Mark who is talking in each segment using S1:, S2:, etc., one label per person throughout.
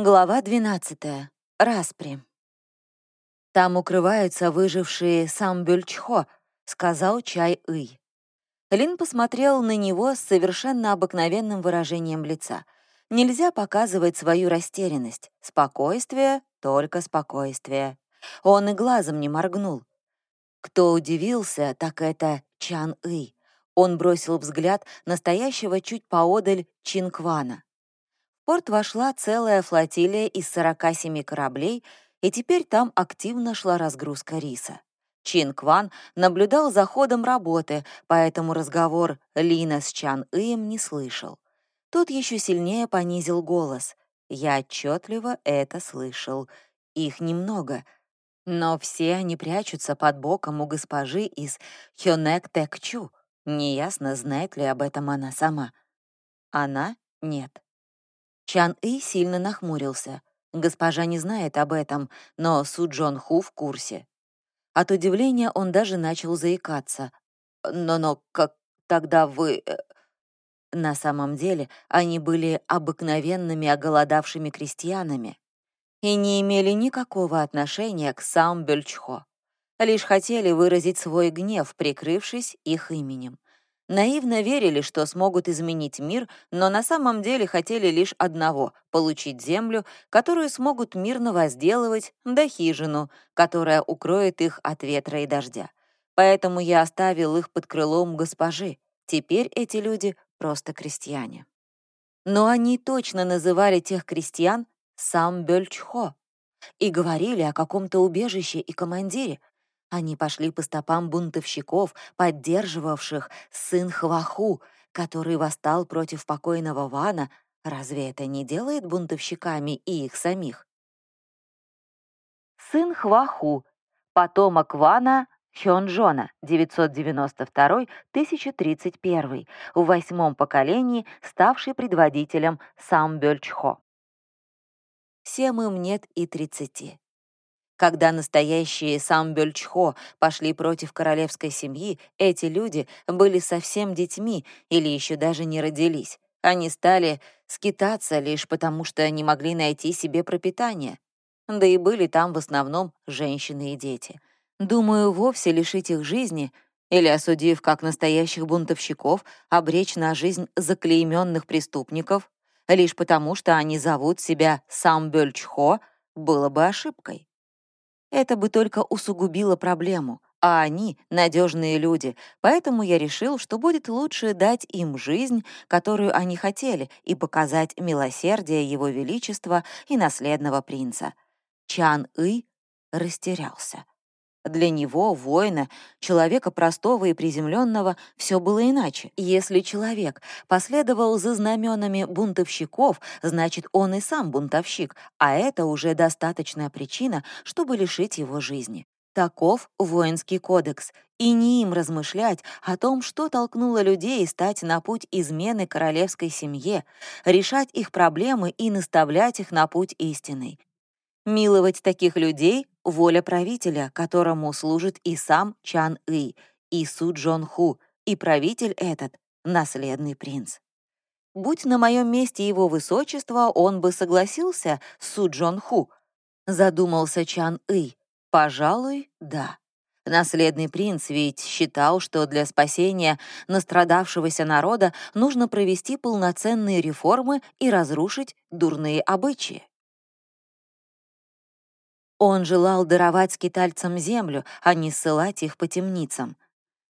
S1: Глава 12. Распри. «Там укрываются выжившие сам Бюльчхо», — сказал Чай-Ый. Лин посмотрел на него с совершенно обыкновенным выражением лица. Нельзя показывать свою растерянность. Спокойствие, только спокойствие. Он и глазом не моргнул. Кто удивился, так это Чан-Ый. Он бросил взгляд настоящего чуть поодаль Чинквана. Порт вошла целая флотилия из 47 кораблей, и теперь там активно шла разгрузка риса. Чин Кван наблюдал за ходом работы, поэтому разговор Лина с Чан Ием не слышал. Тот еще сильнее понизил голос. Я отчетливо это слышал. Их немного, но все они прячутся под боком у госпожи из Хёнек Тэкчу. Неясно, знает ли об этом она сама. Она — нет. Чан И сильно нахмурился. Госпожа не знает об этом, но Су Джон Ху в курсе. От удивления он даже начал заикаться. «Но-но, как тогда вы...» э?» На самом деле они были обыкновенными оголодавшими крестьянами и не имели никакого отношения к сам Бельчхо лишь хотели выразить свой гнев, прикрывшись их именем. Наивно верили, что смогут изменить мир, но на самом деле хотели лишь одного — получить землю, которую смогут мирно возделывать, да хижину, которая укроет их от ветра и дождя. Поэтому я оставил их под крылом госпожи. Теперь эти люди — просто крестьяне. Но они точно называли тех крестьян сам Бельчхо и говорили о каком-то убежище и командире, они пошли по стопам бунтовщиков, поддерживавших сын Хваху, который восстал против покойного Вана. Разве это не делает бунтовщиками и их самих? Сын Хваху, потомок Вана Хёнджона, 992-1031, в восьмом поколении ставший предводителем Самбёльчхо. Всем им нет и тридцати. Когда настоящие самбельчхо пошли против королевской семьи, эти люди были совсем детьми или еще даже не родились. Они стали скитаться лишь потому, что не могли найти себе пропитание. Да и были там в основном женщины и дети. Думаю, вовсе лишить их жизни или, осудив как настоящих бунтовщиков, обречь на жизнь заклейменных преступников, лишь потому, что они зовут себя самбельчхо, было бы ошибкой. Это бы только усугубило проблему, а они — надежные люди, поэтому я решил, что будет лучше дать им жизнь, которую они хотели, и показать милосердие Его Величества и наследного принца. Чан-И растерялся. Для него, воина, человека простого и приземленного, все было иначе. Если человек последовал за знаменами бунтовщиков, значит, он и сам бунтовщик, а это уже достаточная причина, чтобы лишить его жизни. Таков воинский кодекс, и не им размышлять о том, что толкнуло людей стать на путь измены королевской семье, решать их проблемы и наставлять их на путь истинный. Миловать таких людей — воля правителя, которому служит и сам Чан И, и Су Джон Ху, и правитель этот — наследный принц. Будь на моем месте его высочество, он бы согласился с Су Джон Ху. Задумался Чан И. Пожалуй, да. Наследный принц ведь считал, что для спасения настрадавшегося народа нужно провести полноценные реформы и разрушить дурные обычаи. Он желал даровать скитальцам землю, а не ссылать их по темницам.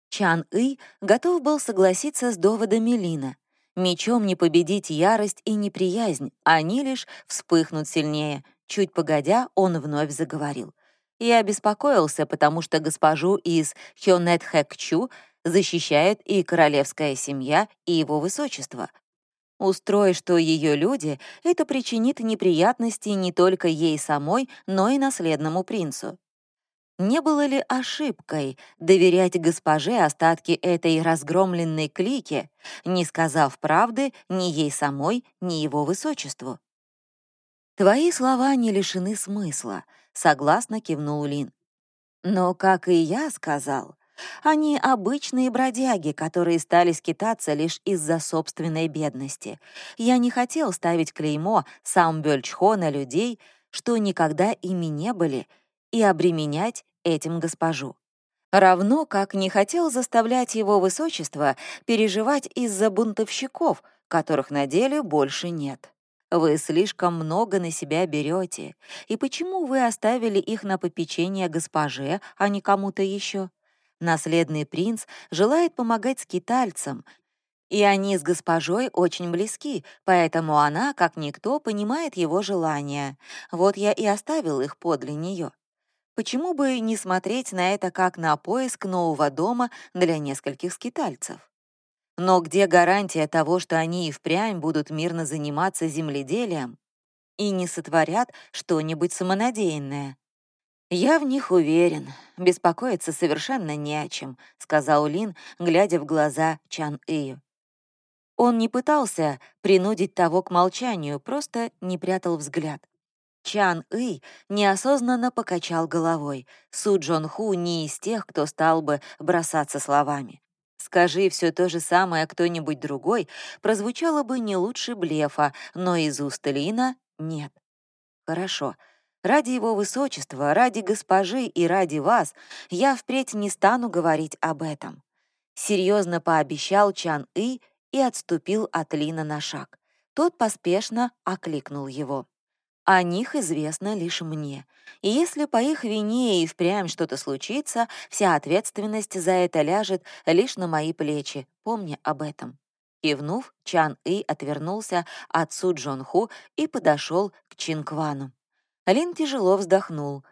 S1: Чан И готов был согласиться с доводами Лина. Мечом не победить ярость и неприязнь, они лишь вспыхнут сильнее. Чуть погодя, он вновь заговорил. Я беспокоился, потому что госпожу из Хёнет Хэкчу защищает и королевская семья, и его высочество. Устрой, что ее люди, это причинит неприятности не только ей самой, но и наследному принцу. Не было ли ошибкой доверять госпоже остатки этой разгромленной клики, не сказав правды ни ей самой, ни его высочеству? «Твои слова не лишены смысла», — согласно кивнул Лин. «Но, как и я сказал, Они обычные бродяги, которые стали скитаться лишь из-за собственной бедности. Я не хотел ставить клеймо сам Бёльчхо на людей, что никогда ими не были, и обременять этим госпожу. Равно как не хотел заставлять его высочество переживать из-за бунтовщиков, которых на деле больше нет. Вы слишком много на себя берете. И почему вы оставили их на попечение госпоже, а не кому-то еще? Наследный принц желает помогать скитальцам, и они с госпожой очень близки, поэтому она, как никто, понимает его желания. Вот я и оставил их подле нее. Почему бы не смотреть на это как на поиск нового дома для нескольких скитальцев? Но где гарантия того, что они и впрямь будут мирно заниматься земледелием и не сотворят что-нибудь самонадеянное? «Я в них уверен. Беспокоиться совершенно не о чем», — сказал Лин, глядя в глаза Чан Ию. Он не пытался принудить того к молчанию, просто не прятал взгляд. Чан Ый неосознанно покачал головой. Су Джон Ху не из тех, кто стал бы бросаться словами. Скажи все то же самое кто-нибудь другой, прозвучало бы не лучше блефа, но из уст Лина нет. Хорошо, Ради его высочества, ради госпожи и ради вас я впредь не стану говорить об этом. Серьезно пообещал Чан И и отступил от Лина на шаг. Тот поспешно окликнул его. О них известно лишь мне. И если по их вине и впрямь что-то случится, вся ответственность за это ляжет лишь на мои плечи. Помни об этом. Кивнув, Чан И отвернулся от Су Джон Ху и подошел к Чин Квану. Лин тяжело вздохнул.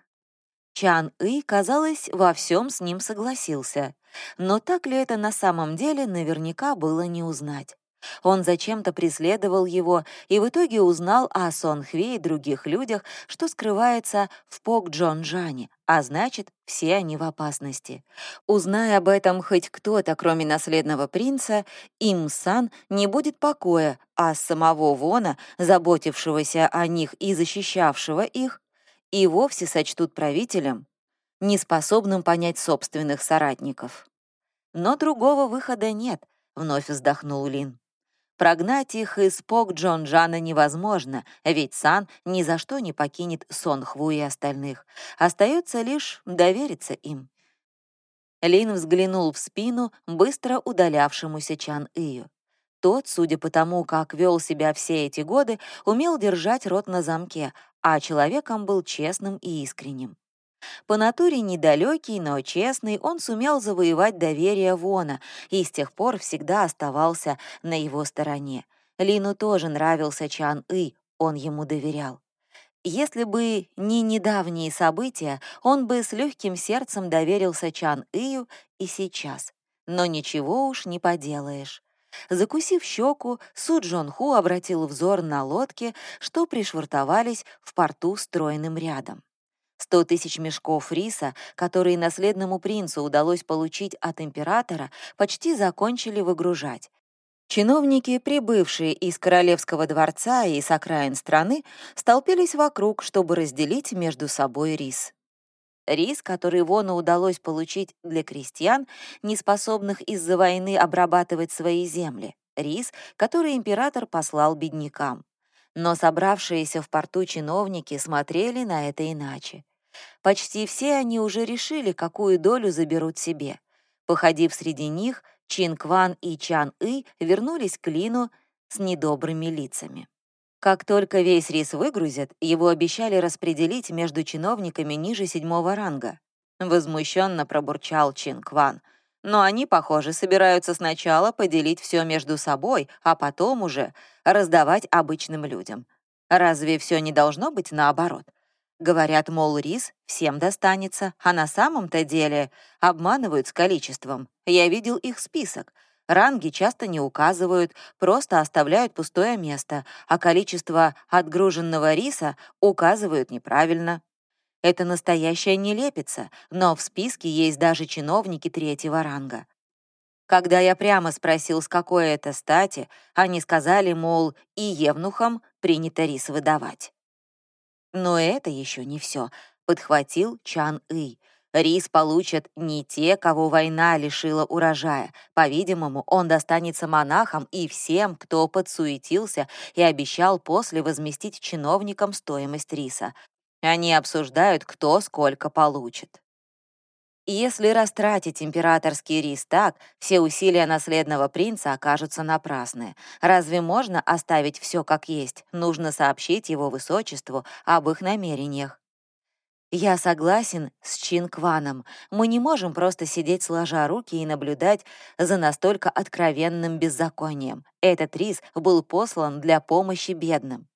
S1: Чан И, казалось, во всем с ним согласился. Но так ли это на самом деле, наверняка было не узнать. Он зачем-то преследовал его и в итоге узнал о Сон Хве и других людях, что скрывается в Пок Джон Джане, а значит, все они в опасности. Узная об этом хоть кто-то, кроме наследного принца, им Сан не будет покоя, а самого Вона, заботившегося о них и защищавшего их, и вовсе сочтут правителем, неспособным понять собственных соратников. Но другого выхода нет, вновь вздохнул Лин. Прогнать их из Пок Джон Джана невозможно, ведь Сан ни за что не покинет Сон Хву и остальных. Остается лишь довериться им. Лин взглянул в спину быстро удалявшемуся Чан Ию. Тот, судя по тому, как вел себя все эти годы, умел держать рот на замке, а человеком был честным и искренним. По натуре недалекий, но честный, он сумел завоевать доверие Вона и с тех пор всегда оставался на его стороне. Лину тоже нравился Чан И, он ему доверял. Если бы не недавние события, он бы с легким сердцем доверился Чан Ию и сейчас. Но ничего уж не поделаешь. Закусив щеку, Су Джон Ху обратил взор на лодки, что пришвартовались в порту стройным рядом. Сто тысяч мешков риса, которые наследному принцу удалось получить от императора, почти закончили выгружать. Чиновники, прибывшие из Королевского дворца и с окраин страны, столпились вокруг, чтобы разделить между собой рис. Рис, который Вону удалось получить для крестьян, не способных из-за войны обрабатывать свои земли. Рис, который император послал беднякам. Но собравшиеся в порту чиновники смотрели на это иначе. Почти все они уже решили, какую долю заберут себе. Походив среди них, Чин Кван и Чан И вернулись к Лину с недобрыми лицами. Как только весь рис выгрузят, его обещали распределить между чиновниками ниже седьмого ранга. Возмущенно пробурчал Чин Кван. Но они, похоже, собираются сначала поделить все между собой, а потом уже раздавать обычным людям. Разве все не должно быть наоборот? Говорят, мол, рис всем достанется, а на самом-то деле обманывают с количеством. Я видел их список. Ранги часто не указывают, просто оставляют пустое место, а количество отгруженного риса указывают неправильно. Это настоящая нелепица, но в списке есть даже чиновники третьего ранга. Когда я прямо спросил, с какой это стати, они сказали, мол, и евнухам принято рис выдавать. Но это еще не все, подхватил Чан Ый. Рис получат не те, кого война лишила урожая. По-видимому, он достанется монахам и всем, кто подсуетился и обещал после возместить чиновникам стоимость риса. Они обсуждают, кто сколько получит. Если растратить императорский рис так, все усилия наследного принца окажутся напрасны. Разве можно оставить все как есть? Нужно сообщить его высочеству об их намерениях. Я согласен с Чин Кваном. Мы не можем просто сидеть сложа руки и наблюдать за настолько откровенным беззаконием. Этот рис был послан для помощи бедным.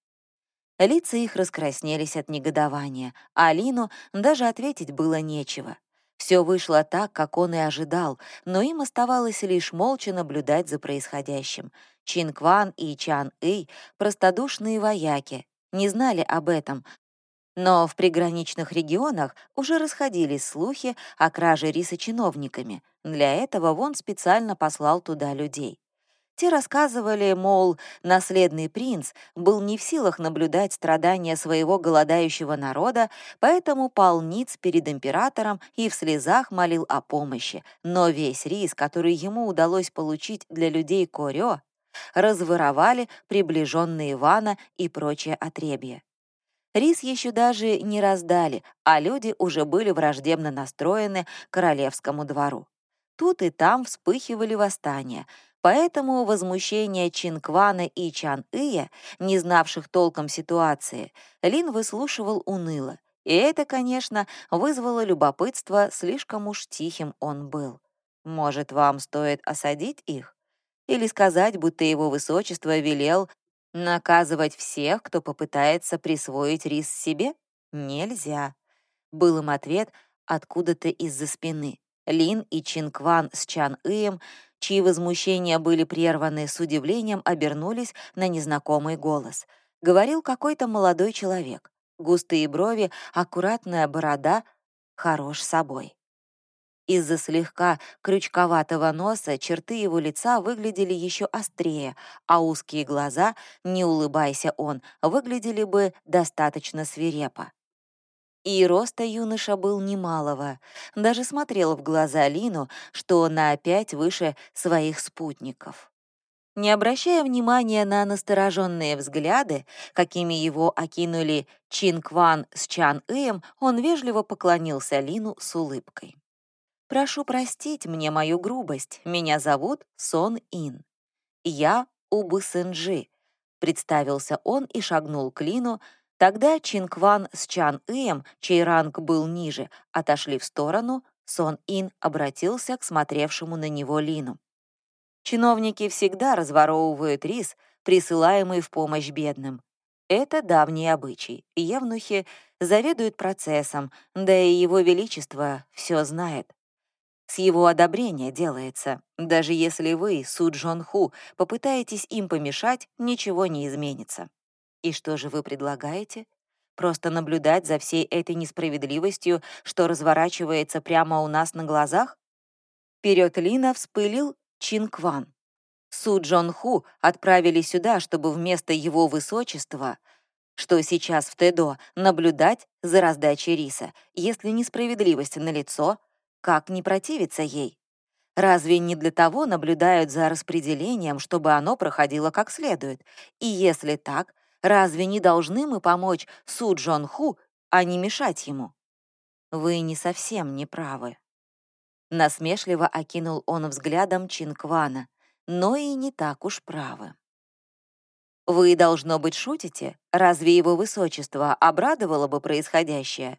S1: Лица их раскраснелись от негодования, а Алину даже ответить было нечего. Все вышло так, как он и ожидал, но им оставалось лишь молча наблюдать за происходящим. Чин Кван и Чан Эй, простодушные вояки, не знали об этом, но в приграничных регионах уже расходились слухи о краже риса чиновниками. Для этого Вон специально послал туда людей. Те рассказывали, мол, наследный принц был не в силах наблюдать страдания своего голодающего народа, поэтому пал ниц перед императором и в слезах молил о помощи. Но весь рис, который ему удалось получить для людей Корё, разворовали приближенные Ивана и прочее отребье. Рис еще даже не раздали, а люди уже были враждебно настроены королевскому двору. Тут и там вспыхивали восстания — Поэтому возмущение Чинквана и Чан-Ия, не знавших толком ситуации, Лин выслушивал уныло. И это, конечно, вызвало любопытство, слишком уж тихим он был. Может, вам стоит осадить их? Или сказать, будто его высочество велел наказывать всех, кто попытается присвоить рис себе? Нельзя. Был им ответ откуда-то из-за спины. Лин и Чинкван с Чан-Ием чьи возмущения были прерваны с удивлением, обернулись на незнакомый голос. Говорил какой-то молодой человек. Густые брови, аккуратная борода, хорош собой. Из-за слегка крючковатого носа черты его лица выглядели еще острее, а узкие глаза, не улыбайся он, выглядели бы достаточно свирепо. И роста юноша был немалого, даже смотрел в глаза Лину, что на опять выше своих спутников. Не обращая внимания на настороженные взгляды, какими его окинули Чин Кван с Чан Ием, он вежливо поклонился Лину с улыбкой. «Прошу простить мне мою грубость. Меня зовут Сон Ин. Я Убы Сэнджи», — представился он и шагнул к Лину, Тогда Чинкван с Чан Ием, чей ранг был ниже, отошли в сторону, Сон Ин обратился к смотревшему на него Лину. Чиновники всегда разворовывают рис, присылаемый в помощь бедным. Это давний обычай. Евнухи заведуют процессом, да и его величество все знает. С его одобрения делается. Даже если вы, Су Джон Ху, попытаетесь им помешать, ничего не изменится. И что же вы предлагаете? Просто наблюдать за всей этой несправедливостью, что разворачивается прямо у нас на глазах? Вперед Лина вспылил Чин Кван. Су Джон Ху отправили сюда, чтобы вместо его высочества, что сейчас в Тедо, наблюдать за раздачей риса. Если несправедливость налицо, как не противиться ей? Разве не для того наблюдают за распределением, чтобы оно проходило как следует? И если так, Разве не должны мы помочь Су Джон Ху, а не мешать ему? Вы не совсем не правы. Насмешливо окинул он взглядом Чин Квана, но и не так уж правы. Вы, должно быть, шутите? Разве его высочество обрадовало бы происходящее?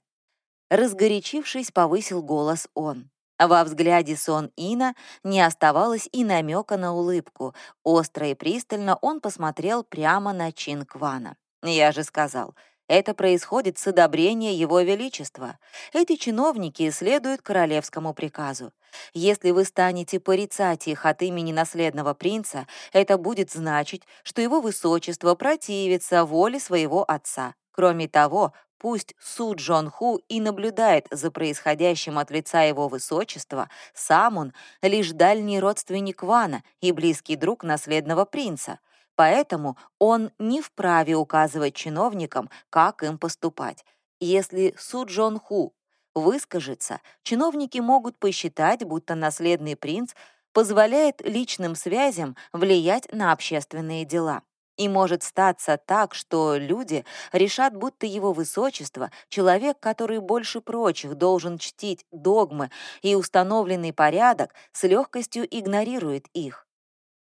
S1: Разгорячившись, повысил голос он. Во взгляде Сон Ина не оставалось и намека на улыбку. Остро и пристально он посмотрел прямо на Чин Квана. «Я же сказал, это происходит с одобрения Его Величества. Эти чиновники следуют королевскому приказу. Если вы станете порицать их от имени наследного принца, это будет значить, что его высочество противится воле своего отца. Кроме того, Пусть Су Джон Ху и наблюдает за происходящим от лица его высочества, сам он лишь дальний родственник Вана и близкий друг наследного принца, поэтому он не вправе указывать чиновникам, как им поступать. Если Су Джон Ху выскажется, чиновники могут посчитать, будто наследный принц позволяет личным связям влиять на общественные дела. И может статься так, что люди решат, будто его высочество, человек, который больше прочих должен чтить догмы и установленный порядок, с легкостью игнорирует их.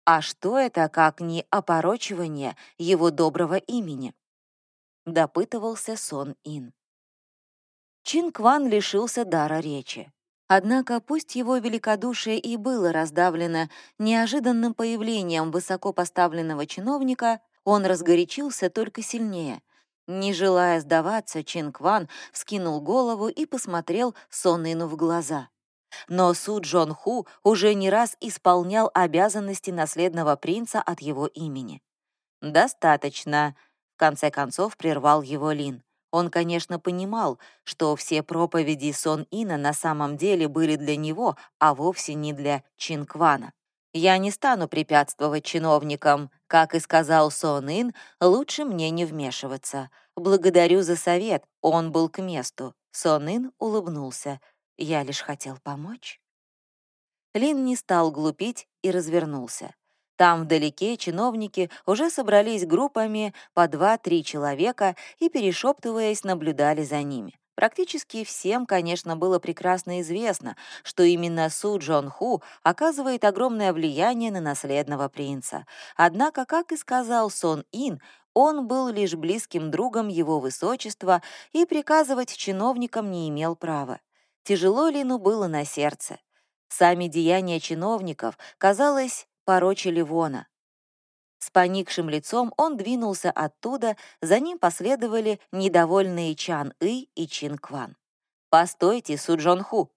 S1: А что это, как не опорочивание его доброго имени? Допытывался Сон Ин. Чин Кван лишился дара речи. Однако пусть его великодушие и было раздавлено неожиданным появлением высокопоставленного чиновника, он разгорячился только сильнее. Не желая сдаваться, Чин Кван вскинул голову и посмотрел Сонныну в глаза. Но Су Джон Ху уже не раз исполнял обязанности наследного принца от его имени. «Достаточно», — в конце концов прервал его Лин. Он, конечно, понимал, что все проповеди Сон Ина на самом деле были для него, а вовсе не для Чин Квана. «Я не стану препятствовать чиновникам. Как и сказал Сон Ин, лучше мне не вмешиваться. Благодарю за совет, он был к месту». Сон Ин улыбнулся. «Я лишь хотел помочь». Лин не стал глупить и развернулся. Там вдалеке чиновники уже собрались группами по два-три человека и, перешептываясь, наблюдали за ними. Практически всем, конечно, было прекрасно известно, что именно Су Джон Ху оказывает огромное влияние на наследного принца. Однако, как и сказал Сон Ин, он был лишь близким другом его высочества и приказывать чиновникам не имел права. Тяжело Лину было на сердце. Сами деяния чиновников, казалось, порочили Вона. С поникшим лицом он двинулся оттуда, за ним последовали недовольные Чан И и Чин Кван. «Постойте, Суджон Ху!»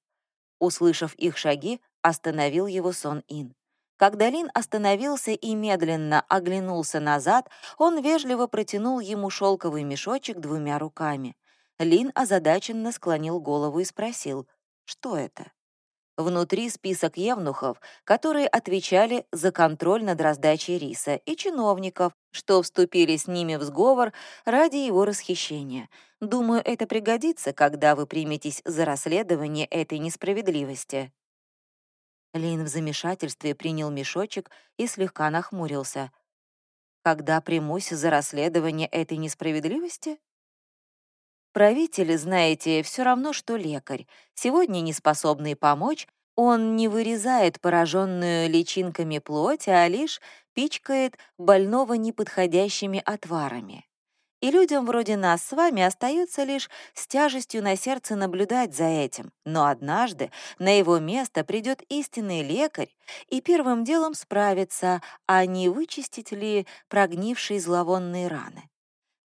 S1: Услышав их шаги, остановил его Сон Ин. Когда Лин остановился и медленно оглянулся назад, он вежливо протянул ему шелковый мешочек двумя руками. Лин озадаченно склонил голову и спросил, что это? Внутри список евнухов, которые отвечали за контроль над раздачей риса, и чиновников, что вступили с ними в сговор ради его расхищения. Думаю, это пригодится, когда вы приметесь за расследование этой несправедливости». Лин в замешательстве принял мешочек и слегка нахмурился. «Когда примусь за расследование этой несправедливости?» Правитель, знаете, все равно, что лекарь. Сегодня не способный помочь, он не вырезает пораженную личинками плоть, а лишь пичкает больного неподходящими отварами. И людям вроде нас с вами остается лишь с тяжестью на сердце наблюдать за этим. Но однажды на его место придет истинный лекарь и первым делом справится, а не вычистить ли прогнившие зловонные раны.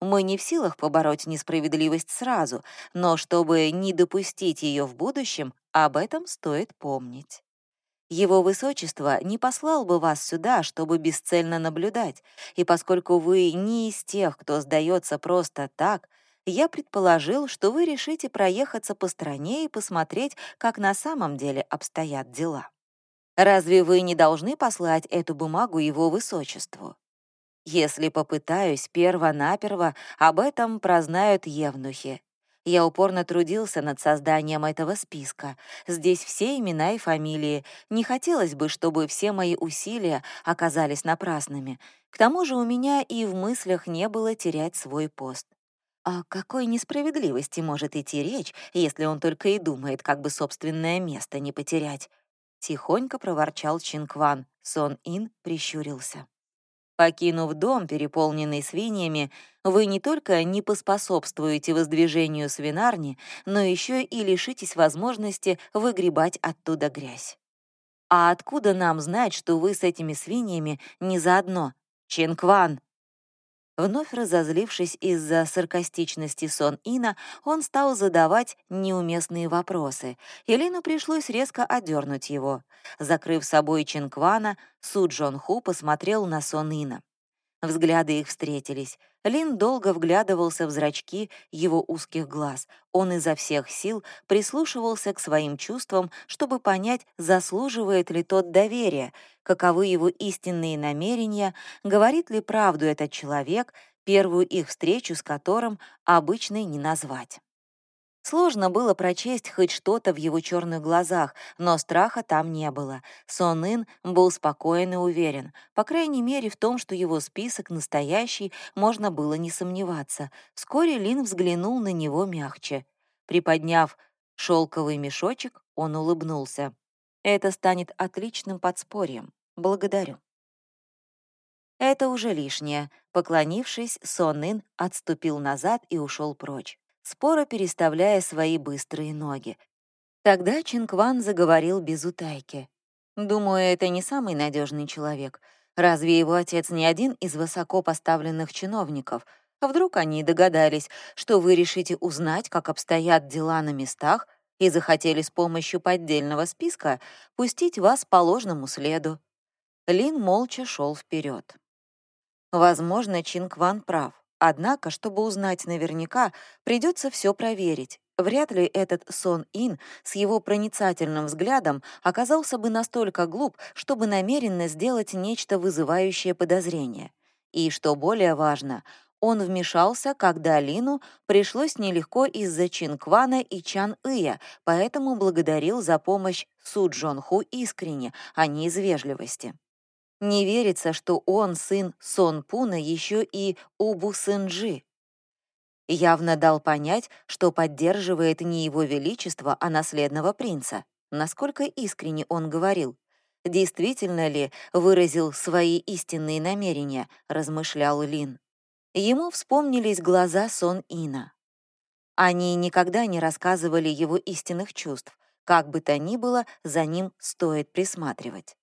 S1: Мы не в силах побороть несправедливость сразу, но чтобы не допустить ее в будущем, об этом стоит помнить. Его высочество не послал бы вас сюда, чтобы бесцельно наблюдать, и поскольку вы не из тех, кто сдается просто так, я предположил, что вы решите проехаться по стране и посмотреть, как на самом деле обстоят дела. Разве вы не должны послать эту бумагу его высочеству? Если попытаюсь, перво-наперво об этом прознают евнухи. Я упорно трудился над созданием этого списка. Здесь все имена и фамилии. Не хотелось бы, чтобы все мои усилия оказались напрасными. К тому же у меня и в мыслях не было терять свой пост. О какой несправедливости может идти речь, если он только и думает, как бы собственное место не потерять? Тихонько проворчал Чинкван. Сон Ин прищурился. Покинув дом, переполненный свиньями, вы не только не поспособствуете воздвижению свинарни, но еще и лишитесь возможности выгребать оттуда грязь. А откуда нам знать, что вы с этими свиньями не заодно? Ченкван! Вновь разозлившись из-за саркастичности Сон Ина, он стал задавать неуместные вопросы, и Лину пришлось резко одернуть его. Закрыв собой Чинквана, Су Джон Ху посмотрел на Сон Ина. Взгляды их встретились. Лин долго вглядывался в зрачки его узких глаз. Он изо всех сил прислушивался к своим чувствам, чтобы понять, заслуживает ли тот доверия, каковы его истинные намерения, говорит ли правду этот человек, первую их встречу с которым обычной не назвать. Сложно было прочесть хоть что-то в его черных глазах, но страха там не было. Сон Ин был спокоен и уверен. По крайней мере, в том, что его список настоящий, можно было не сомневаться. Вскоре Лин взглянул на него мягче. Приподняв шелковый мешочек, он улыбнулся. «Это станет отличным подспорьем. Благодарю». Это уже лишнее. Поклонившись, Сон Ин отступил назад и ушел прочь споро переставляя свои быстрые ноги. Тогда Чинкван заговорил без утайки. «Думаю, это не самый надежный человек. Разве его отец не один из высоко поставленных чиновников? А вдруг они догадались, что вы решите узнать, как обстоят дела на местах, и захотели с помощью поддельного списка пустить вас по ложному следу?» Лин молча шел вперед. Возможно, Чинкван прав. Однако, чтобы узнать наверняка, придется все проверить. Вряд ли этот Сон Ин с его проницательным взглядом оказался бы настолько глуп, чтобы намеренно сделать нечто вызывающее подозрение. И, что более важно, он вмешался, когда Лину пришлось нелегко из-за Чинквана и Чан Ия, поэтому благодарил за помощь Су Джон Ху искренне, а не из вежливости. Не верится, что он сын Сон Пуна еще и Убу Сынджи. Явно дал понять, что поддерживает не его величество, а наследного принца. Насколько искренне он говорил. Действительно ли выразил свои истинные намерения, размышлял Лин. Ему вспомнились глаза Сон Ина. Они никогда не рассказывали его истинных чувств. Как бы то ни было, за ним стоит присматривать.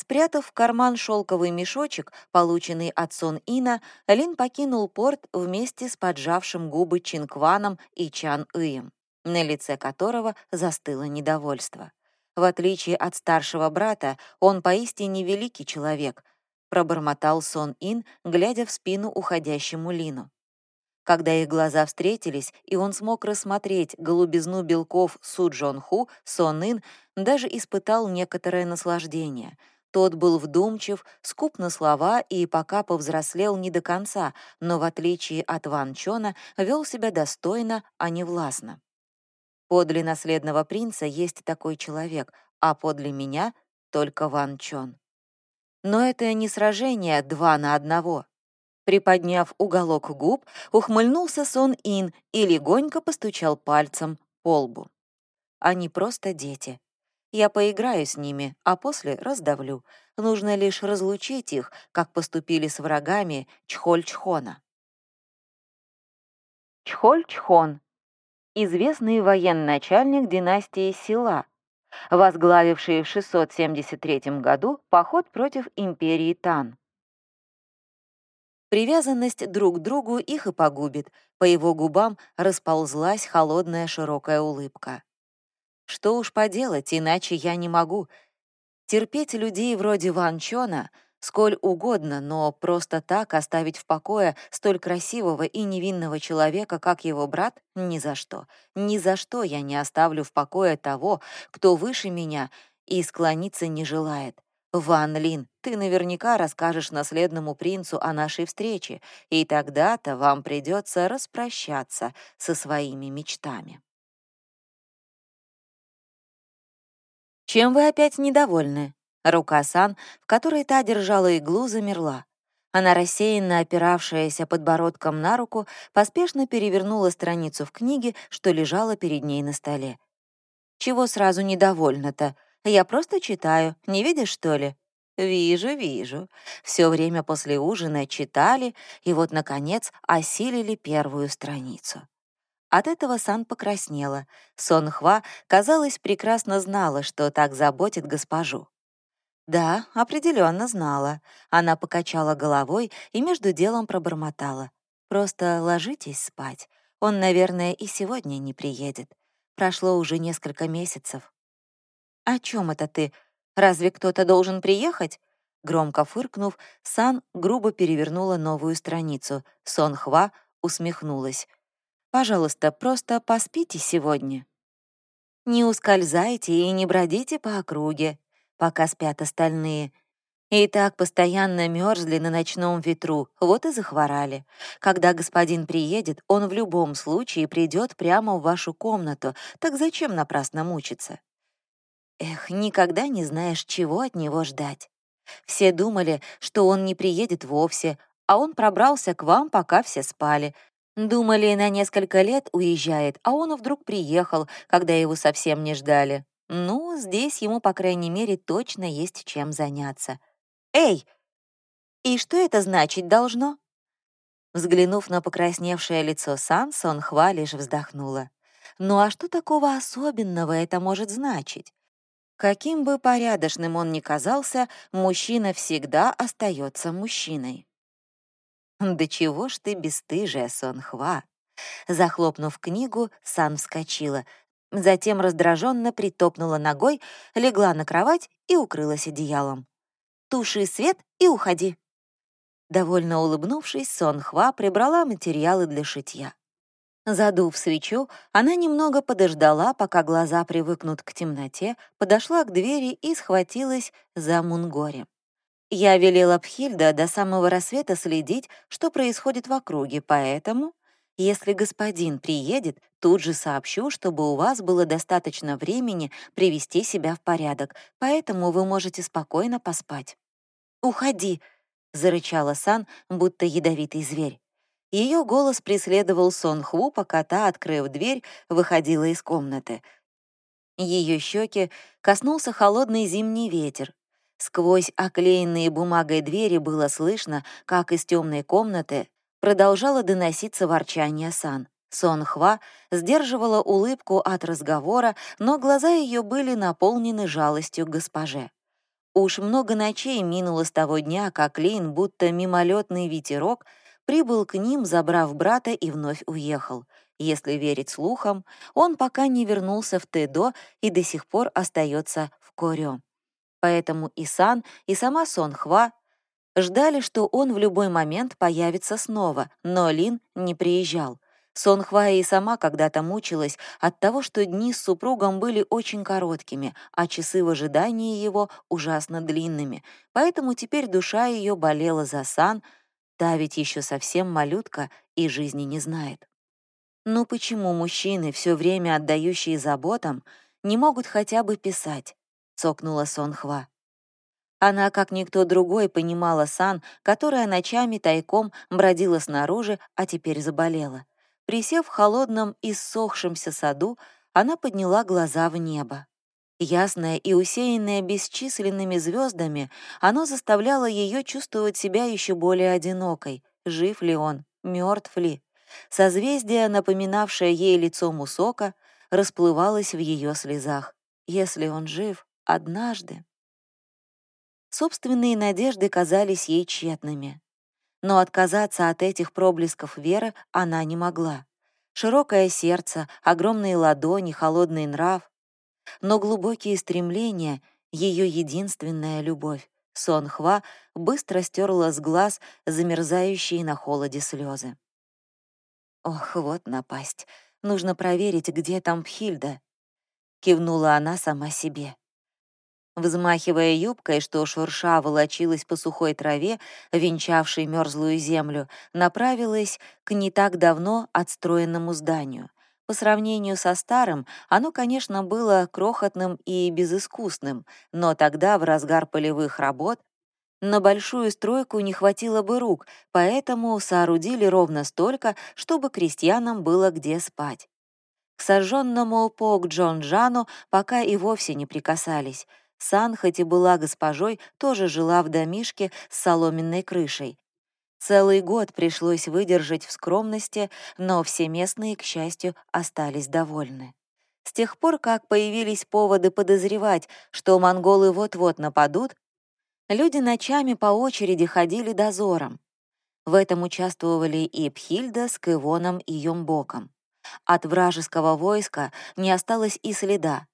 S1: Спрятав в карман шелковый мешочек, полученный от Сон Ина, Лин покинул порт вместе с поджавшим губы Чинкваном и Чан Ием, на лице которого застыло недовольство. В отличие от старшего брата, он поистине великий человек, пробормотал Сон Ин, глядя в спину уходящему Лину. Когда их глаза встретились, и он смог рассмотреть голубизну белков Су Джон Ху, Сон Ин даже испытал некоторое наслаждение — тот был вдумчив, скуп на слова и пока повзрослел не до конца, но в отличие от Ван Чона вел себя достойно, а не властно. Подле наследного принца есть такой человек, а подле меня — только Ван Чон. Но это не сражение два на одного. Приподняв уголок губ, ухмыльнулся Сон Ин и легонько постучал пальцем по лбу. Они просто дети. Я поиграю с ними, а после раздавлю. Нужно лишь разлучить их, как поступили с врагами Чхоль-Чхона. Чхоль-Чхон — известный военачальник династии Сила, возглавивший в 673 году поход против империи Тан. Привязанность друг к другу их и погубит. По его губам расползлась холодная широкая улыбка. Что уж поделать, иначе я не могу. Терпеть людей вроде Ван Чона сколь угодно, но просто так оставить в покое столь красивого и невинного человека, как его брат, ни за что. Ни за что я не оставлю в покое того, кто выше меня и склониться не желает. Ван Лин, ты наверняка расскажешь наследному принцу о нашей встрече, и тогда-то вам придется распрощаться со своими мечтами. «Чем вы опять недовольны?» Рука Сан, в которой та держала иглу, замерла. Она, рассеянно опиравшаяся подбородком на руку, поспешно перевернула страницу в книге, что лежала перед ней на столе. «Чего сразу недовольна-то? Я просто читаю. Не видишь, что ли?» «Вижу, вижу. Все время после ужина читали, и вот, наконец, осилили первую страницу. От этого Сан покраснела. Сон Хва, казалось, прекрасно знала, что так заботит госпожу. Да, определенно знала. Она покачала головой и между делом пробормотала. «Просто ложитесь спать. Он, наверное, и сегодня не приедет. Прошло уже несколько месяцев». «О чем это ты? Разве кто-то должен приехать?» Громко фыркнув, Сан грубо перевернула новую страницу. Сон Хва усмехнулась. Пожалуйста, просто поспите сегодня. Не ускользайте и не бродите по округе, пока спят остальные. И так постоянно мерзли на ночном ветру, вот и захворали. Когда господин приедет, он в любом случае придет прямо в вашу комнату, так зачем напрасно мучиться? Эх, никогда не знаешь, чего от него ждать. Все думали, что он не приедет вовсе, а он пробрался к вам, пока все спали. Думали, на несколько лет уезжает, а он вдруг приехал, когда его совсем не ждали. Ну, здесь ему, по крайней мере, точно есть чем заняться. «Эй! И что это значить должно?» Взглянув на покрасневшее лицо Сан, Сон Хва лишь вздохнула. «Ну а что такого особенного это может значить? Каким бы порядочным он ни казался, мужчина всегда остается мужчиной. «Да чего ж ты бесстыжая, Сонхва!» Захлопнув книгу, Сан вскочила, затем раздраженно притопнула ногой, легла на кровать и укрылась одеялом. «Туши свет и уходи!» Довольно улыбнувшись, Сонхва прибрала материалы для шитья. Задув свечу, она немного подождала, пока глаза привыкнут к темноте, подошла к двери и схватилась за Мунгори. Я велела Пхильда до самого рассвета следить, что происходит в округе, поэтому, если господин приедет, тут же сообщу, чтобы у вас было достаточно времени привести себя в порядок, поэтому вы можете спокойно поспать. «Уходи!» — зарычала Сан, будто ядовитый зверь. Ее голос преследовал Сон Хву, пока та, открыв дверь, выходила из комнаты. Ее щеки коснулся холодный зимний ветер. Сквозь оклеенные бумагой двери было слышно, как из темной комнаты продолжало доноситься ворчание Сан. Сон Хва сдерживала улыбку от разговора, но глаза ее были наполнены жалостью к госпоже. Уж много ночей минуло с того дня, как Лин, будто мимолетный ветерок, прибыл к ним, забрав брата и вновь уехал. Если верить слухам, он пока не вернулся в Тэдо и до сих пор остается в Корё. Поэтому и Сан, и сама Сон Хва ждали, что он в любой момент появится снова, но Лин не приезжал. Сон Хва и сама когда-то мучилась от того, что дни с супругом были очень короткими, а часы в ожидании его ужасно длинными, поэтому теперь душа ее болела за Сан, Та ведь еще совсем малютка и жизни не знает. Ну почему мужчины, все время отдающие заботам, не могут хотя бы писать? Цокнула Сонхва. Она, как никто другой, понимала Сан, которая ночами тайком бродила снаружи, а теперь заболела. Присев в холодном и ссохшемся саду, она подняла глаза в небо. Ясное и усеянное бесчисленными звездами, оно заставляло ее чувствовать себя еще более одинокой. Жив ли он? Мертв ли? Созвездие, напоминавшее ей лицо Мусока, расплывалось в ее слезах. Если он жив, однажды. Собственные надежды казались ей тщетными. Но отказаться от этих проблесков веры она не могла. Широкое сердце, огромные ладони, холодный нрав, но глубокие стремления — ее единственная любовь. Сон Хва быстро стерла с глаз замерзающие на холоде слезы. «Ох, вот напасть. Нужно проверить, где там Пхильда», — кивнула она сама себе. Взмахивая юбкой, что шурша волочилась по сухой траве, венчавшей мерзлую землю, направилась к не так давно отстроенному зданию. По сравнению со старым, оно, конечно, было крохотным и безыскусным, но тогда, в разгар полевых работ, на большую стройку не хватило бы рук, поэтому соорудили ровно столько, чтобы крестьянам было где спать. К сожженному Пок Джон Джану пока и вовсе не прикасались. Сан, хоть и была госпожой, тоже жила в домишке с соломенной крышей. Целый год пришлось выдержать в скромности, но все местные, к счастью, остались довольны. С тех пор, как появились поводы подозревать, что монголы вот-вот нападут, люди ночами по очереди ходили дозором. В этом участвовали и Пхильда с Кывоном и Йомбоком. От вражеского войска не осталось и следа.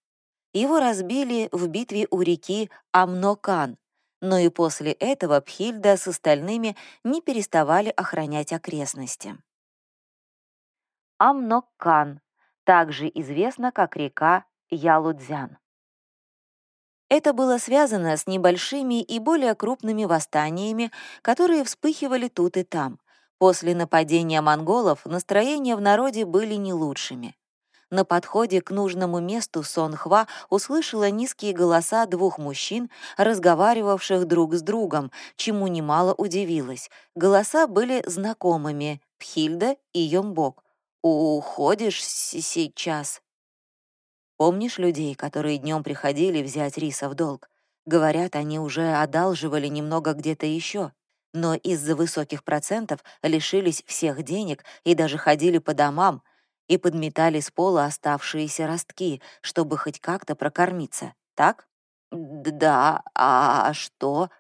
S1: Его разбили в битве у реки Амнокан, но и после этого Пхильда с остальными не переставали охранять окрестности. Амноккан, также известна как река Ялудзян. Это было связано с небольшими и более крупными восстаниями, которые вспыхивали тут и там. После нападения монголов настроения в народе были не лучшими. На подходе к нужному месту Сон Хва услышала низкие голоса двух мужчин, разговаривавших друг с другом, чему немало удивилась. Голоса были знакомыми — Пхильда и Йомбок. «Уходишь сейчас?» Помнишь людей, которые днем приходили взять риса в долг? Говорят, они уже одалживали немного где-то еще, но из-за высоких процентов лишились всех денег и даже ходили по домам и подметали с пола оставшиеся ростки, чтобы хоть как-то прокормиться, так? Да, а что?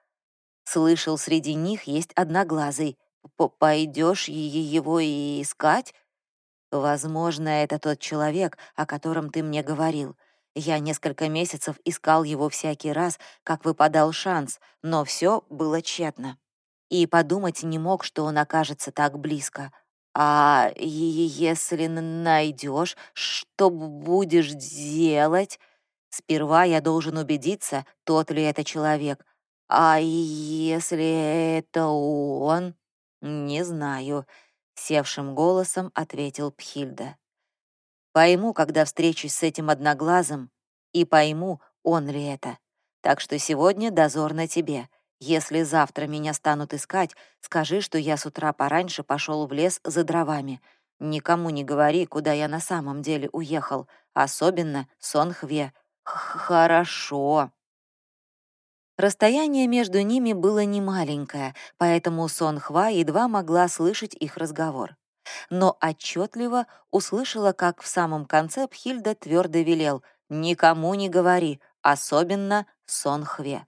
S1: Слышал, среди них есть одноглазый. Пойдешь его и искать? Возможно, это тот человек, о котором ты мне говорил. Я несколько месяцев искал его всякий раз, как выпадал шанс, но все было тщетно. И подумать не мог, что он окажется так близко. А если найдешь, что будешь делать? Сперва я должен убедиться, тот ли это человек. А если это он? Не знаю. — севшим голосом ответил Пхильда. «Пойму, когда встречусь с этим одноглазым, и пойму, он ли это. Так что сегодня дозор на тебе. Если завтра меня станут искать, скажи, что я с утра пораньше пошел в лес за дровами. Никому не говори, куда я на самом деле уехал, особенно Сонхве. Хорошо». Расстояние между ними было немаленькое, поэтому Сон Хва едва могла слышать их разговор. Но отчетливо услышала, как в самом конце Пхильда твердо велел «Никому не говори, особенно Сон Хве».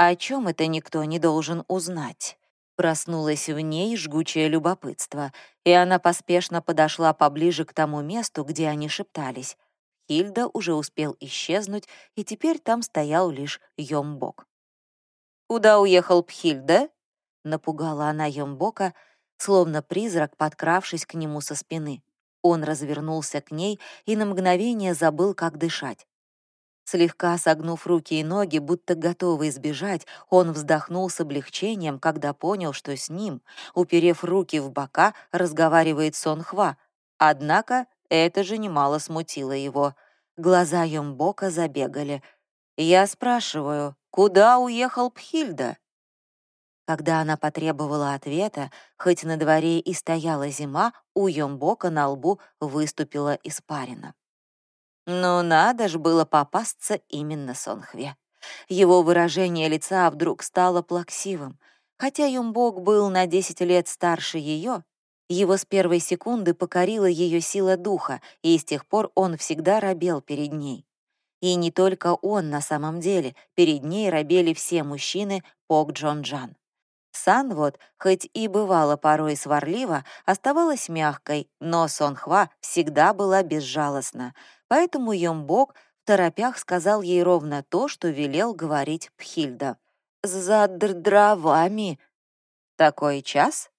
S1: О чем это никто не должен узнать? Проснулось в ней жгучее любопытство, и она поспешно подошла поближе к тому месту, где они шептались. Хильда уже успел исчезнуть, и теперь там стоял лишь Йомбок. «Куда уехал Пхильда?» — напугала она Йомбока, словно призрак, подкравшись к нему со спины. Он развернулся к ней и на мгновение забыл, как дышать. Слегка согнув руки и ноги, будто готовый сбежать, он вздохнул с облегчением, когда понял, что с ним, уперев руки в бока, разговаривает Сон Хва. Однако это же немало смутило его. Глаза Йомбока забегали. «Я спрашиваю, куда уехал Пхильда?» Когда она потребовала ответа, хоть на дворе и стояла зима, у Йомбока на лбу выступила испарина. Но надо ж было попасться именно Сонхве. Его выражение лица вдруг стало плаксивым. Хотя Юмбок был на 10 лет старше ее, его с первой секунды покорила ее сила духа, и с тех пор он всегда робел перед ней. И не только он на самом деле, перед ней робели все мужчины Пок Джон Джан. Сан вот, хоть и бывала порой сварлива, оставалась мягкой, но Сон Хва всегда была безжалостна, поэтому Йомбок в торопях сказал ей ровно то, что велел говорить Пхильда. «За дровами». «Такой час?»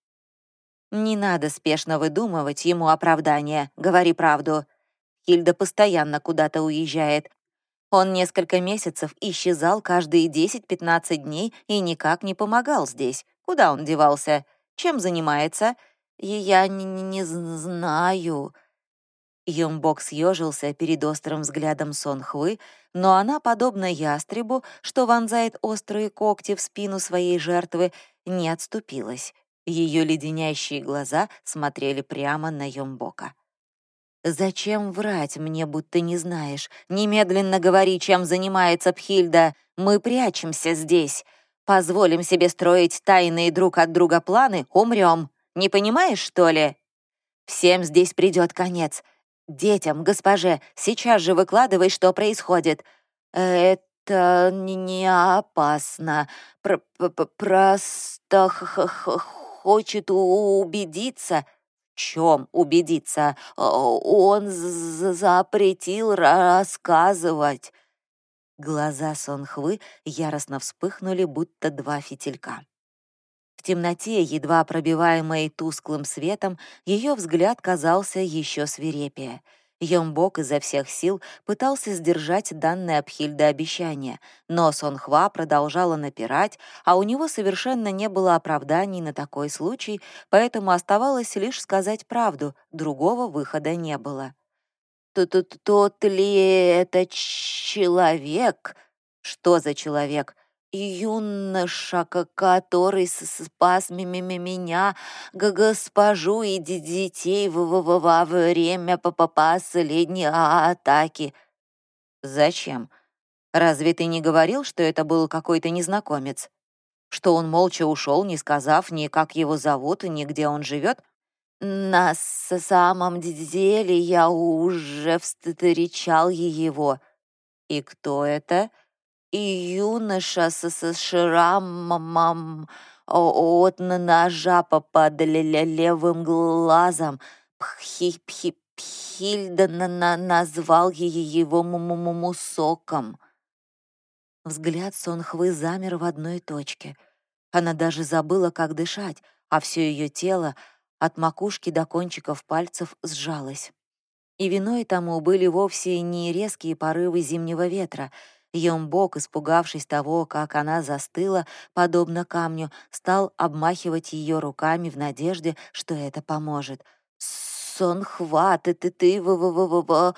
S1: Не надо спешно выдумывать ему оправдание, говори правду. Хильда постоянно куда-то уезжает. Он несколько месяцев исчезал каждые 10-15 дней и никак не помогал здесь. Куда он девался? Чем занимается? Я не, не знаю. Юмбок съежился перед острым взглядом Сон Хвы, но она, подобно ястребу, что вонзает острые когти в спину своей жертвы, не отступилась. Ее леденящие глаза смотрели прямо на Йомбока. «Зачем врать мне, будто не знаешь? Немедленно говори, чем занимается Пхильда. Мы прячемся здесь. Позволим себе строить тайные друг от друга планы, умрем. Не понимаешь, что ли? Всем здесь придет конец. Детям, госпоже, сейчас же выкладывай, что происходит. Это не опасно. Пр -пр Просто хочет убедиться. Чем убедиться? Он запретил рассказывать. Глаза Сонхвы яростно вспыхнули, будто два фитилька. В темноте, едва пробиваемой тусклым светом, ее взгляд казался еще свирепее. Йомбок изо всех сил пытался сдержать данное Абхильда обещание, но Сонхва продолжала напирать, а у него совершенно не было оправданий на такой случай, поэтому оставалось лишь сказать правду, другого выхода не было. «Тот, ли это человек?» «Что за человек?» Юноша, который спас меня, госпожу и детей во время последней атаки. Зачем? Разве ты не говорил, что это был какой-то незнакомец? Что он молча ушел, не сказав ни как его зовут, ни где он живет? На самом деле я уже встречал его. И кто это? И юноша с, с шрамом от ножа под левым глазом. Пхи -пхи Пхильда на -на назвал его мусоком. Взгляд Сонхвы замер в одной точке. Она даже забыла, как дышать, а все ее тело от макушки до кончиков пальцев сжалось. И виной тому были вовсе не резкие порывы зимнего ветра — Йомбок, испугавшись того, как она застыла, подобно камню, стал обмахивать ее руками в надежде, что это поможет. «Сон, хватит, и ты в в в в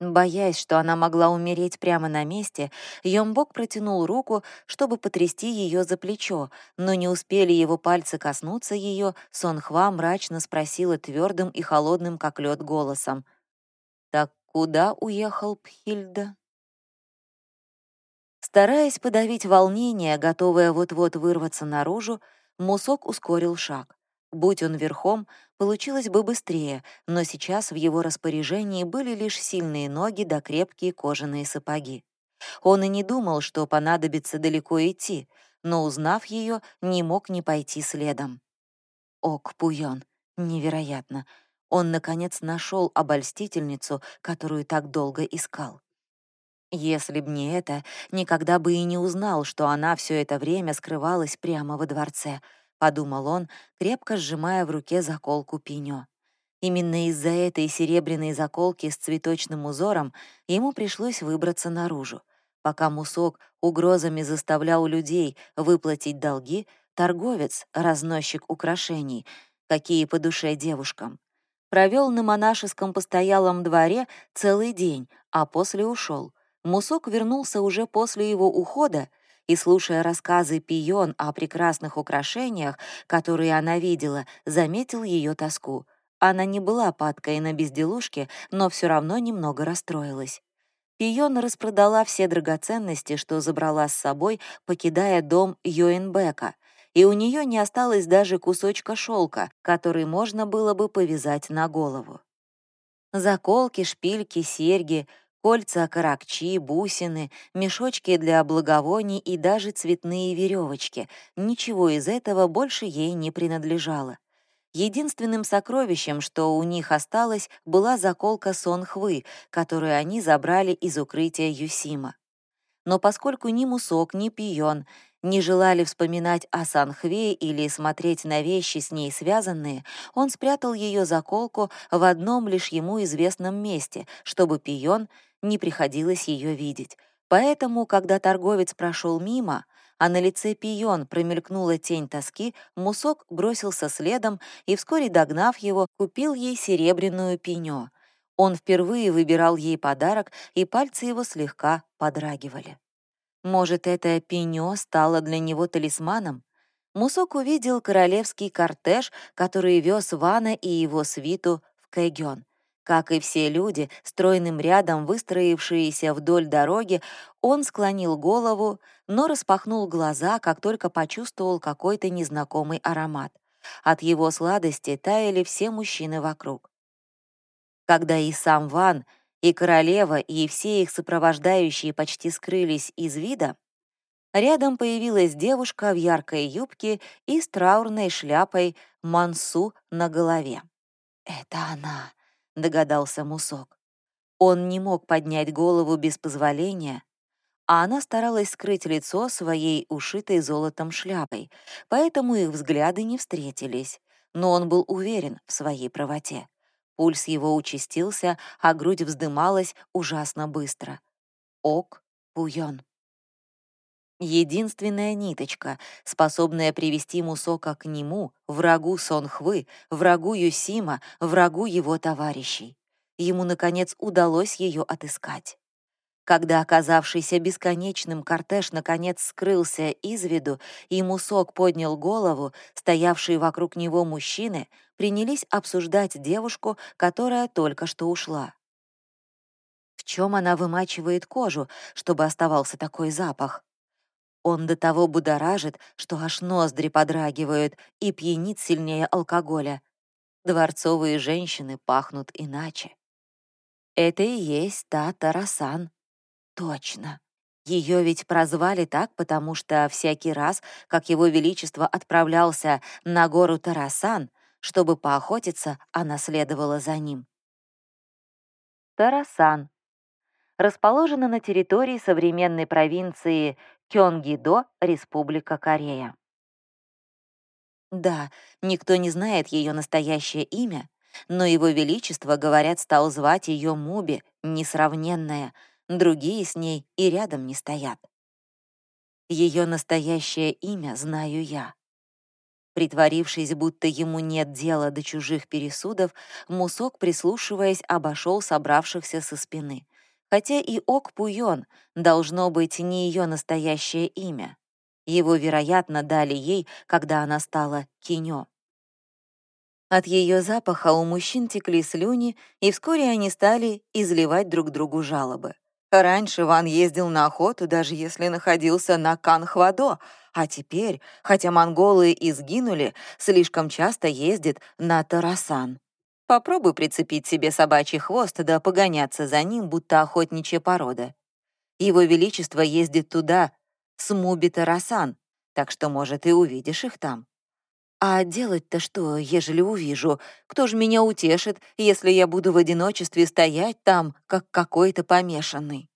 S1: Боясь, что она могла умереть прямо на месте, Йомбок протянул руку, чтобы потрясти ее за плечо, но не успели его пальцы коснуться ее, Сонхва мрачно спросила твердым и холодным, как лед, голосом. «Так куда уехал Пхильда?» Стараясь подавить волнение, готовое вот-вот вырваться наружу, Мусок ускорил шаг. Будь он верхом, получилось бы быстрее, но сейчас в его распоряжении были лишь сильные ноги да крепкие кожаные сапоги. Он и не думал, что понадобится далеко идти, но, узнав ее, не мог не пойти следом. Ок Пуйон. Невероятно. Он, наконец, нашел обольстительницу, которую так долго искал. Если б не это, никогда бы и не узнал, что она все это время скрывалась прямо во дворце, подумал он, крепко сжимая в руке заколку пинё. Именно из-за этой серебряной заколки с цветочным узором ему пришлось выбраться наружу. Пока Мусок угрозами заставлял людей выплатить долги, торговец, разносчик украшений, какие по душе девушкам, провел на монашеском постоялом дворе целый день, а после ушел. Мусок вернулся уже после его ухода и, слушая рассказы Пион о прекрасных украшениях, которые она видела, заметил ее тоску. Она не была падкой на безделушки, но все равно немного расстроилась. Пион распродала все драгоценности, что забрала с собой, покидая дом Йоенбека, и у нее не осталось даже кусочка шелка, который можно было бы повязать на голову. Заколки, шпильки, серьги — Кольца, каракчи, бусины, мешочки для благовоний и даже цветные веревочки. Ничего из этого больше ей не принадлежало. Единственным сокровищем, что у них осталось, была заколка сонхвы, которую они забрали из укрытия Юсима. Но поскольку ни Мусок, ни Пион не желали вспоминать о Санхве или смотреть на вещи с ней связанные, он спрятал ее заколку в одном лишь ему известном месте, чтобы Пион не приходилось ее видеть. Поэтому, когда торговец прошел мимо, а на лице пион промелькнула тень тоски, Мусок бросился следом и, вскоре догнав его, купил ей серебряную пенё. Он впервые выбирал ей подарок, и пальцы его слегка подрагивали. Может, это пенё стало для него талисманом? Мусок увидел королевский кортеж, который вез Вана и его свиту в Кэгён. Как и все люди, стройным рядом выстроившиеся вдоль дороги, он склонил голову, но распахнул глаза, как только почувствовал какой-то незнакомый аромат. От его сладости таяли все мужчины вокруг. Когда и сам Ван, и королева, и все их сопровождающие почти скрылись из вида, рядом появилась девушка в яркой юбке и с траурной шляпой мансу на голове. «Это она!» — догадался Мусок. Он не мог поднять голову без позволения, а она старалась скрыть лицо своей ушитой золотом шляпой, поэтому их взгляды не встретились, но он был уверен в своей правоте. Пульс его участился, а грудь вздымалась ужасно быстро. Ок Пуйон. Единственная ниточка, способная привести Мусока к нему, врагу Сонхвы, врагу Юсима, врагу его товарищей. Ему, наконец, удалось ее отыскать. Когда оказавшийся бесконечным кортеж наконец скрылся из виду, и Мусок поднял голову, стоявшие вокруг него мужчины принялись обсуждать девушку, которая только что ушла. В чем она вымачивает кожу, чтобы оставался такой запах? Он до того будоражит, что аж ноздри подрагивают и пьянит сильнее алкоголя. Дворцовые женщины пахнут иначе. Это и есть та Тарасан. Точно. Ее ведь прозвали так, потому что всякий раз, как его величество отправлялся на гору Тарасан, чтобы поохотиться, она следовала за ним. Тарасан. Расположена на территории современной провинции Кёнгидо, Республика Корея. Да, никто не знает ее настоящее имя, но его величество, говорят, стал звать ее Муби, несравненная — другие с ней и рядом не стоят. Ее настоящее имя знаю я. Притворившись, будто ему нет дела до чужих пересудов, Мусок, прислушиваясь, обошел собравшихся со спины. Хотя и Ок Пуйон должно быть не ее настоящее имя. Его, вероятно, дали ей, когда она стала Кинё. От ее запаха у мужчин текли слюни, и вскоре они стали изливать друг другу жалобы. Раньше Ван ездил на охоту, даже если находился на Канхвадо, а теперь, хотя монголы и сгинули, слишком часто ездит на Тарасан. Попробуй прицепить себе собачий хвост да погоняться за ним, будто охотничья порода. Его Величество ездит туда, с Муби Тарасан, так что, может, и увидишь их там. А делать-то что, ежели увижу? Кто ж меня утешит, если я буду в одиночестве стоять там, как какой-то помешанный?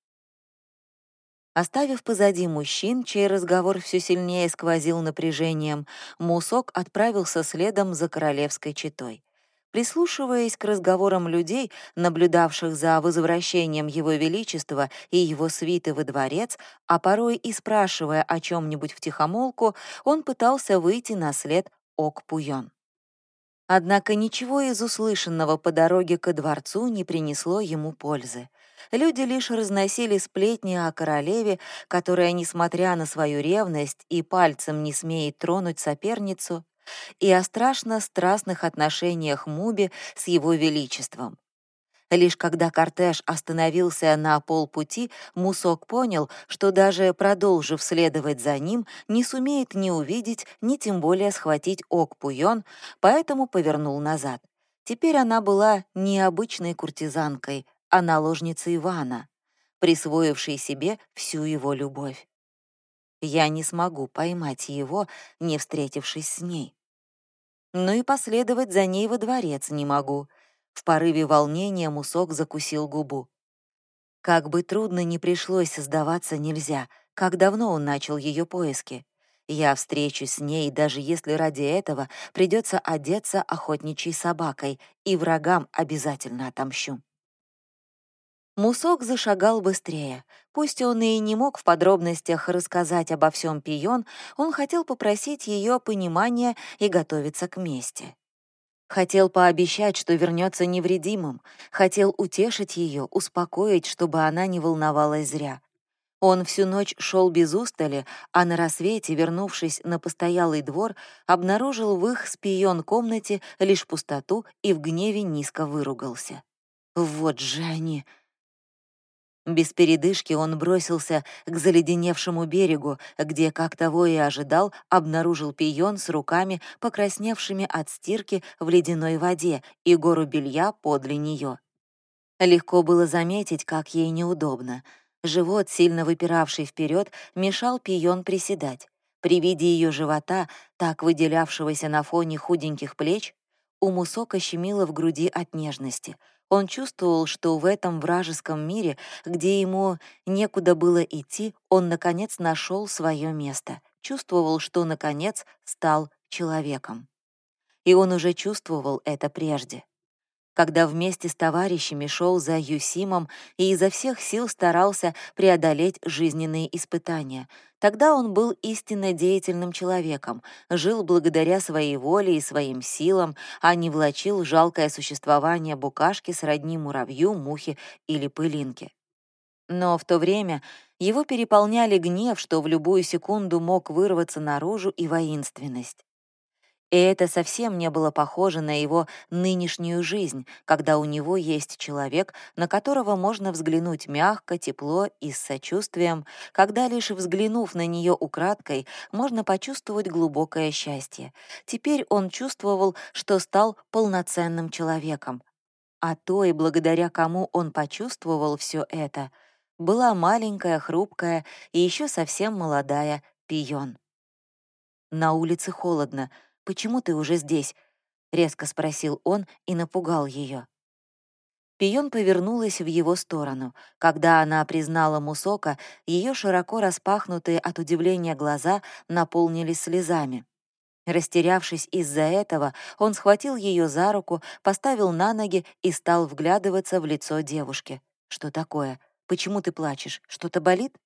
S1: Оставив позади мужчин, чей разговор все сильнее сквозил напряжением, Мусок отправился следом за королевской четой. Прислушиваясь к разговорам людей, наблюдавших за возвращением Его Величества и его свиты во дворец, а порой и спрашивая о чем-нибудь втихомолку, он пытался выйти на след Ок-Пуйон. Однако ничего из услышанного по дороге ко дворцу не принесло ему пользы. Люди лишь разносили сплетни о королеве, которая, несмотря на свою ревность и пальцем не смеет тронуть соперницу, и о страшно страстных отношениях Муби с его величеством. Лишь когда кортеж остановился на полпути, Мусок понял, что даже продолжив следовать за ним, не сумеет ни увидеть, ни тем более схватить Ок-Пуйон, поэтому повернул назад. Теперь она была не обычной куртизанкой, а наложницей Ивана, присвоившей себе всю его любовь. Я не смогу поймать его, не встретившись с ней. Но и последовать за ней во дворец не могу — в порыве волнения Мусок закусил губу. Как бы трудно ни пришлось сдаваться нельзя, как давно он начал ее поиски. Я встречусь с ней, даже если ради этого придется одеться охотничьей собакой, и врагам обязательно отомщу. Мусок зашагал быстрее. Пусть он и не мог в подробностях рассказать обо всем Пион, он хотел попросить ее понимания и готовиться к мести. Хотел пообещать, что вернется невредимым, хотел утешить ее, успокоить, чтобы она не волновалась зря. Он всю ночь шел без устали, а на рассвете, вернувшись на постоялый двор, обнаружил в их спион комнате лишь пустоту и в гневе низко выругался. «Вот же они!» Без передышки он бросился к заледеневшему берегу, где, как того и ожидал, обнаружил пион с руками, покрасневшими от стирки в ледяной воде, и гору белья подле нее. Легко было заметить, как ей неудобно. Живот, сильно выпиравший вперед, мешал пион приседать. При виде ее живота, так выделявшегося на фоне худеньких плеч, у Мусока щемило в груди от нежности — он чувствовал, что в этом вражеском мире, где ему некуда было идти, он, наконец, нашел свое место. Чувствовал, что, наконец, стал человеком. И он уже чувствовал это прежде. Когда вместе с товарищами шел за Юсимом и изо всех сил старался преодолеть жизненные испытания. Тогда он был истинно деятельным человеком, жил благодаря своей воле и своим силам, а не влачил жалкое существование букашки сродни муравью, мухе или пылинке. Но в то время его переполняли гнев, что в любую секунду мог вырваться наружу, и воинственность. И это совсем не было похоже на его нынешнюю жизнь, когда у него есть человек, на которого можно взглянуть мягко, тепло и с сочувствием, когда лишь взглянув на нее украдкой, можно почувствовать глубокое счастье. Теперь он чувствовал, что стал полноценным человеком. А то и благодаря кому он почувствовал все это, была маленькая, хрупкая и еще совсем молодая Пион. На улице холодно — «Почему ты уже здесь?» — резко спросил он и напугал ее. Пион повернулась в его сторону. Когда она признала Мусока, ее широко распахнутые от удивления глаза наполнились слезами. Растерявшись из-за этого, он схватил ее за руку, поставил на ноги и стал вглядываться в лицо девушки. «Что такое? Почему ты плачешь? Что-то болит?»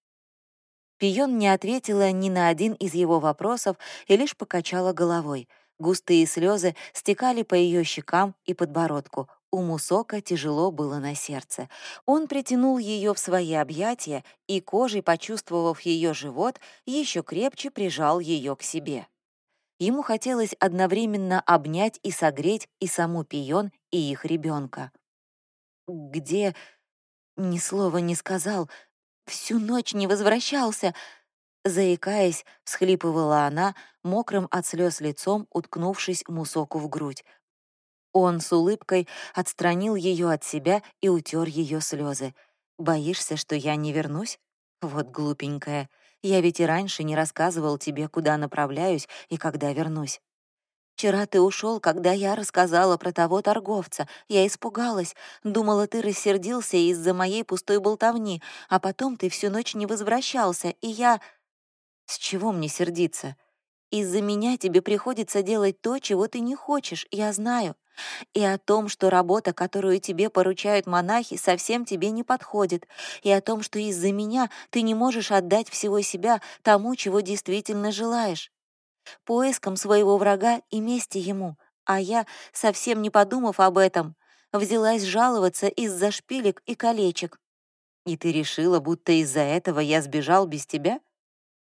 S1: Пион не ответила ни на один из его вопросов и лишь покачала головой. Густые слезы стекали по ее щекам и подбородку. У Мусока тяжело было на сердце. Он притянул ее в свои объятия и, кожей почувствовав ее живот, еще крепче прижал ее к себе. Ему хотелось одновременно обнять и согреть и саму Пион, и их ребенка. «Где...» Ни слова не сказал, Всю ночь не возвращался!» Заикаясь, всхлипывала она, мокрым от слез лицом, уткнувшись Мусоку в грудь. Он с улыбкой отстранил ее от себя и утер ее слезы. «Боишься, что я не вернусь? Вот глупенькая. Я ведь и раньше не рассказывал тебе, куда направляюсь и когда вернусь. Вчера ты ушел, когда я рассказала про того торговца. Я испугалась. Думала, ты рассердился из-за моей пустой болтовни, а потом ты всю ночь не возвращался, и я... С чего мне сердиться? Из-за меня тебе приходится делать то, чего ты не хочешь, я знаю. И о том, что работа, которую тебе поручают монахи, совсем тебе не подходит. И о том, что из-за меня ты не можешь отдать всего себя тому, чего действительно желаешь поиском своего врага и мести ему, а я, совсем не подумав об этом, взялась жаловаться из-за шпилек и колечек. И ты решила, будто из-за этого я сбежал без тебя?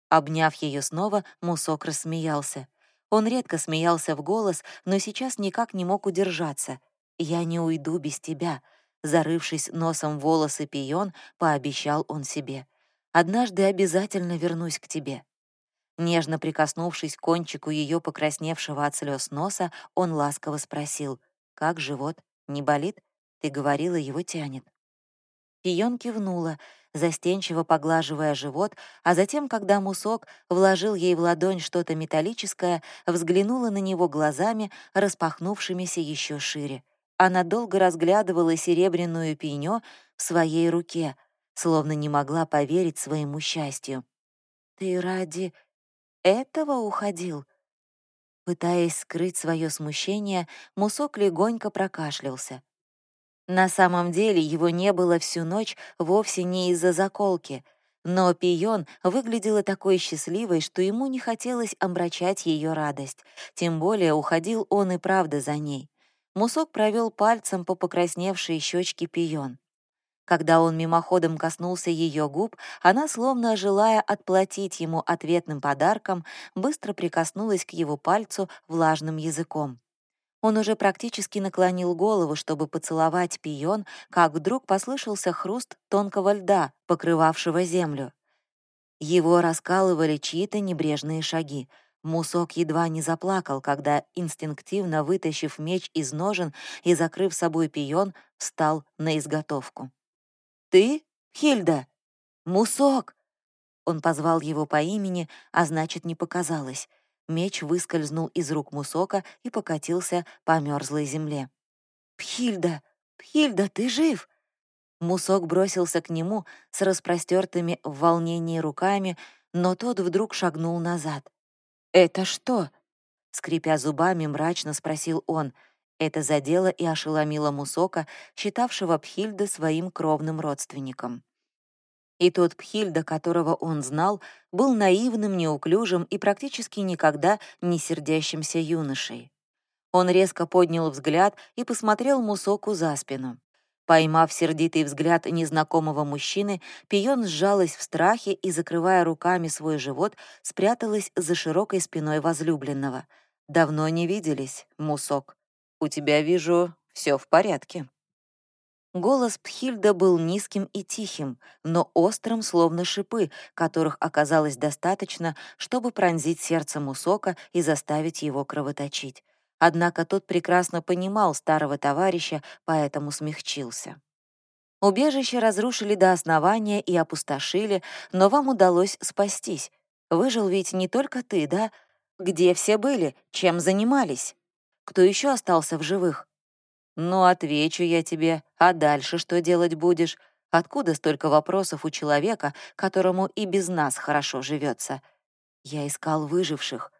S1: Обняв ее снова, Мусок рассмеялся. Он редко смеялся в голос, но сейчас никак не мог удержаться. «Я не уйду без тебя», — зарывшись носом в волосы пион, пообещал он себе. «Однажды обязательно вернусь к тебе». Нежно прикоснувшись к кончику ее покрасневшего от слез носа, он ласково спросил, «Как живот? Не болит? Ты говорила, его тянет». Пион кивнула, застенчиво поглаживая живот, а затем, когда Мусок вложил ей в ладонь что-то металлическое, взглянула на него глазами, распахнувшимися еще шире. Она долго разглядывала серебряную пенё в своей руке, словно не могла поверить своему счастью. «Ты ради этого уходил?» Пытаясь скрыть свое смущение, Мусок легонько прокашлялся. На самом деле его не было всю ночь вовсе не из-за заколки, но Пион выглядела такой счастливой, что ему не хотелось омрачать ее радость, тем более уходил он и правда за ней. Мусок провел пальцем по покрасневшей щечке Пион. Когда он мимоходом коснулся ее губ, она, словно желая отплатить ему ответным подарком, быстро прикоснулась к его пальцу влажным языком. Он уже практически наклонил голову, чтобы поцеловать пион, как вдруг послышался хруст тонкого льда, покрывавшего землю. Его раскалывали чьи-то небрежные шаги. Мусок едва не заплакал, когда, инстинктивно вытащив меч из ножен и закрыв собой пион, встал на изготовку. «Ты, Хильда? Мусок!» Он позвал его по имени, а значит, не показалось. Меч выскользнул из рук Мусока и покатился по мерзлой земле. «Пхильда! Пхильда, ты жив?» Мусок бросился к нему с распростертыми в волнении руками, но тот вдруг шагнул назад. «Это что?» — скрипя зубами, мрачно спросил он. Это задело и ошеломило Мусока, считавшего Пхильда своим кровным родственником. И тот Пхильда, которого он знал, был наивным, неуклюжим и практически никогда не сердящимся юношей. Он резко поднял взгляд и посмотрел Мусоку за спину. Поймав сердитый взгляд незнакомого мужчины, Пион сжалась в страхе и, закрывая руками свой живот, спряталась за широкой спиной возлюбленного. «Давно не виделись, Мусок. У тебя, вижу, все в порядке». Голос Пхильда был низким и тихим, но острым, словно шипы, которых оказалось достаточно, чтобы пронзить сердце Мусока и заставить его кровоточить. Однако тот прекрасно понимал старого товарища, поэтому смягчился. Убежище разрушили до основания и опустошили, но вам удалось спастись. Выжил ведь не только ты, да? Где все были? Чем занимались? Кто еще остался в живых? «Ну, отвечу я тебе. А дальше что делать будешь? Откуда столько вопросов у человека, которому и без нас хорошо живется? Я искал выживших.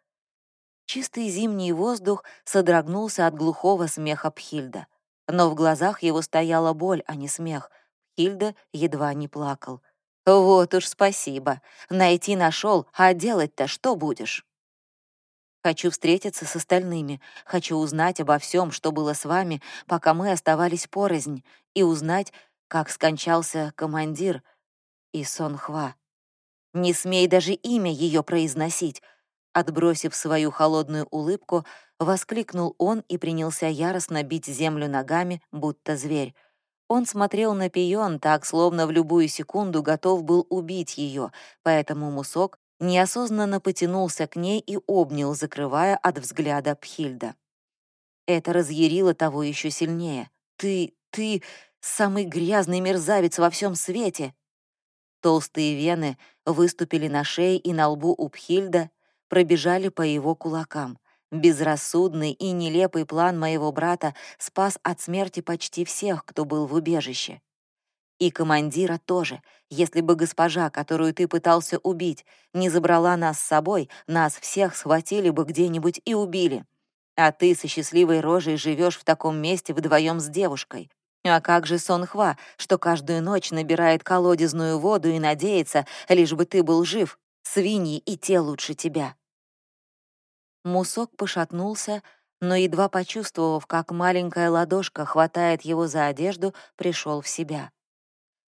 S1: Чистый зимний воздух содрогнулся от глухого смеха Пхильда. Но в глазах его стояла боль, а не смех. Пхильда едва не плакал. «Вот уж спасибо. Найти нашел, а делать-то что будешь?» Хочу встретиться с остальными, хочу узнать обо всем, что было с вами, пока мы оставались порознь, и узнать, как скончался командир и Сонхва. Не смей даже имя ее произносить. Отбросив свою холодную улыбку, воскликнул он и принялся яростно бить землю ногами, будто зверь. Он смотрел на пион так, словно в любую секунду готов был убить ее, поэтому Мусок неосознанно потянулся к ней и обнял, закрывая от взгляда Пхильда. Это разъярило того еще сильнее. «Ты, ты самый грязный мерзавец во всем свете!» Толстые вены выступили на шее и на лбу у Пхильда, пробежали по его кулакам. Безрассудный и нелепый план моего брата спас от смерти почти всех, кто был в убежище. И командира тоже. Если бы госпожа, которую ты пытался убить, не забрала нас с собой, нас всех схватили бы где-нибудь и убили. А ты со счастливой рожей живешь в таком месте вдвоем с девушкой. А как же Сонхва, что каждую ночь набирает колодезную воду и надеется, лишь бы ты был жив? Свиньи и те лучше тебя. Мусок пошатнулся, но, едва почувствовав, как маленькая ладошка хватает его за одежду, пришел в себя.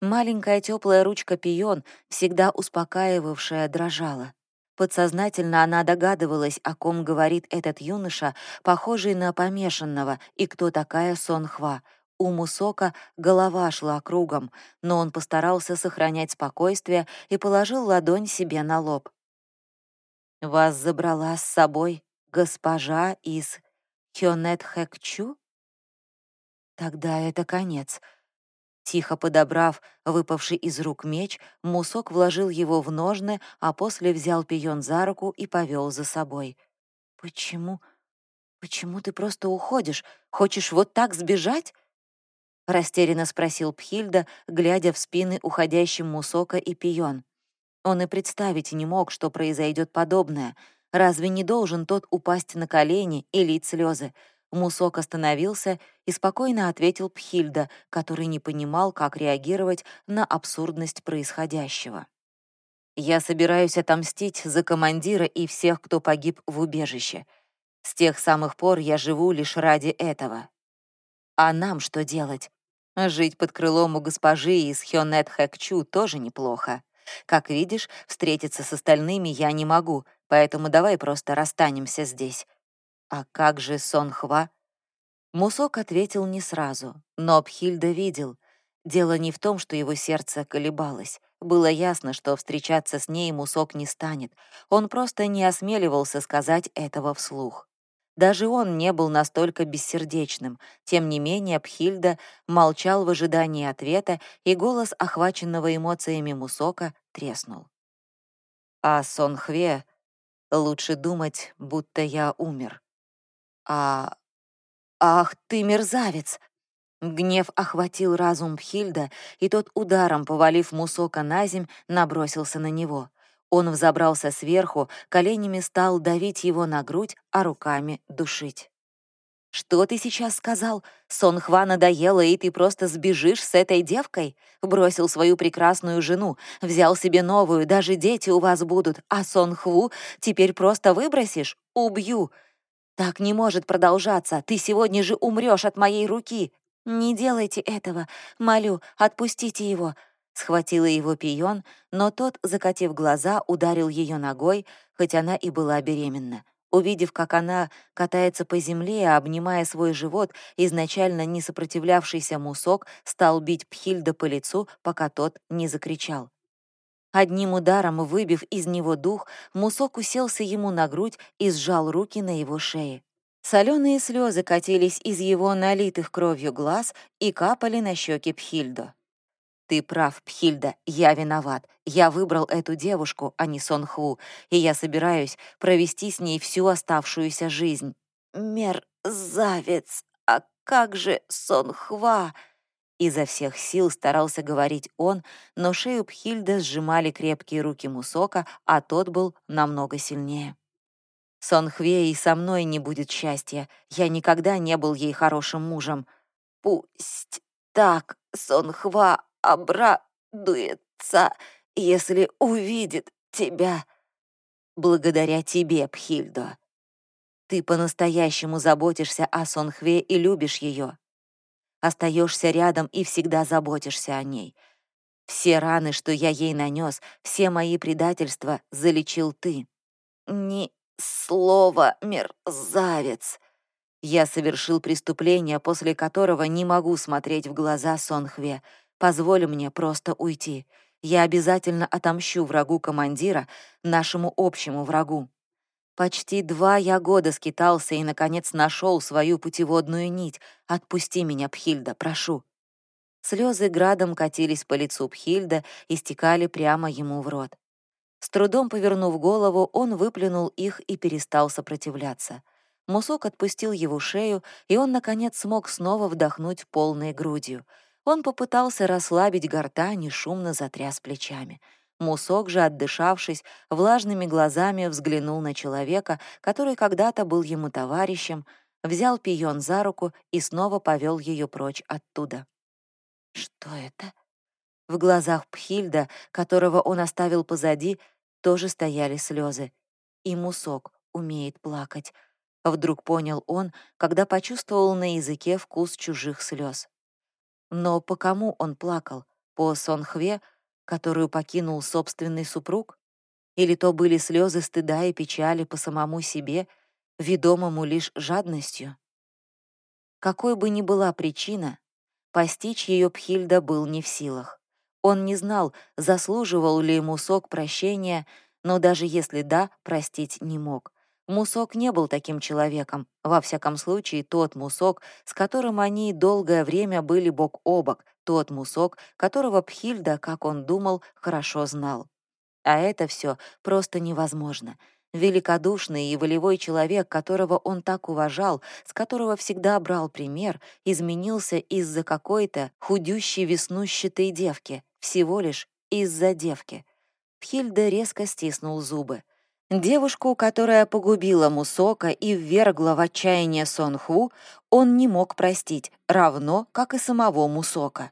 S1: Маленькая теплая ручка пион, всегда успокаивавшая, дрожала. Подсознательно она догадывалась, о ком говорит этот юноша, похожий на помешанного, и кто такая Сонхва. У Мусока голова шла кругом, но он постарался сохранять спокойствие и положил ладонь себе на лоб. «Вас забрала с собой госпожа из Хёнет Хэкчу?» «Тогда это конец», Тихо подобрав выпавший из рук меч, Мусок вложил его в ножны, а после взял пион за руку и повел за собой. «Почему? Почему ты просто уходишь? Хочешь вот так сбежать?» Растерянно спросил Пхильда, глядя в спины уходящим Мусока и пион. Он и представить не мог, что произойдет подобное. Разве не должен тот упасть на колени и лить слезы? Мусок остановился и спокойно ответил Пхильда, который не понимал, как реагировать на абсурдность происходящего. «Я собираюсь отомстить за командира и всех, кто погиб в убежище. С тех самых пор я живу лишь ради этого. А нам что делать? Жить под крылом у госпожи из Хёнет Хэкчу тоже неплохо. Как видишь, встретиться с остальными я не могу, поэтому давай просто расстанемся здесь. «А как же Сонхва?» Мусок ответил не сразу, но Абхильда видел. Дело не в том, что его сердце колебалось. Было ясно, что встречаться с ней Мусок не станет. Он просто не осмеливался сказать этого вслух. Даже он не был настолько бессердечным. Тем не менее, Пхильда молчал в ожидании ответа, и голос, охваченного эмоциями Мусока, треснул. «А Сонхве лучше думать, будто я умер. А... Ах ты, мерзавец! Гнев охватил разум Пхильда, и тот ударом, повалив Мусока на земь, набросился на него. Он взобрался сверху, коленями стал давить его на грудь, а руками душить. «Что ты сейчас сказал? Сонхва надоела, и ты просто сбежишь с этой девкой?» Бросил свою прекрасную жену, взял себе новую, даже дети у вас будут, а Сонхву теперь просто выбросишь? Убью!» «Так не может продолжаться, ты сегодня же умрешь от моей руки!» «Не делайте этого, молю, отпустите его!» Схватила его пион, но тот, закатив глаза, ударил ее ногой, хоть она и была беременна. Увидев, как она катается по земле, обнимая свой живот, изначально не сопротивлявшийся мусок стал бить Пхильда по лицу, пока тот не закричал. Одним ударом, выбив из него дух, мусок уселся ему на грудь и сжал руки на его шее. Соленые слезы катились из его налитых кровью глаз и капали на щеки Пхильдо. «Ты прав, Пхильда, я виноват. Я выбрал эту девушку, а не Сонхву, и я собираюсь провести с ней всю оставшуюся жизнь». «Мерзавец! А как же Сонхва?» Изо всех сил старался говорить он, но шею Пхильда сжимали крепкие руки Мусока, а тот был намного сильнее. «Сонхве и со мной не будет счастья. Я никогда не был ей хорошим мужем». «Пусть так, Сонхва обрадуется, если увидит тебя. Благодаря тебе, Пхильдо. Ты по-настоящему заботишься о Сонхве и любишь ее. Остаешься рядом и всегда заботишься о ней. Все раны, что я ей нанес, все мои предательства залечил ты. Ни слова, мерзавец. Я совершил преступление, после которого не могу смотреть в глаза Сонхве. Позволь мне просто уйти. Я обязательно отомщу врагу командира, нашему общему врагу. Почти два я года скитался и, наконец, нашел свою путеводную нить. Отпусти меня, Пхильда, прошу». Слезы градом катились по лицу Пхильда и стекали прямо ему в рот. С трудом повернув голову, он выплюнул их и перестал сопротивляться. Мусок отпустил его шею, и он, наконец, смог снова вдохнуть полной грудью — он попытался расслабить гортань и шумно затряс плечами. Мусок же, отдышавшись, влажными глазами взглянул на человека, который когда-то был ему товарищем, взял пион за руку и снова повел ее прочь оттуда. «Что это?» В глазах Пхильда, которого он оставил позади, тоже стояли слезы. И Мусок умеет плакать. Вдруг понял он, когда почувствовал на языке вкус чужих слез. Но по кому он плакал? По Сонхве, которую покинул собственный супруг? Или то были слезы стыда и печали по самому себе, ведомому лишь жадностью? Какой бы ни была причина, постичь ее Пхильда был не в силах. Он не знал, заслуживал ли ему сок прощения, но даже если да, простить не мог. Мусок не был таким человеком, во всяком случае, тот Мусок, с которым они долгое время были бок о бок, тот Мусок, которого Пхильда, как он думал, хорошо знал. А это все просто невозможно. Великодушный и волевой человек, которого он так уважал, с которого всегда брал пример, изменился из-за какой-то худющей веснущатой девки, всего лишь из-за девки. Пхильда резко стиснул зубы. Девушку, которая погубила Мусока и ввергла в отчаяние Сонху, он не мог простить, равно как и самого Мусока.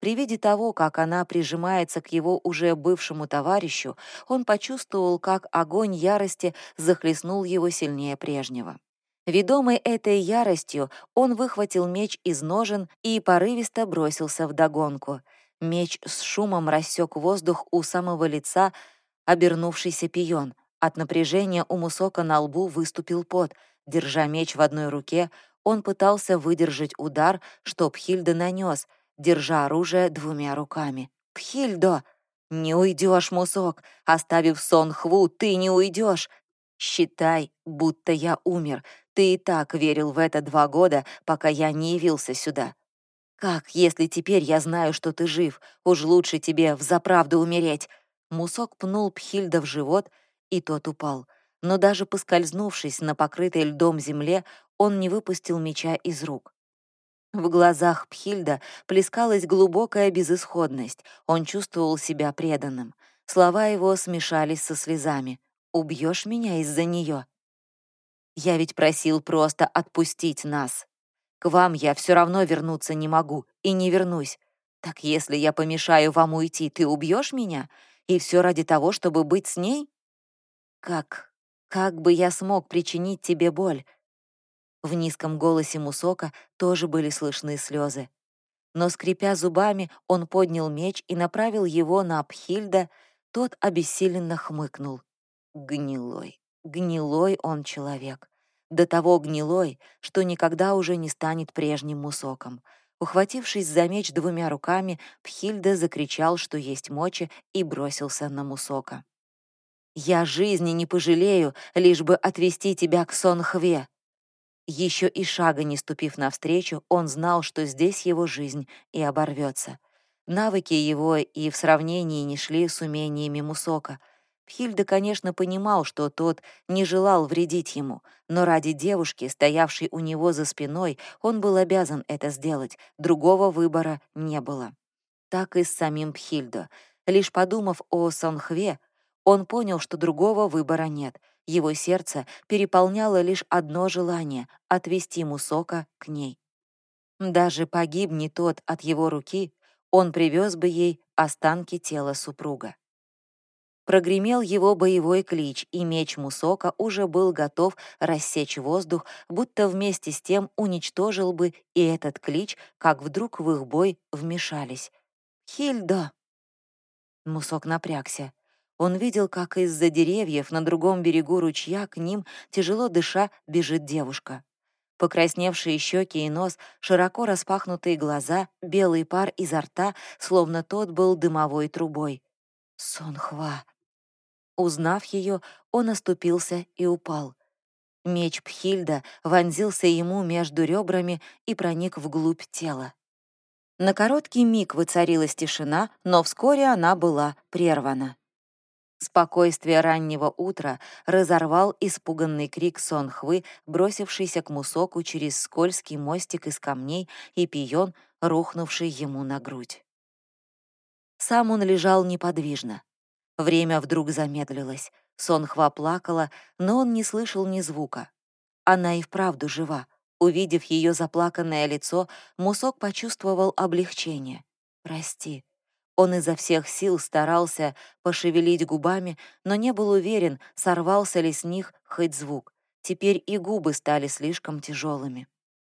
S1: При виде того, как она прижимается к его уже бывшему товарищу, он почувствовал, как огонь ярости захлестнул его сильнее прежнего. Ведомый этой яростью, он выхватил меч из ножен и порывисто бросился в догонку. Меч с шумом рассек воздух у самого лица обернувшийся пион. От напряжения у Мусока на лбу выступил пот. Держа меч в одной руке, он пытался выдержать удар, что Пхильда нанес, держа оружие двумя руками. «Пхильдо! Не уйдешь, Мусок! Оставив сон Хву, ты не уйдешь! Считай, будто я умер. Ты и так верил в это два года, пока я не явился сюда. Как, если теперь я знаю, что ты жив? Уж лучше тебе взаправду умереть!» Мусок пнул Пхильда в живот, и тот упал. Но даже поскользнувшись на покрытой льдом земле, он не выпустил меча из рук. В глазах Пхильда плескалась глубокая безысходность, он чувствовал себя преданным. Слова его смешались со слезами. «Убьешь меня из-за нее?» Я ведь просил просто отпустить нас. К вам я все равно вернуться не могу и не вернусь. Так если я помешаю вам уйти, ты убьешь меня? И все ради того, чтобы быть с ней? Как? Как бы я смог причинить тебе боль? В низком голосе Мусока тоже были слышны слезы. Но, скрипя зубами, он поднял меч и направил его на Абхильда, тот обессиленно хмыкнул. Гнилой, гнилой он человек до того гнилой, что никогда уже не станет прежним мусоком. Ухватившись за меч двумя руками, Пхильда закричал, что есть мочи, и бросился на мусока. «Я жизни не пожалею, лишь бы отвести тебя к Сонхве!» Еще и шага не ступив навстречу, он знал, что здесь его жизнь и оборвется. Навыки его и в сравнении не шли с умениями Мусока — Хильда, конечно, понимал, что тот не желал вредить ему, но ради девушки, стоявшей у него за спиной, он был обязан это сделать, другого выбора не было. Так и с самим Пхильдо. Лишь подумав о Сонхве, он понял, что другого выбора нет. Его сердце переполняло лишь одно желание — отвести Мусока к ней. Даже погибни тот от его руки, он привез бы ей останки тела супруга. Прогремел его боевой клич, и меч Мусока уже был готов рассечь воздух, будто вместе с тем уничтожил бы и этот клич, как вдруг в их бой вмешались. «Хильда!» Мусок напрягся. Он видел, как из-за деревьев на другом берегу ручья к ним, тяжело дыша, бежит девушка. Покрасневшие щеки и нос, широко распахнутые глаза, белый пар изо рта, словно тот был дымовой трубой. Сонхва. Узнав ее, он оступился и упал. Меч Пхильда вонзился ему между ребрами и проник вглубь тела. На короткий миг воцарилась тишина, но вскоре она была прервана. Спокойствие раннего утра разорвал испуганный крик Сонхвы, бросившийся к Мусоку через скользкий мостик из камней и пион, рухнувший ему на грудь. Сам он лежал неподвижно. Время вдруг замедлилось. Сонхва плакала, но он не слышал ни звука. Она и вправду жива. Увидев ее заплаканное лицо, Мусок почувствовал облегчение. «Прости». Он изо всех сил старался пошевелить губами, но не был уверен, сорвался ли с них хоть звук. Теперь и губы стали слишком тяжелыми.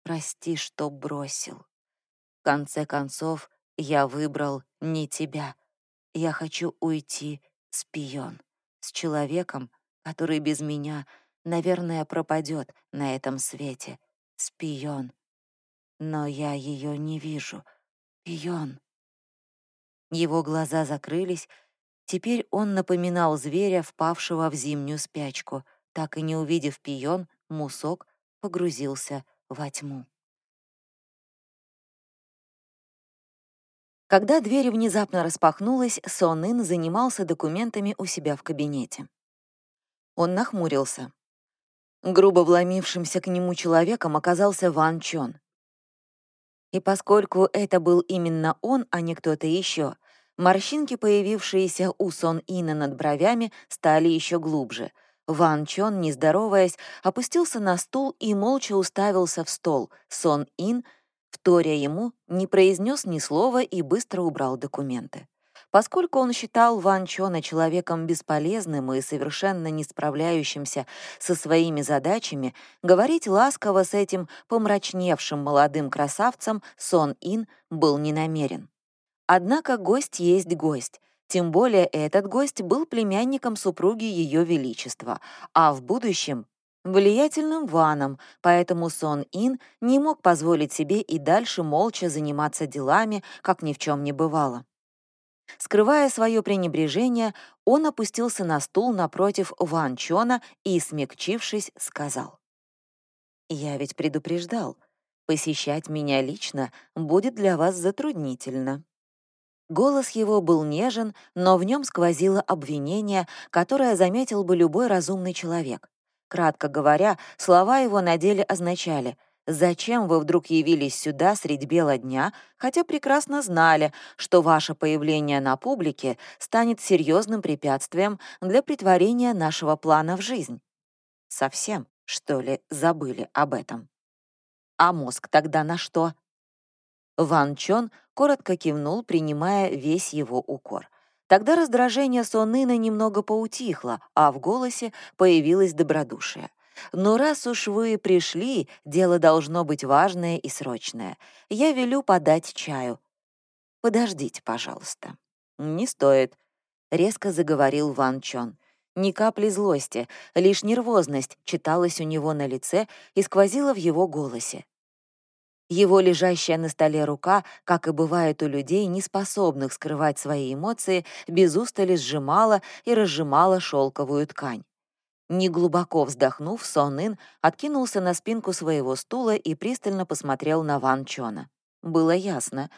S1: «Прости, что бросил. В конце концов, я выбрал не тебя. Я хочу уйти Спион. С человеком, который без меня, наверное, пропадет на этом свете. Спион. Но я ее не вижу. Пион. Его глаза закрылись. Теперь он напоминал зверя, впавшего в зимнюю спячку. Так и не увидев пион, Мусок погрузился во тьму. Когда дверь внезапно распахнулась, Сон Ин занимался документами у себя в кабинете. Он нахмурился. Грубо вломившимся к нему человеком оказался Ван Чон. И поскольку это был именно он, а не кто-то еще, морщинки, появившиеся у Сон Ина над бровями, стали еще глубже. Ван Чон, не здороваясь, опустился на стул и молча уставился в стол. Сон Ин — Вторя ему, не произнес ни слова и быстро убрал документы. Поскольку он считал Ван Чона человеком бесполезным и совершенно не справляющимся со своими задачами, говорить ласково с этим помрачневшим молодым красавцем Сон Ин был не намерен. Однако гость есть гость, тем более этот гость был племянником супруги Ее Величества, а в будущем влиятельным ваном, поэтому Сон Ин не мог позволить себе и дальше молча заниматься делами, как ни в чем не бывало. Скрывая свое пренебрежение, он опустился на стул напротив Ван Чона и, смягчившись, сказал. «Я ведь предупреждал, посещать меня лично будет для вас затруднительно». Голос его был нежен, но в нем сквозило обвинение, которое заметил бы любой разумный человек. Кратко говоря, слова его на деле означали «Зачем вы вдруг явились сюда средь бела дня, хотя прекрасно знали, что ваше появление на публике станет серьезным препятствием для притворения нашего плана в жизнь?» Совсем. что ли, забыли об этом? А мозг тогда на что? Ван Чон коротко кивнул, принимая весь его укор. Тогда раздражение Сонына немного поутихло, а в голосе появилось добродушие. «Но раз уж вы пришли, дело должно быть важное и срочное. Я велю подать чаю. Подождите, пожалуйста». «Не стоит», — резко заговорил Ван Чон. Ни капли злости, лишь нервозность читалась у него на лице и сквозила в его голосе. Его лежащая на столе рука, как и бывает у людей, не способных скрывать свои эмоции, без устали сжимала и разжимала шелковую ткань. Неглубоко вздохнув, Сон Ин откинулся на спинку своего стула и пристально посмотрел на Ван Чона. Было ясно.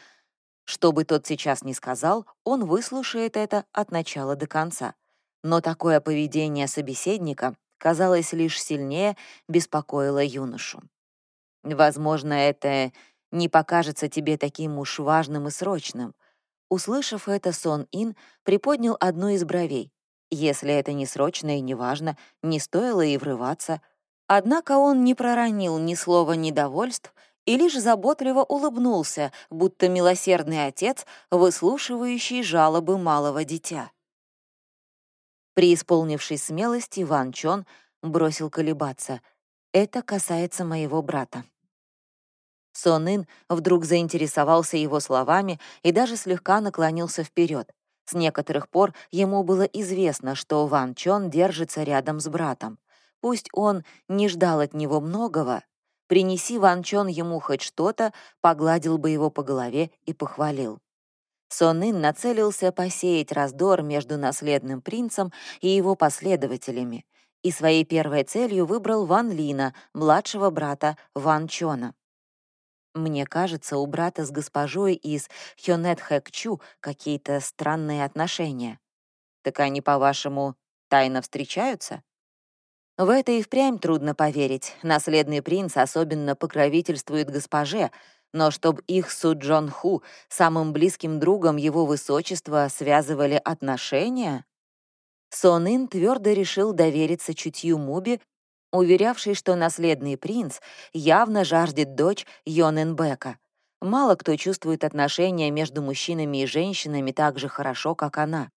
S1: Что бы тот сейчас ни сказал, он выслушает это от начала до конца. Но такое поведение собеседника, казалось, лишь сильнее беспокоило юношу. Возможно, это не покажется тебе таким уж важным и срочным. Услышав это, Сон Ин приподнял одну из бровей. Если это не срочно и не важно, не стоило и врываться. Однако он не проронил ни слова недовольств и лишь заботливо улыбнулся, будто милосердный отец, выслушивающий жалобы малого дитя. Преисполнившись смелости, Ван Чон бросил колебаться. «Это касается моего брата». Сон Ин вдруг заинтересовался его словами и даже слегка наклонился вперед. С некоторых пор ему было известно, что Ван Чон держится рядом с братом. Пусть он не ждал от него многого, принеси Ван Чон ему хоть что-то, погладил бы его по голове и похвалил. Сон Ин нацелился посеять раздор между наследным принцем и его последователями, и своей первой целью выбрал Ван Лина, младшего брата Ван Чона. Мне кажется, у брата с госпожой из Хёнет Хэкчу какие-то странные отношения. Так они, по-вашему, тайно встречаются? В это и впрямь трудно поверить. Наследный принц особенно покровительствует госпоже, но чтобы их с Джон Ху, самым близким другом его высочества, связывали отношения? Сон Ин твердо решил довериться чутью Муби уверявший, что наследный принц явно жаждет дочь Йоненбека. Мало кто чувствует отношения между мужчинами и женщинами так же хорошо, как она.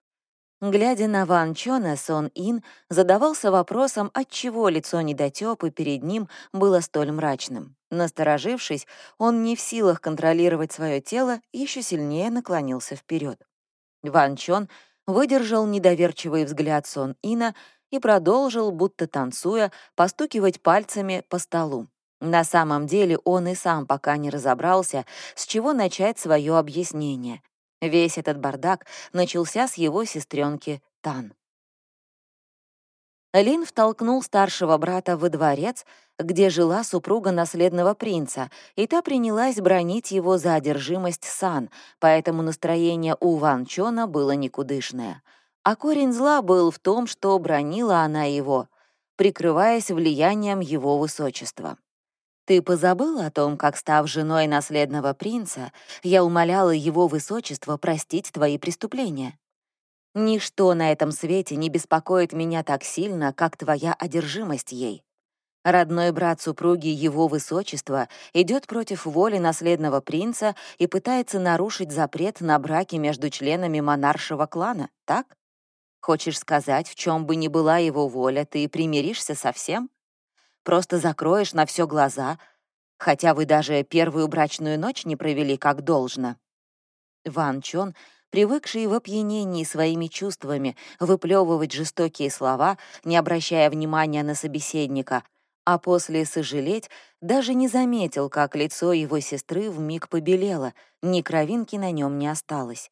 S1: Глядя на Ван Чона, Сон Ин задавался вопросом, отчего лицо недотёпы перед ним было столь мрачным. Насторожившись, он не в силах контролировать свое тело, еще сильнее наклонился вперед. Ван Чон выдержал недоверчивый взгляд Сон Ина и продолжил, будто танцуя, постукивать пальцами по столу. На самом деле он и сам пока не разобрался, с чего начать свое объяснение. Весь этот бардак начался с его сестренки Тан. Лин втолкнул старшего брата во дворец, где жила супруга наследного принца, и та принялась бронить его за одержимость Сан, поэтому настроение у Ван Чона было никудышное — а корень зла был в том, что бронила она его, прикрываясь влиянием его высочества. Ты позабыл о том, как, став женой наследного принца, я умоляла его высочество простить твои преступления? Ничто на этом свете не беспокоит меня так сильно, как твоя одержимость ей. Родной брат супруги его высочества идет против воли наследного принца и пытается нарушить запрет на браки между членами монаршего клана, так? Хочешь сказать, в чем бы ни была его воля, ты примиришься со всем? Просто закроешь на все глаза, хотя вы даже первую брачную ночь не провели как должно. Ван Чон, привыкший в опьянении своими чувствами выплевывать жестокие слова, не обращая внимания на собеседника, а после сожалеть, даже не заметил, как лицо его сестры вмиг побелело, ни кровинки на нем не осталось.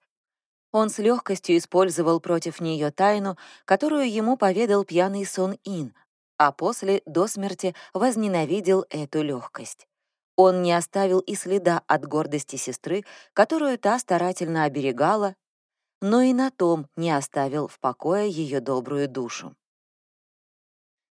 S1: Он с легкостью использовал против нее тайну, которую ему поведал пьяный Сон Ин, а после до смерти возненавидел эту легкость. Он не оставил и следа от гордости сестры, которую та старательно оберегала, но и на том не оставил в покое ее добрую душу.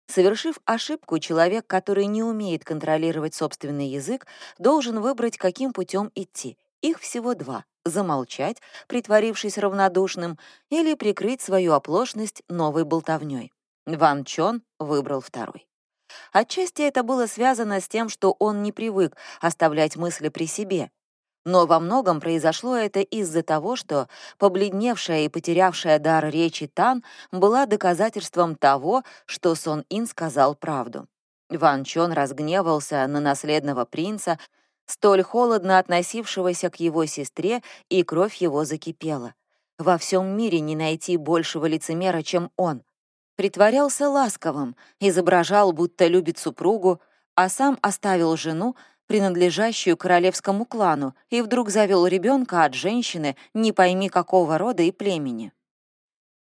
S1: Совершив ошибку, человек, который не умеет контролировать собственный язык, должен выбрать, каким путем идти. Их всего два замолчать, притворившись равнодушным, или прикрыть свою оплошность новой болтовней. Ван Чон выбрал второй. Отчасти это было связано с тем, что он не привык оставлять мысли при себе. Но во многом произошло это из-за того, что побледневшая и потерявшая дар речи Тан была доказательством того, что Сон Ин сказал правду. Ван Чон разгневался на наследного принца, столь холодно относившегося к его сестре, и кровь его закипела. Во всем мире не найти большего лицемера, чем он. Притворялся ласковым, изображал, будто любит супругу, а сам оставил жену, принадлежащую королевскому клану, и вдруг завел ребенка от женщины, не пойми какого рода и племени.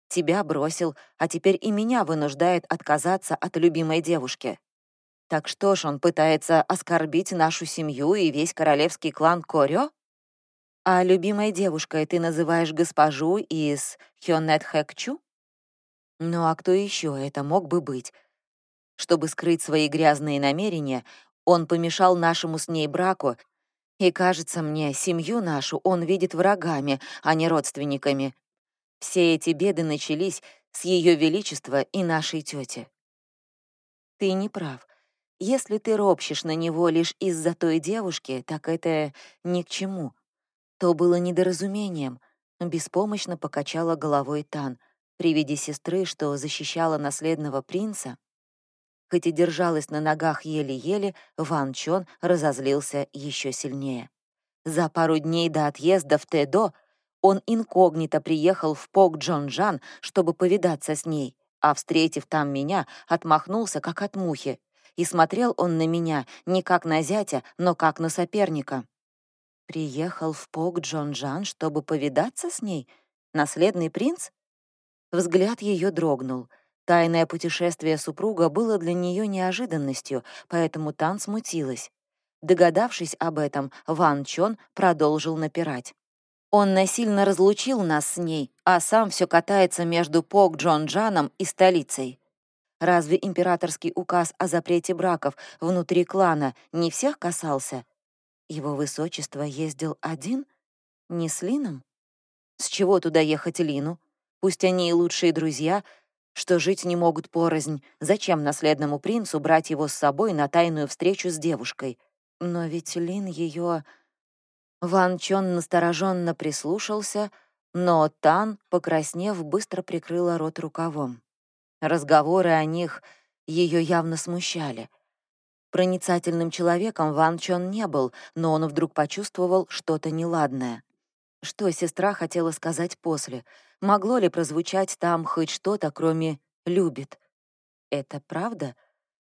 S1: Тебя бросил, а теперь и меня вынуждает отказаться от любимой девушки. Так что ж, он пытается оскорбить нашу семью и весь королевский клан Корё? А любимой девушкой ты называешь госпожу из Хёнет Хэкчу? Ну а кто еще это мог бы быть? Чтобы скрыть свои грязные намерения, он помешал нашему с ней браку, и, кажется мне, семью нашу он видит врагами, а не родственниками. Все эти беды начались с Ее Величества и нашей тети. Ты не прав. Если ты ропщешь на него лишь из-за той девушки, так это ни к чему. То было недоразумением. Беспомощно покачала головой Тан. При виде сестры, что защищала наследного принца, хоть и держалась на ногах еле-еле, Ван Чон разозлился еще сильнее. За пару дней до отъезда в Тэдо он инкогнито приехал в Пок Джон-Жан, чтобы повидаться с ней, а, встретив там меня, отмахнулся, как от мухи, и смотрел он на меня не как на зятя, но как на соперника. Приехал в Пок Джон Джан, чтобы повидаться с ней? Наследный принц? Взгляд ее дрогнул. Тайное путешествие супруга было для нее неожиданностью, поэтому Тан смутилась. Догадавшись об этом, Ван Чон продолжил напирать. Он насильно разлучил нас с ней, а сам все катается между Пок Джон Джаном и столицей. Разве императорский указ о запрете браков внутри клана не всех касался? Его высочество ездил один? Не с Лином? С чего туда ехать Лину? Пусть они и лучшие друзья, что жить не могут порознь. Зачем наследному принцу брать его с собой на тайную встречу с девушкой? Но ведь Лин ее... Ван Чон настороженно прислушался, но Тан, покраснев, быстро прикрыла рот рукавом. Разговоры о них ее явно смущали. Проницательным человеком Ван Чон не был, но он вдруг почувствовал что-то неладное. Что сестра хотела сказать после? Могло ли прозвучать там хоть что-то, кроме «любит»? Это правда?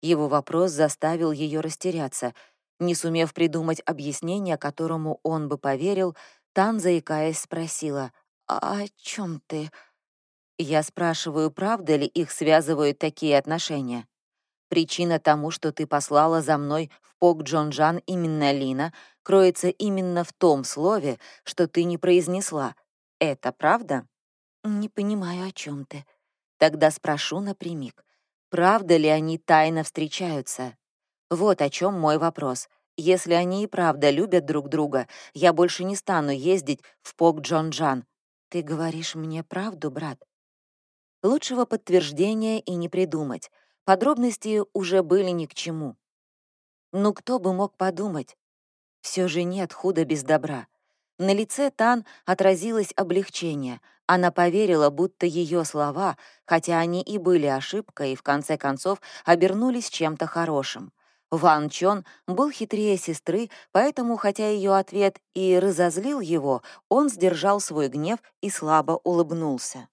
S1: Его вопрос заставил ее растеряться. Не сумев придумать объяснение, которому он бы поверил, Тан, заикаясь, спросила, «А «О чем ты?» Я спрашиваю, правда ли их связывают такие отношения? Причина тому, что ты послала за мной в Пок Джонжан именно Лина, кроется именно в том слове, что ты не произнесла. Это правда? Не понимаю, о чем ты. Тогда спрошу напрямик. Правда ли они тайно встречаются? Вот о чем мой вопрос. Если они и правда любят друг друга, я больше не стану ездить в Пок Джонжан. Ты говоришь мне правду, брат? Лучшего подтверждения и не придумать. Подробности уже были ни к чему. Ну кто бы мог подумать? Все же нет худа без добра. На лице Тан отразилось облегчение. Она поверила, будто ее слова, хотя они и были ошибкой, и в конце концов обернулись чем-то хорошим. Ван Чон был хитрее сестры, поэтому, хотя ее ответ и разозлил его, он сдержал свой гнев и слабо улыбнулся.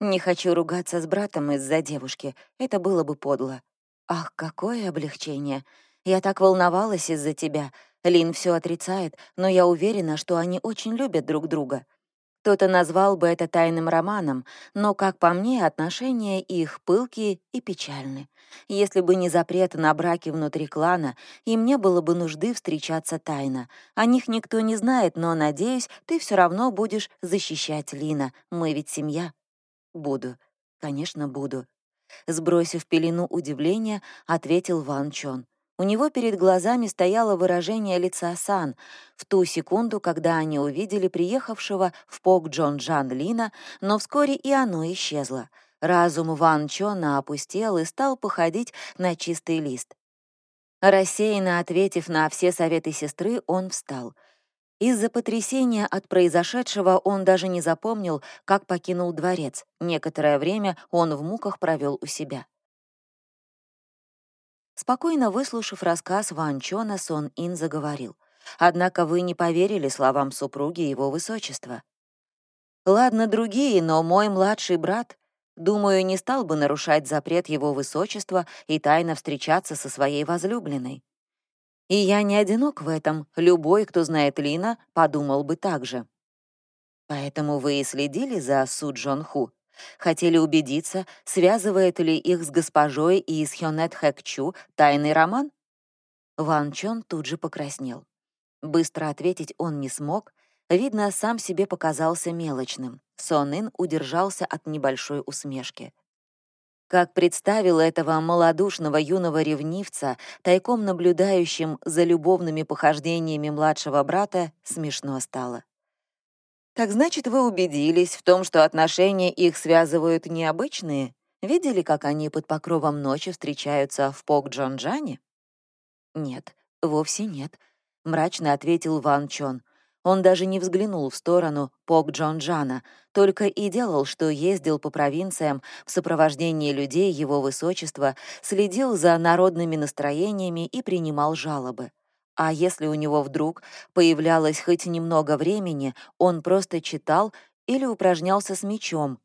S1: Не хочу ругаться с братом из-за девушки, это было бы подло. Ах, какое облегчение! Я так волновалась из-за тебя. Лин все отрицает, но я уверена, что они очень любят друг друга. Кто-то назвал бы это тайным романом, но, как по мне, отношения их пылкие и печальны. Если бы не запрет на браки внутри клана, им не было бы нужды встречаться тайно. О них никто не знает, но, надеюсь, ты все равно будешь защищать Лина. Мы ведь семья. «Буду. Конечно, буду». Сбросив пелену удивления, ответил Ван Чон. У него перед глазами стояло выражение лица Сан в ту секунду, когда они увидели приехавшего в Пок Джон Джан Лина, но вскоре и оно исчезло. Разум Ван Чона опустел и стал походить на чистый лист. Рассеянно ответив на все советы сестры, он встал. Из-за потрясения от произошедшего он даже не запомнил, как покинул дворец. Некоторое время он в муках провел у себя. Спокойно выслушав рассказ Ван Чона, Сон Ин заговорил. «Однако вы не поверили словам супруги его высочества. Ладно другие, но мой младший брат Думаю, не стал бы нарушать запрет его высочества и тайно встречаться со своей возлюбленной. И я не одинок в этом. Любой, кто знает Лина, подумал бы так же. Поэтому вы и следили за Су Джон Ху. Хотели убедиться, связывает ли их с госпожой и с Хёнет Хэкчу тайный роман? Ван Чон тут же покраснел. Быстро ответить он не смог, видно, сам себе показался мелочным. Сон Ин удержался от небольшой усмешки. Как представил этого малодушного юного ревнивца, тайком наблюдающим за любовными похождениями младшего брата, смешно стало. «Так значит, вы убедились в том, что отношения их связывают необычные? Видели, как они под покровом ночи встречаются в Пок-Джонджане?» «Нет, вовсе нет», — мрачно ответил Ван Чон. Он даже не взглянул в сторону Пок Джон Джана, только и делал, что ездил по провинциям в сопровождении людей его высочества, следил за народными настроениями и принимал жалобы. А если у него вдруг появлялось хоть немного времени, он просто читал или упражнялся с мечом.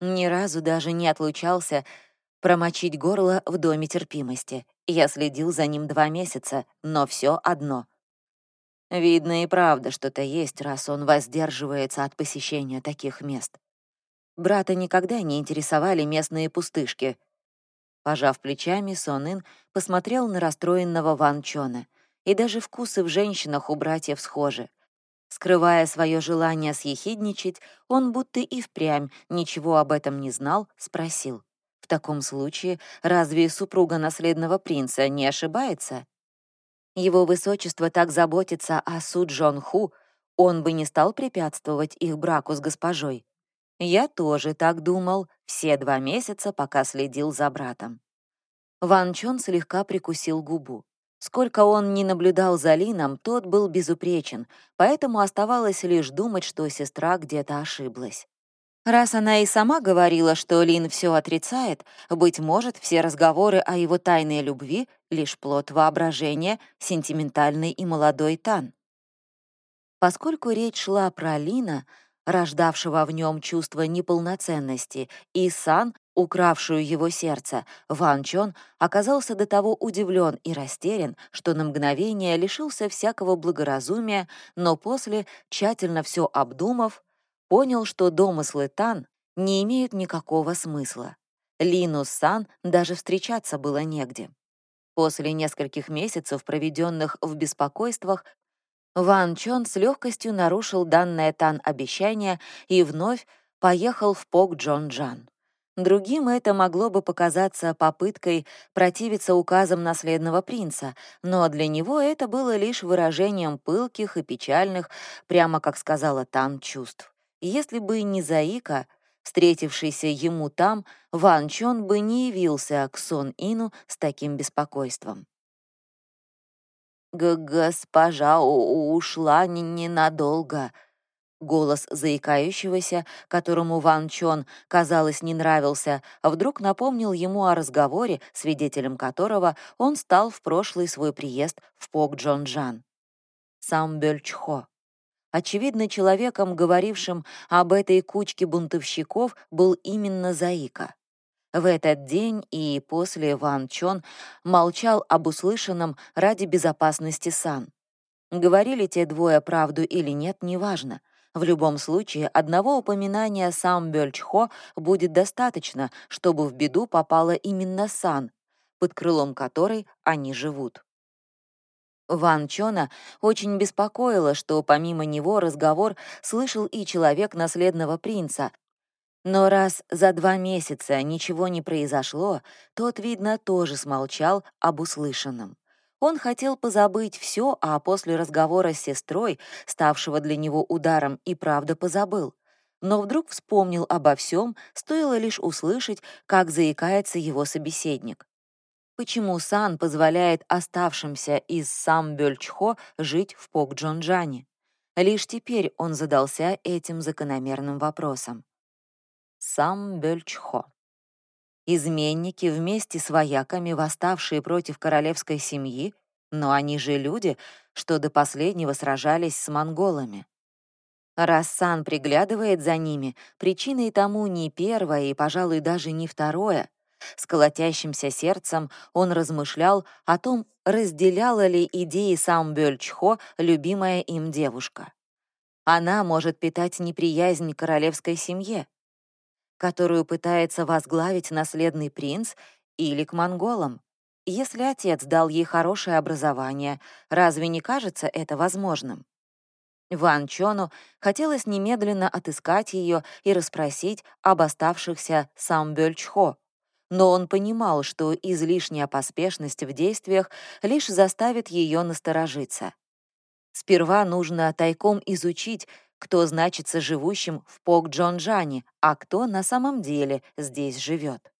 S1: Ни разу даже не отлучался промочить горло в доме терпимости. Я следил за ним два месяца, но все одно — Видно и правда что-то есть, раз он воздерживается от посещения таких мест. Брата никогда не интересовали местные пустышки. Пожав плечами, Сонын посмотрел на расстроенного Ван Чона. И даже вкусы в женщинах у братьев схожи. Скрывая свое желание съехидничать, он будто и впрямь ничего об этом не знал, спросил. «В таком случае, разве супруга наследного принца не ошибается?» Его высочество так заботится о Су Джон Ху, он бы не стал препятствовать их браку с госпожой. Я тоже так думал все два месяца, пока следил за братом. Ван Чон слегка прикусил губу. Сколько он не наблюдал за Лином, тот был безупречен, поэтому оставалось лишь думать, что сестра где-то ошиблась. Раз она и сама говорила, что Лин все отрицает, быть может, все разговоры о его тайной любви — лишь плод воображения сентиментальный и молодой Тан. Поскольку речь шла про Лина, рождавшего в нем чувство неполноценности, и Сан, укравшую его сердце, Ван Чон оказался до того удивлен и растерян, что на мгновение лишился всякого благоразумия, но после, тщательно все обдумав, понял, что домыслы Тан не имеют никакого смысла. Лину с Сан даже встречаться было негде. После нескольких месяцев, проведенных в беспокойствах, Ван Чон с легкостью нарушил данное Тан обещание и вновь поехал в Пок Джон Джан. Другим это могло бы показаться попыткой противиться указам наследного принца, но для него это было лишь выражением пылких и печальных, прямо как сказала Тан, чувств. Если бы не Заика, встретившийся ему там, Ван Чон бы не явился к Сон Ину с таким беспокойством. «Госпожа ушла ненадолго», Голос заикающегося, которому Ван Чон, казалось, не нравился, вдруг напомнил ему о разговоре, свидетелем которого он стал в прошлый свой приезд в Пок Джон Джан. Сам Бёльчхо. Очевидно, человеком, говорившим об этой кучке бунтовщиков, был именно Заика. В этот день и после Ван Чон молчал об услышанном ради безопасности Сан. Говорили те двое правду или нет, неважно. В любом случае, одного упоминания сам Бёльчхо будет достаточно, чтобы в беду попала именно Сан, под крылом которой они живут. Ван Чона очень беспокоило, что помимо него разговор слышал и человек наследного принца. Но раз за два месяца ничего не произошло, тот, видно, тоже смолчал об услышанном. Он хотел позабыть все, а после разговора с сестрой, ставшего для него ударом, и правда позабыл. но вдруг вспомнил обо всем, стоило лишь услышать, как заикается его собеседник. Почему Сан позволяет оставшимся из Самбёльчхо жить в Покджонджане? Лишь теперь он задался этим закономерным вопросом. Самбёльчхо. Изменники вместе с вояками, восставшие против королевской семьи, но они же люди, что до последнего сражались с монголами. Раз Сан приглядывает за ними, причиной тому не первое и, пожалуй, даже не второе. С колотящимся сердцем он размышлял о том, разделяла ли идеи сам Бёльчхо любимая им девушка. Она может питать неприязнь королевской семье, которую пытается возглавить наследный принц, или к монголам. Если отец дал ей хорошее образование, разве не кажется это возможным? Ван Чону хотелось немедленно отыскать ее и расспросить об оставшихся Самбёльчхо, но он понимал, что излишняя поспешность в действиях лишь заставит ее насторожиться. Сперва нужно тайком изучить, кто значится живущим в Пок-Джонджане, а кто на самом деле здесь живет.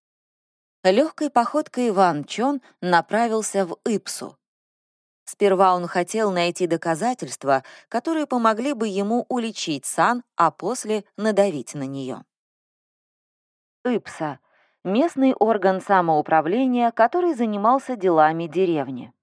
S1: Легкой походкой Иван Чон направился в Ипсу. Сперва он хотел найти доказательства, которые помогли бы ему уличить Сан, а после надавить на нее. Ипса — местный орган самоуправления, который занимался делами деревни.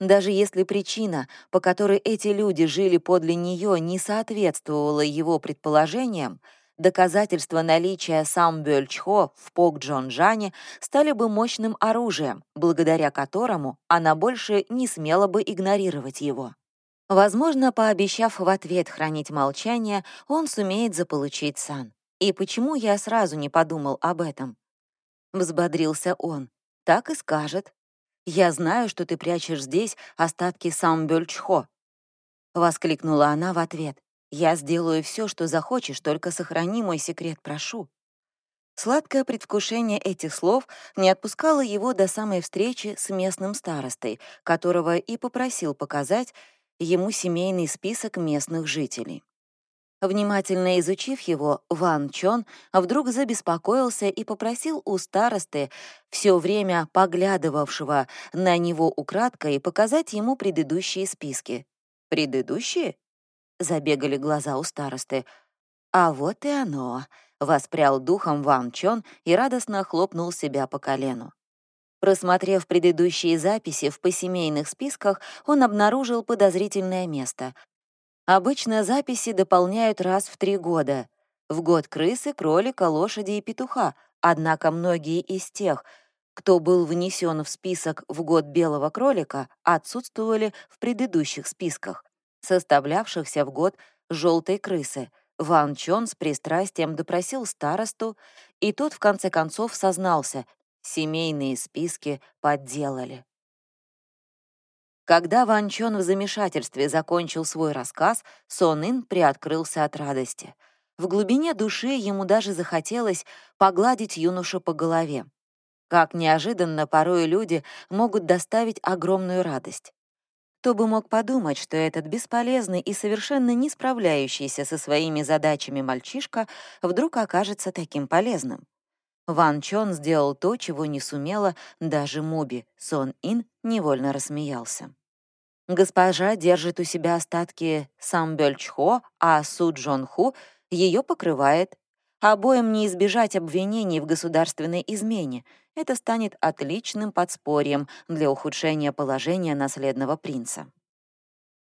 S1: Даже если причина, по которой эти люди жили подле нее, не соответствовала его предположениям, доказательства наличия Самбёльчхо в Покджонжане стали бы мощным оружием, благодаря которому она больше не смела бы игнорировать его. Возможно, пообещав в ответ хранить молчание, он сумеет заполучить Сан. И почему я сразу не подумал об этом? Взбодрился он. Так и скажет. «Я знаю, что ты прячешь здесь остатки Самбёльчхо», — воскликнула она в ответ. Я сделаю все, что захочешь, только сохрани мой секрет, прошу». Сладкое предвкушение этих слов не отпускало его до самой встречи с местным старостой, которого и попросил показать ему семейный список местных жителей. Внимательно изучив его, Ван Чон вдруг забеспокоился и попросил у старосты, все время поглядывавшего на него украдкой, показать ему предыдущие списки. «Предыдущие?» Забегали глаза у старосты. «А вот и оно!» — воспрял духом Ван Чон и радостно хлопнул себя по колену. Просмотрев предыдущие записи в посемейных списках, он обнаружил подозрительное место. Обычно записи дополняют раз в три года. В год крысы, кролика, лошади и петуха, однако многие из тех, кто был внесен в список в год белого кролика, отсутствовали в предыдущих списках составлявшихся в год желтой крысы. Ван Чон с пристрастием допросил старосту, и тот в конце концов сознался, семейные списки подделали. Когда Ван Чон в замешательстве закончил свой рассказ, Сон Ин приоткрылся от радости. В глубине души ему даже захотелось погладить юношу по голове. Как неожиданно порой люди могут доставить огромную радость. Кто бы мог подумать, что этот бесполезный и совершенно не справляющийся со своими задачами мальчишка вдруг окажется таким полезным. Ван Чон сделал то, чего не сумела даже Муби. Сон Ин невольно рассмеялся. Госпожа держит у себя остатки Сам Бёльчхо, а Су Джон Ху ее покрывает. Обоим не избежать обвинений в государственной измене — это станет отличным подспорьем для ухудшения положения наследного принца.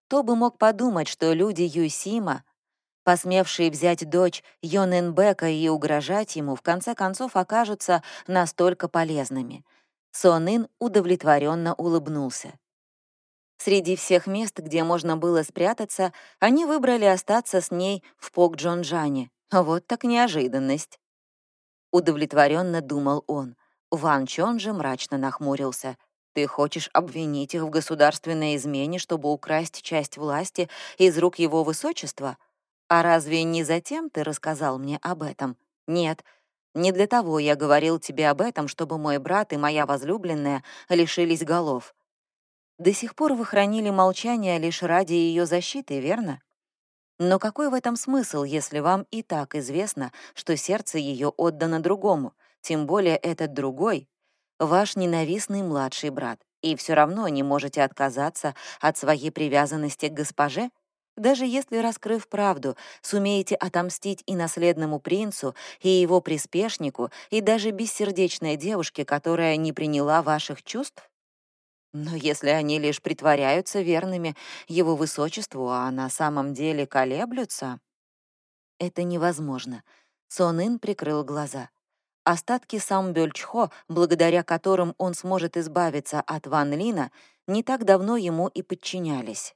S1: Кто бы мог подумать, что люди Юсима, посмевшие взять дочь Йоненбека и угрожать ему, в конце концов окажутся настолько полезными. Сонын удовлетворенно улыбнулся. Среди всех мест, где можно было спрятаться, они выбрали остаться с ней в Покджонджане. Вот так неожиданность. Удовлетворенно думал он. Ван Чон же мрачно нахмурился. «Ты хочешь обвинить их в государственной измене, чтобы украсть часть власти из рук его высочества? А разве не затем ты рассказал мне об этом? Нет, не для того я говорил тебе об этом, чтобы мой брат и моя возлюбленная лишились голов. До сих пор вы хранили молчание лишь ради ее защиты, верно? Но какой в этом смысл, если вам и так известно, что сердце ее отдано другому, тем более этот другой — ваш ненавистный младший брат, и все равно не можете отказаться от своей привязанности к госпоже? Даже если, раскрыв правду, сумеете отомстить и наследному принцу, и его приспешнику, и даже бессердечной девушке, которая не приняла ваших чувств? Но если они лишь притворяются верными его высочеству, а на самом деле колеблются... Это невозможно. Сонын прикрыл глаза. Остатки Самбёльчхо, благодаря которым он сможет избавиться от Ван Лина, не так давно ему и подчинялись.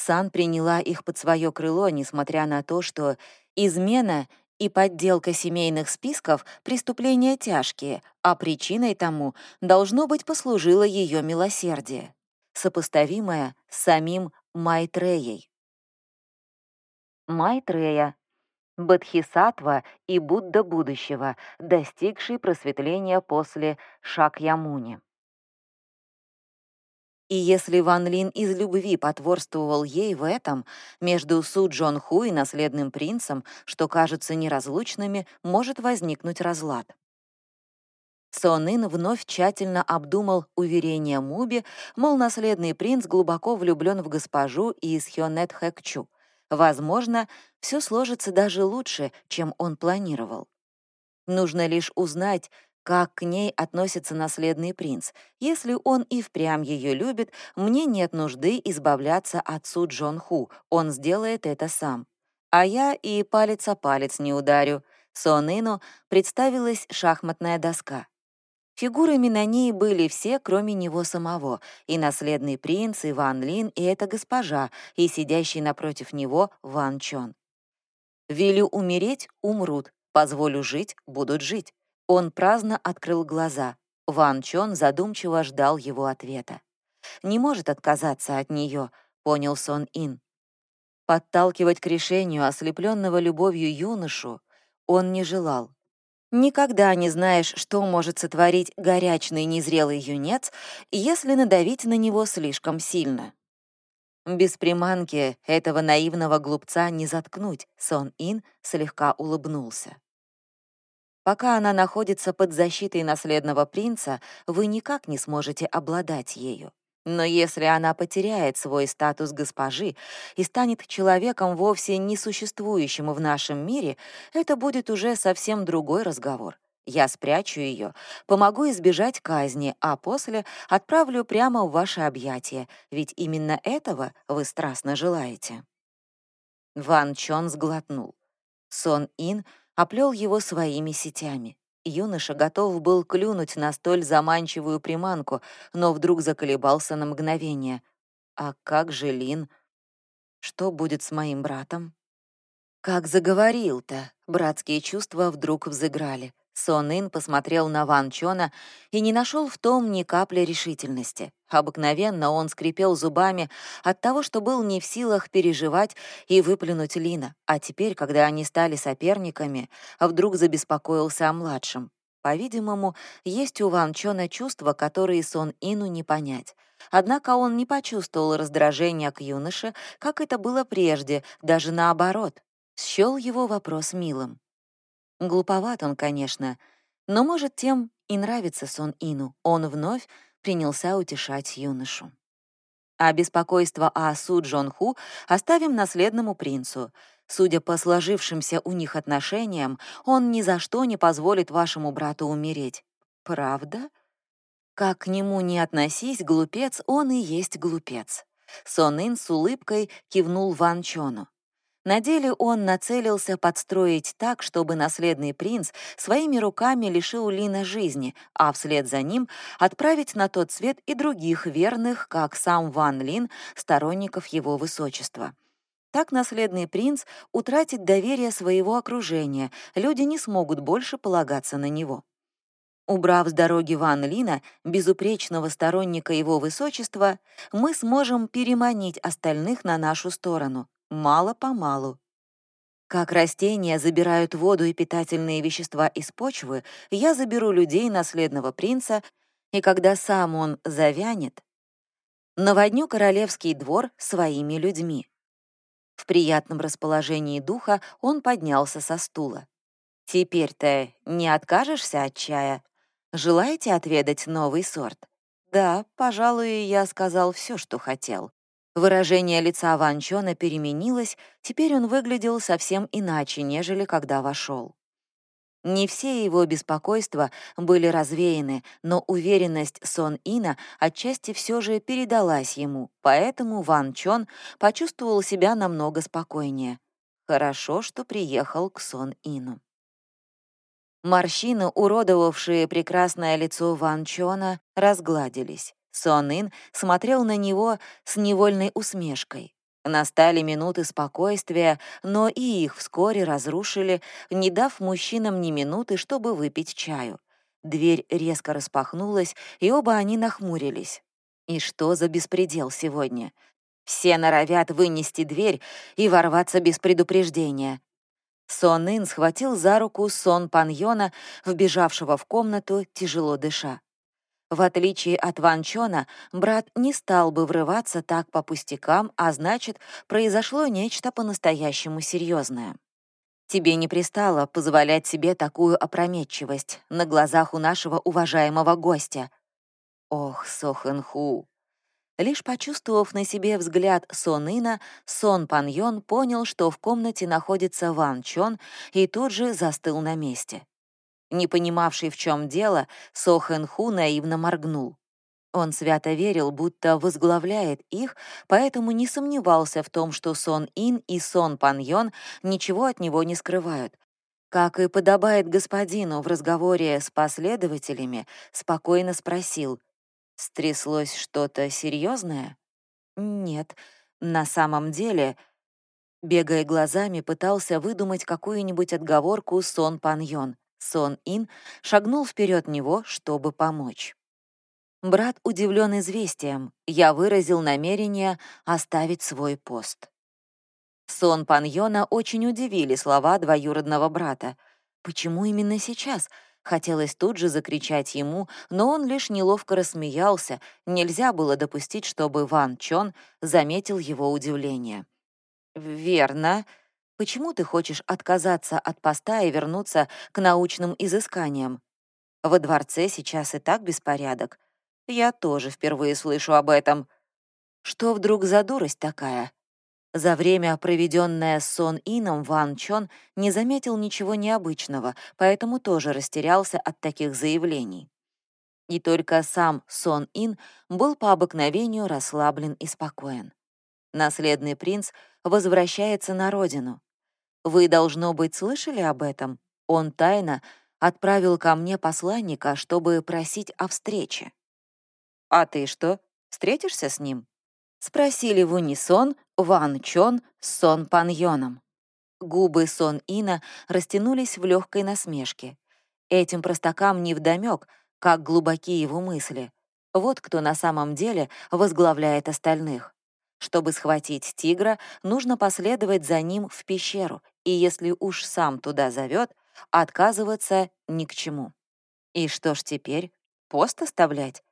S1: Сан приняла их под свое крыло, несмотря на то, что измена и подделка семейных списков — преступления тяжкие, а причиной тому должно быть послужило ее милосердие, сопоставимое с самим Майтреей. Майтрея — Бодхисаттва и Будда будущего, достигший просветления после Шакьямуни. И если Ван Лин из любви потворствовал ей в этом, между Су Джон Ху и наследным принцем, что кажутся неразлучными, может возникнуть разлад. Сон Ин вновь тщательно обдумал уверение Муби, мол, наследный принц глубоко влюблен в госпожу из Хёнет Хэкчу. Возможно, все сложится даже лучше, чем он планировал. Нужно лишь узнать, как к ней относится наследный принц. Если он и впрямь ее любит, мне нет нужды избавляться от Су Джон Ху, он сделает это сам. А я и палец о палец не ударю. Сон Ину представилась шахматная доска. Фигурами на ней были все, кроме него самого, и наследный принц, и Ван Лин, и эта госпожа, и сидящий напротив него Ван Чон. «Велю умереть — умрут, позволю жить — будут жить». Он праздно открыл глаза. Ван Чон задумчиво ждал его ответа. «Не может отказаться от нее», — понял Сон Ин. Подталкивать к решению ослепленного любовью юношу он не желал. Никогда не знаешь, что может сотворить горячный незрелый юнец, если надавить на него слишком сильно. Без приманки этого наивного глупца не заткнуть, Сон Ин слегка улыбнулся. Пока она находится под защитой наследного принца, вы никак не сможете обладать ею. Но если она потеряет свой статус госпожи и станет человеком вовсе несуществующим в нашем мире, это будет уже совсем другой разговор. Я спрячу ее, помогу избежать казни, а после отправлю прямо в ваше объятие, ведь именно этого вы страстно желаете». Ван Чон сглотнул. Сон Ин оплел его своими сетями. Юноша готов был клюнуть на столь заманчивую приманку, но вдруг заколебался на мгновение. «А как же Лин? Что будет с моим братом?» «Как заговорил-то!» Братские чувства вдруг взыграли. Сон Ин посмотрел на Ван Чона и не нашел в том ни капли решительности. Обыкновенно он скрипел зубами от того, что был не в силах переживать и выплюнуть Лина, а теперь, когда они стали соперниками, вдруг забеспокоился о младшем. По-видимому, есть у Ван Чона чувства, которые Сон Ину не понять. Однако он не почувствовал раздражения к юноше, как это было прежде, даже наоборот. Счел его вопрос милым. Глуповат он, конечно, но, может, тем и нравится сон Ину. Он вновь принялся утешать юношу. А беспокойство о Су Джон Ху оставим наследному принцу. Судя по сложившимся у них отношениям, он ни за что не позволит вашему брату умереть. Правда? Как к нему не относись, глупец, он и есть глупец. Сон Ин с улыбкой кивнул Ван Чону. На деле он нацелился подстроить так, чтобы наследный принц своими руками лишил Лина жизни, а вслед за ним отправить на тот свет и других верных, как сам Ван Лин, сторонников его высочества. Так наследный принц утратит доверие своего окружения, люди не смогут больше полагаться на него. Убрав с дороги Ван Лина, безупречного сторонника его высочества, мы сможем переманить остальных на нашу сторону мало-помалу. Как растения забирают воду и питательные вещества из почвы, я заберу людей наследного принца, и когда сам он завянет, наводню королевский двор своими людьми. В приятном расположении духа он поднялся со стула. «Теперь-то не откажешься от чая? Желаете отведать новый сорт?» «Да, пожалуй, я сказал все, что хотел». Выражение лица Ван Чона переменилось, теперь он выглядел совсем иначе, нежели когда вошел. Не все его беспокойства были развеяны, но уверенность Сон Ина отчасти все же передалась ему, поэтому Ван Чон почувствовал себя намного спокойнее. Хорошо, что приехал к Сон Ину. Морщины, уродовавшие прекрасное лицо Ван Чона, разгладились. Сон Ин смотрел на него с невольной усмешкой. Настали минуты спокойствия, но и их вскоре разрушили, не дав мужчинам ни минуты, чтобы выпить чаю. Дверь резко распахнулась, и оба они нахмурились. И что за беспредел сегодня? Все норовят вынести дверь и ворваться без предупреждения. Сон Ин схватил за руку Сон Паньона, вбежавшего в комнату, тяжело дыша. В отличие от Ван Чона, брат не стал бы врываться так по пустякам, а значит, произошло нечто по-настоящему серьезное. Тебе не пристало позволять себе такую опрометчивость на глазах у нашего уважаемого гостя. Ох, Сохэнху. Лишь почувствовав на себе взгляд Сон Ина, Сон Паньон понял, что в комнате находится Ван Чон, и тут же застыл на месте. Не понимавший, в чем дело, Со Ху наивно моргнул. Он свято верил, будто возглавляет их, поэтому не сомневался в том, что Сон Ин и Сон Пан Йон ничего от него не скрывают. Как и подобает господину в разговоре с последователями, спокойно спросил, «Стряслось что-то серьезное? «Нет, на самом деле...» Бегая глазами, пытался выдумать какую-нибудь отговорку Сон Пан Йон. Сон Ин шагнул вперед него, чтобы помочь. Брат удивлен известием, я выразил намерение оставить свой пост. Сон Паньона очень удивили слова двоюродного брата. Почему именно сейчас? Хотелось тут же закричать ему, но он лишь неловко рассмеялся, нельзя было допустить, чтобы Ван Чон заметил его удивление. «Верно», Почему ты хочешь отказаться от поста и вернуться к научным изысканиям? Во дворце сейчас и так беспорядок. Я тоже впервые слышу об этом. Что вдруг за дурость такая? За время, проведенное с Сон Ином, Ван Чон не заметил ничего необычного, поэтому тоже растерялся от таких заявлений. И только сам Сон Ин был по обыкновению расслаблен и спокоен. Наследный принц возвращается на родину. Вы, должно быть, слышали об этом? Он тайно отправил ко мне посланника, чтобы просить о встрече. А ты что, встретишься с ним? Спросили в унисон Ван Чон с Сон Паньоном. Губы Сон Ина растянулись в легкой насмешке. Этим простакам невдомёк, как глубоки его мысли. Вот кто на самом деле возглавляет остальных. Чтобы схватить тигра, нужно последовать за ним в пещеру, и если уж сам туда зовет, отказываться ни к чему. И что ж теперь? Пост оставлять?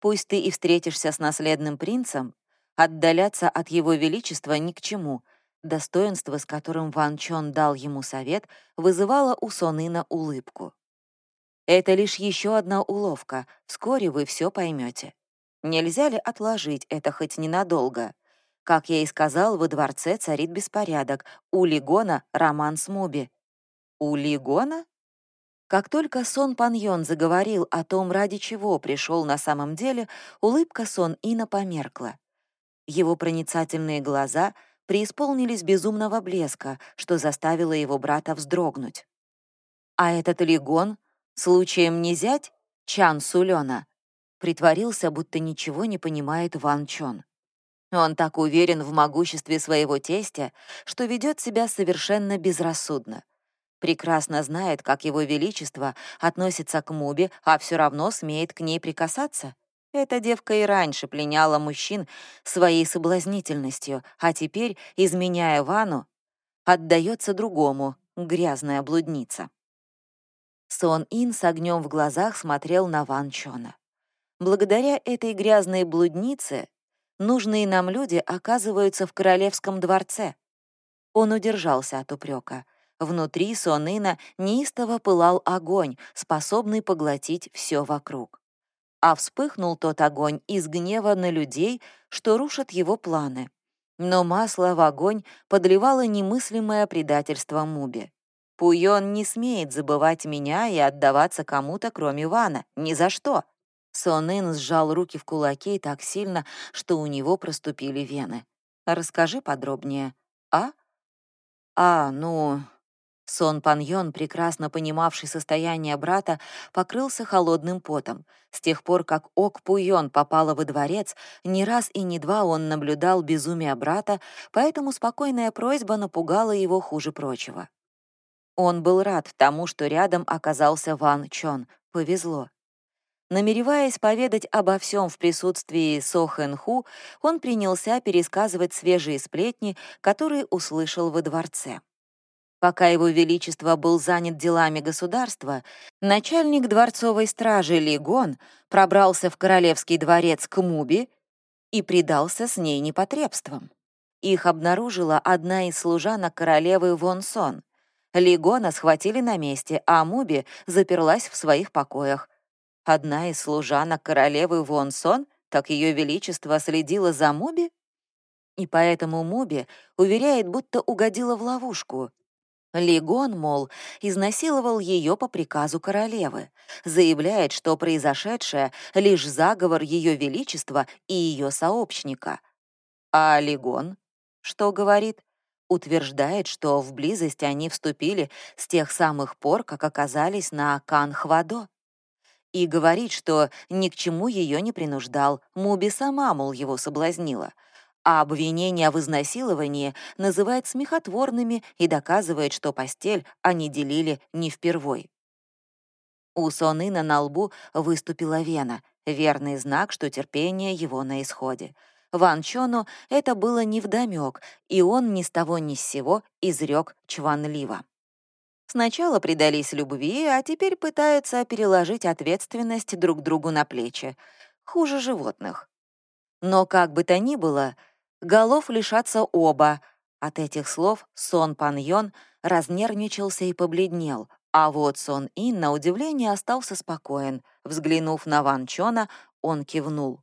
S1: Пусть ты и встретишься с наследным принцем, отдаляться от его величества ни к чему. Достоинство, с которым Ван Чон дал ему совет, вызывало у Сонына улыбку. Это лишь еще одна уловка, вскоре вы все поймете. Нельзя ли отложить это хоть ненадолго? Как я и сказал, во дворце царит беспорядок. У Лигона роман с Моби. У Лигона? Как только Сон Паньон заговорил о том, ради чего пришел на самом деле, улыбка Сон Ина померкла. Его проницательные глаза преисполнились безумного блеска, что заставило его брата вздрогнуть. «А этот Лигон случаем не зять Чан Сулёна?» Притворился, будто ничего не понимает Ван Чон. Он так уверен в могуществе своего тестя, что ведет себя совершенно безрассудно. Прекрасно знает, как его величество относится к Мубе, а все равно смеет к ней прикасаться. Эта девка и раньше пленяла мужчин своей соблазнительностью, а теперь, изменяя Вану, отдается другому, грязная блудница. Сон Ин с огнем в глазах смотрел на Ван Чона. Благодаря этой грязной блуднице нужные нам люди оказываются в королевском дворце. Он удержался от упрека. Внутри Сонына неистово пылал огонь, способный поглотить все вокруг. А вспыхнул тот огонь из гнева на людей, что рушат его планы. Но масло в огонь подливало немыслимое предательство Муби. Пуйон не смеет забывать меня и отдаваться кому-то, кроме Вана. Ни за что. Сонын сжал руки в кулаки так сильно, что у него проступили вены. «Расскажи подробнее». «А?» «А, ну...» Сон Паньон, прекрасно понимавший состояние брата, покрылся холодным потом. С тех пор, как Ок Пуйон попала во дворец, ни раз и ни два он наблюдал безумие брата, поэтому спокойная просьба напугала его хуже прочего. Он был рад тому, что рядом оказался Ван Чон. Повезло. Намереваясь поведать обо всем в присутствии Со он принялся пересказывать свежие сплетни, которые услышал во дворце. Пока его величество был занят делами государства, начальник дворцовой стражи Ли Гон пробрался в королевский дворец к Муби и предался с ней непотребствам. Их обнаружила одна из служанок королевы Вон Сон. Лигона схватили на месте, а Муби заперлась в своих покоях, Одна из служанок королевы Вонсон, так ее величество следила за Муби? И поэтому Муби уверяет, будто угодила в ловушку. Лигон, мол, изнасиловал ее по приказу королевы, заявляет, что произошедшее — лишь заговор ее величества и ее сообщника. А Лигон что говорит? Утверждает, что в близость они вступили с тех самых пор, как оказались на Канхвадо и говорит, что ни к чему ее не принуждал, Муби сама, мол, его соблазнила. А обвинения в изнасиловании называет смехотворными и доказывает, что постель они делили не впервой. У Сонына на лбу выступила вена, верный знак, что терпение его на исходе. Ван Чону это было невдомёк, и он ни с того ни с сего изрек чванливо. Сначала предались любви, а теперь пытаются переложить ответственность друг другу на плечи. Хуже животных. Но как бы то ни было, голов лишатся оба. От этих слов Сон Паньон разнервничался и побледнел, а вот Сон Ин, на удивление, остался спокоен. Взглянув на Ван Чона, он кивнул.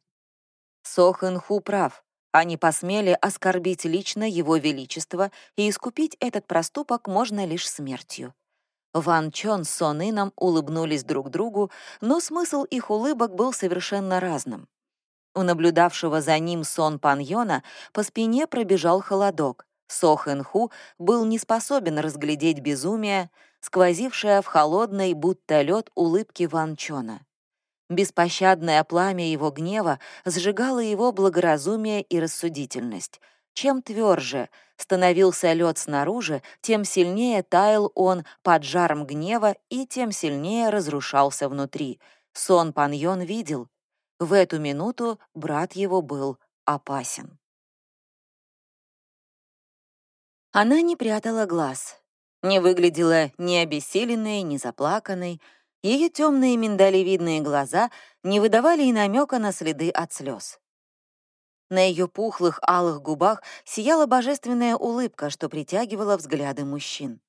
S1: Со Хэн Ху прав. Они посмели оскорбить лично его величество, и искупить этот проступок можно лишь смертью. Ван Чон с Сон Ином улыбнулись друг другу, но смысл их улыбок был совершенно разным. У наблюдавшего за ним Сон Паньона по спине пробежал холодок. Со Хэн Ху был не способен разглядеть безумие, сквозившее в холодной, будто лед улыбки Ван Чона. Беспощадное пламя его гнева сжигало его благоразумие и рассудительность — чем тверже становился лед снаружи, тем сильнее таял он под жаром гнева и тем сильнее разрушался внутри. Сон Паньон видел. В эту минуту брат его был опасен. Она не прятала глаз, не выглядела ни обессиленной, ни заплаканной. Ее темные миндалевидные глаза не выдавали и намека на следы от слез. На ее пухлых алых губах сияла божественная улыбка, что притягивала взгляды мужчин.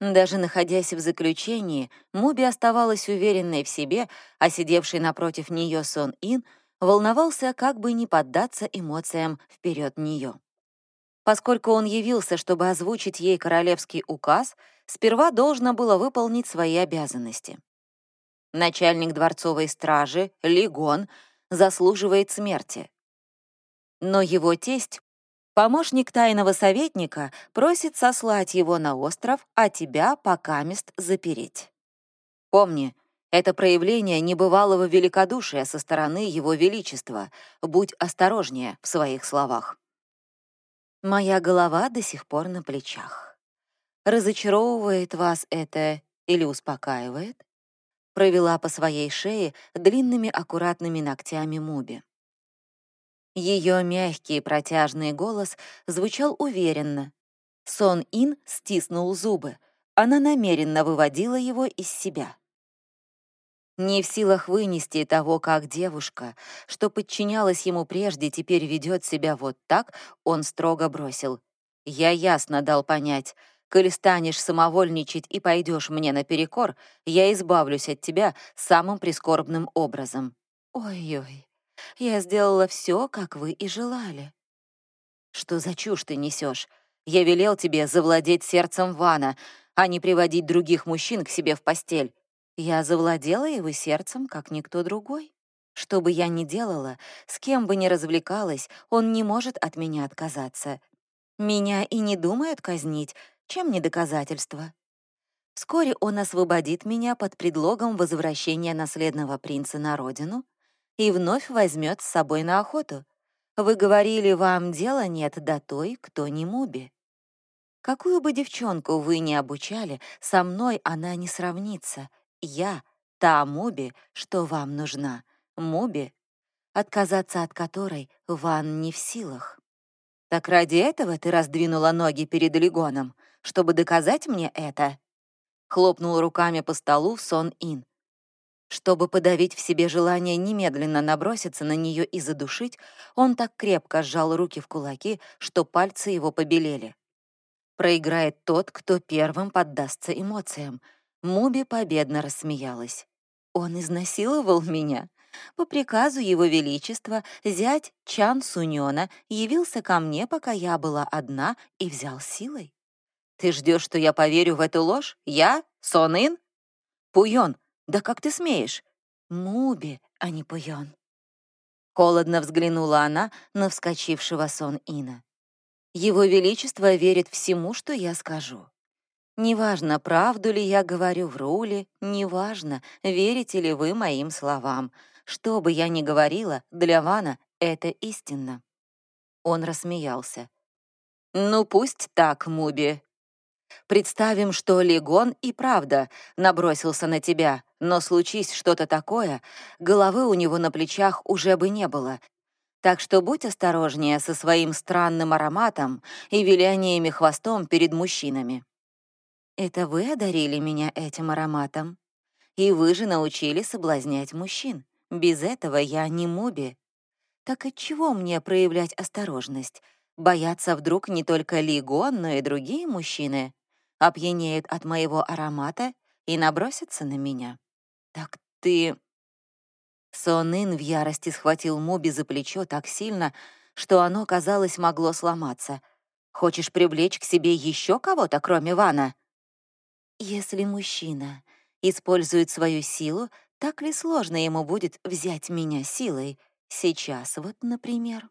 S1: Даже находясь в заключении, Муби оставалась уверенной в себе, а сидевший напротив нее Сон Ин волновался, как бы не поддаться эмоциям вперед нее. Поскольку он явился, чтобы озвучить ей королевский указ, сперва должно было выполнить свои обязанности. Начальник дворцовой стражи, Лигон, заслуживает смерти. Но его тесть, помощник тайного советника, просит сослать его на остров, а тебя пока мест запереть. Помни, это проявление небывалого великодушия со стороны Его Величества. Будь осторожнее в своих словах. Моя голова до сих пор на плечах. Разочаровывает вас это или успокаивает? Провела по своей шее длинными аккуратными ногтями Муби. Ее мягкий протяжный голос звучал уверенно. Сон Ин стиснул зубы. Она намеренно выводила его из себя. Не в силах вынести того, как девушка, что подчинялась ему прежде, теперь ведет себя вот так, он строго бросил. Я ясно дал понять, коли станешь самовольничать и пойдешь мне наперекор, я избавлюсь от тебя самым прискорбным образом. Ой-ой, я сделала все, как вы и желали. Что за чушь ты несешь? Я велел тебе завладеть сердцем Вана, а не приводить других мужчин к себе в постель. Я завладела его сердцем, как никто другой. Что бы я ни делала, с кем бы ни развлекалась, он не может от меня отказаться. Меня и не думают казнить, чем не доказательство. Вскоре он освободит меня под предлогом возвращения наследного принца на родину и вновь возьмет с собой на охоту. Вы говорили, вам дела нет до той, кто не Муби. Какую бы девчонку вы ни обучали, со мной она не сравнится. Я — та Муби, что вам нужна. Муби, отказаться от которой Ван не в силах. Так ради этого ты раздвинула ноги перед Легоном, чтобы доказать мне это? Хлопнул руками по столу Сон Ин. Чтобы подавить в себе желание немедленно наброситься на нее и задушить, он так крепко сжал руки в кулаки, что пальцы его побелели. Проиграет тот, кто первым поддастся эмоциям. Муби победно рассмеялась. Он изнасиловал меня. По приказу Его Величества зять Чан Суньона явился ко мне, пока я была одна, и взял силой. Ты ждешь, что я поверю в эту ложь? Я? Сон Ин? Пуйон, да как ты смеешь? Муби, а не Пуйон. Холодно взглянула она на вскочившего Сон Ина. Его Величество верит всему, что я скажу. Неважно, правду ли я говорю в руле, неважно, верите ли вы моим словам. Что бы я ни говорила, для Вана это истинно. Он рассмеялся. «Ну пусть так, Муби. Представим, что Легон и правда набросился на тебя, но случись что-то такое, головы у него на плечах уже бы не было. Так что будь осторожнее со своим странным ароматом и виляниями хвостом перед мужчинами. Это вы одарили меня этим ароматом? И вы же научили соблазнять мужчин. Без этого я не Моби. Так отчего мне проявлять осторожность? Бояться вдруг не только Лигон, но и другие мужчины опьянеют от моего аромата и набросятся на меня. Так ты... Сонын в ярости схватил Моби за плечо так сильно, что оно, казалось, могло сломаться. «Хочешь привлечь к себе еще кого-то, кроме Вана?» «Если мужчина использует свою силу, так ли сложно ему будет взять меня силой? Сейчас вот, например.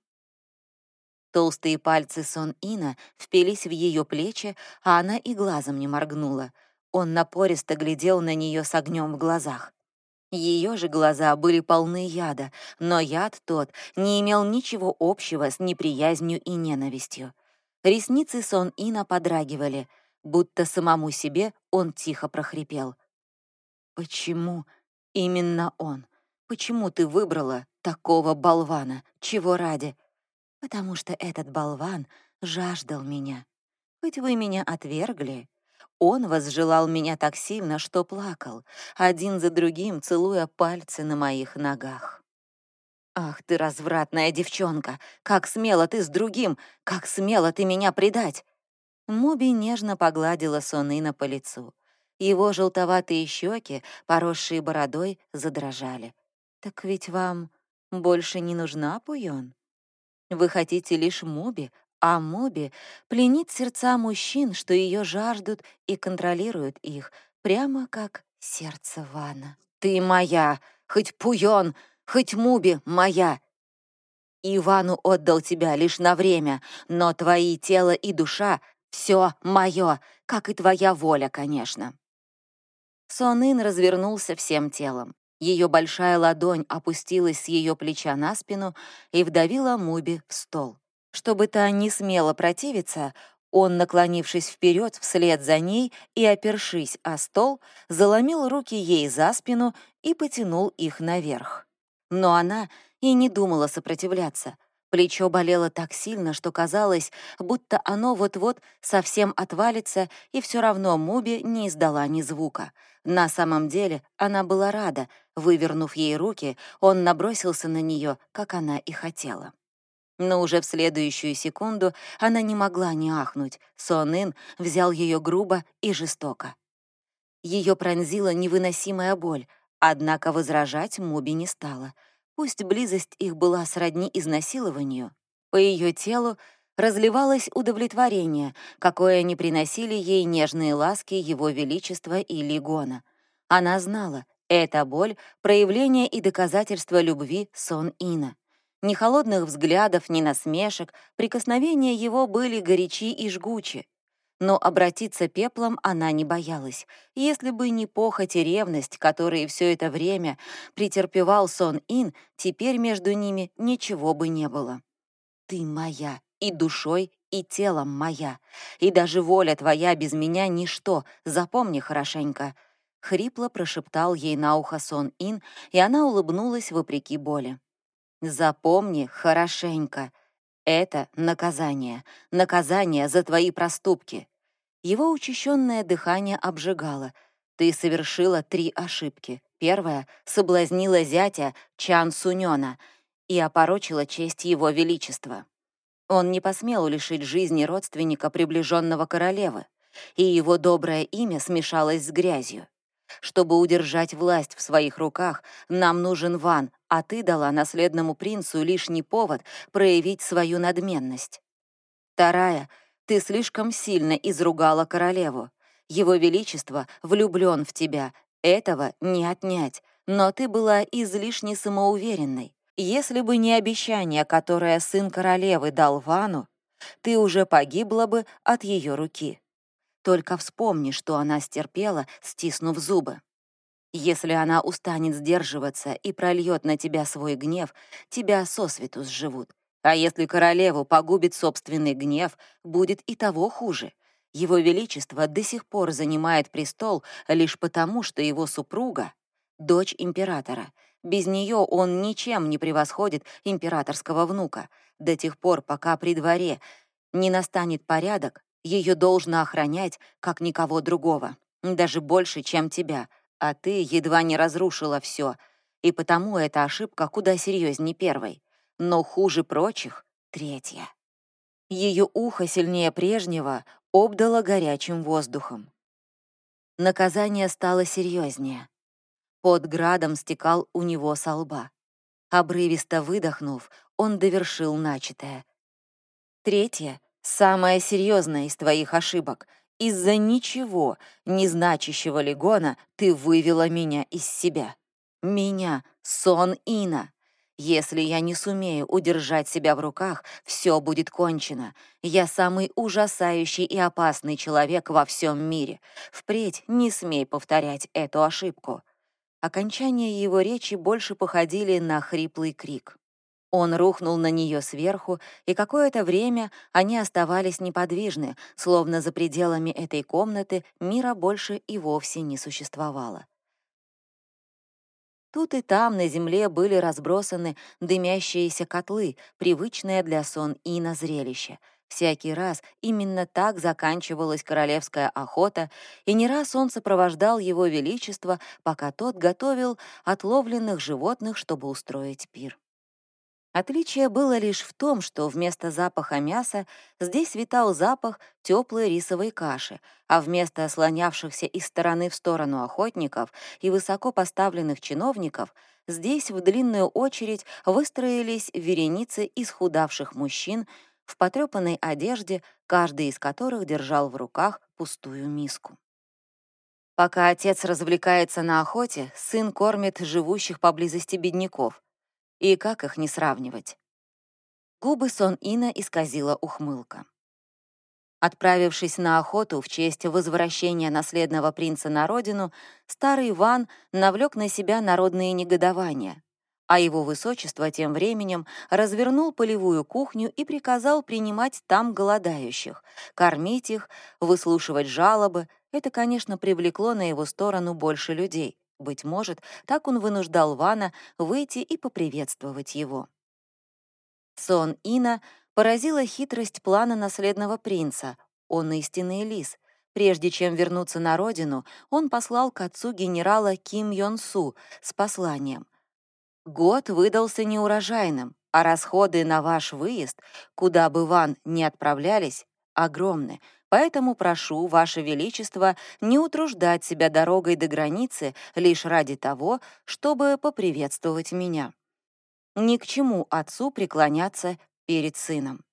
S1: Толстые пальцы Сон Ина впились в ее плечи, а она и глазом не моргнула. Он напористо глядел на нее с огнем в глазах. Ее же глаза были полны яда, но яд тот не имел ничего общего с неприязнью и ненавистью. Ресницы Сон Ина подрагивали, будто самому себе он тихо прохрипел. «Почему?» Именно он. Почему ты выбрала такого болвана? Чего ради? Потому что этот болван жаждал меня. Хоть вы меня отвергли, он возжелал меня так сильно, что плакал, один за другим целуя пальцы на моих ногах. «Ах ты, развратная девчонка! Как смело ты с другим! Как смело ты меня предать!» Муби нежно погладила Сонына по лицу. Его желтоватые щеки, поросшие бородой, задрожали. «Так ведь вам больше не нужна Пуйон? Вы хотите лишь Моби, а Моби пленит сердца мужчин, что ее жаждут и контролируют их, прямо как сердце Вана. «Ты моя! Хоть Пуйон, хоть Муби моя!» Ивану отдал тебя лишь на время, но твои тело и душа — все мое, как и твоя воля, конечно. Сонын развернулся всем телом. Ее большая ладонь опустилась с ее плеча на спину и вдавила Муби в стол. Чтобы та не смела противиться, он, наклонившись вперед вслед за ней и опершись о стол, заломил руки ей за спину и потянул их наверх. Но она и не думала сопротивляться. Плечо болело так сильно, что казалось, будто оно вот-вот совсем отвалится, и все равно Муби не издала ни звука — на самом деле она была рада. Вывернув ей руки, он набросился на нее, как она и хотела. Но уже в следующую секунду она не могла не ахнуть. Сон Ин взял ее грубо и жестоко. Ее пронзила невыносимая боль, однако возражать Муби не стала. Пусть близость их была сродни изнасилованию, по ее телу разливалось удовлетворение, какое не приносили ей нежные ласки Его Величества и Лигона. Она знала, эта боль — проявление и доказательство любви Сон Ина. Ни холодных взглядов, ни насмешек, прикосновения его были горячи и жгучи. Но обратиться пеплом она не боялась. Если бы не похоть и ревность, которые все это время претерпевал Сон Ин, теперь между ними ничего бы не было. «Ты моя, и душой, и телом моя, и даже воля твоя без меня — ничто, запомни хорошенько», — хрипло прошептал ей на ухо Сон Ин, и она улыбнулась вопреки боли. «Запомни хорошенько. Это наказание, наказание за твои проступки. Его учащенное дыхание обжигало. Ты совершила три ошибки. Первая — соблазнила зятя Чан Сунёна и опорочила честь его величества. Он не посмел лишить жизни родственника приближенного королевы, и его доброе имя смешалось с грязью. Чтобы удержать власть в своих руках, нам нужен Ван, а ты дала наследному принцу лишний повод проявить свою надменность. Вторая — ты слишком сильно изругала королеву. Его Величество влюблен в тебя. Этого не отнять. Но ты была излишне самоуверенной. Если бы не обещание, которое сын королевы дал Вану, ты уже погибла бы от ее руки. Только вспомни, что она стерпела, стиснув зубы. Если она устанет сдерживаться и прольет на тебя свой гнев, тебя сосвету сживут. А если королеву погубит собственный гнев, будет и того хуже. Его Величество до сих пор занимает престол лишь потому, что его супруга — дочь императора. Без нее он ничем не превосходит императорского внука. До тех пор, пока при дворе не настанет порядок, ее должно охранять, как никого другого. Даже больше, чем тебя. А ты едва не разрушила все, и потому эта ошибка куда серьезнее первой но хуже прочих — третья. Ее ухо сильнее прежнего обдало горячим воздухом. Наказание стало серьезнее. Под градом стекал у него со лба. Обрывисто выдохнув, он довершил начатое. Третье, самое серьезное из твоих ошибок. Из-за ничего, не значащего легона, ты вывела меня из себя. Меня, сон Ина. Если я не сумею удержать себя в руках, все будет кончено. Я самый ужасающий и опасный человек во всем мире. Впредь не смей повторять эту ошибку». Окончания его речи больше походили на хриплый крик. Он рухнул на нее сверху, и какое-то время они оставались неподвижны, словно за пределами этой комнаты мира больше и вовсе не существовало. Тут и там на земле были разбросаны дымящиеся котлы, привычное для сон и на зрелище. Всякий раз именно так заканчивалась королевская охота, и не раз он сопровождал его величество, пока тот готовил отловленных животных, чтобы устроить пир. Отличие было лишь в том, что вместо запаха мяса здесь витал запах теплой рисовой каши, а вместо слонявшихся из стороны в сторону охотников и высоко поставленных чиновников здесь в длинную очередь выстроились вереницы исхудавших мужчин в потрепанной одежде, каждый из которых держал в руках пустую миску. Пока отец развлекается на охоте, сын кормит живущих поблизости бедняков — и как их не сравнивать? Губы Сон Ина исказила ухмылка. Отправившись на охоту в честь возвращения наследного принца на родину, старый Иван навлек на себя народные негодования, а его высочество тем временем развернул полевую кухню и приказал принимать там голодающих, кормить их, выслушивать жалобы. Это, конечно, привлекло на его сторону больше людей. Быть может, так он вынуждал Вана выйти и поприветствовать его. Сон Ина поразила хитрость плана наследного принца. Он истинный лис. Прежде чем вернуться на родину, он послал к отцу генерала Ким Йон Су с посланием. Год выдался неурожайным. а расходы на ваш выезд, куда бы ван ни отправлялись, огромны, поэтому прошу, Ваше Величество, не утруждать себя дорогой до границы лишь ради того, чтобы поприветствовать меня. Ни к чему отцу преклоняться перед сыном.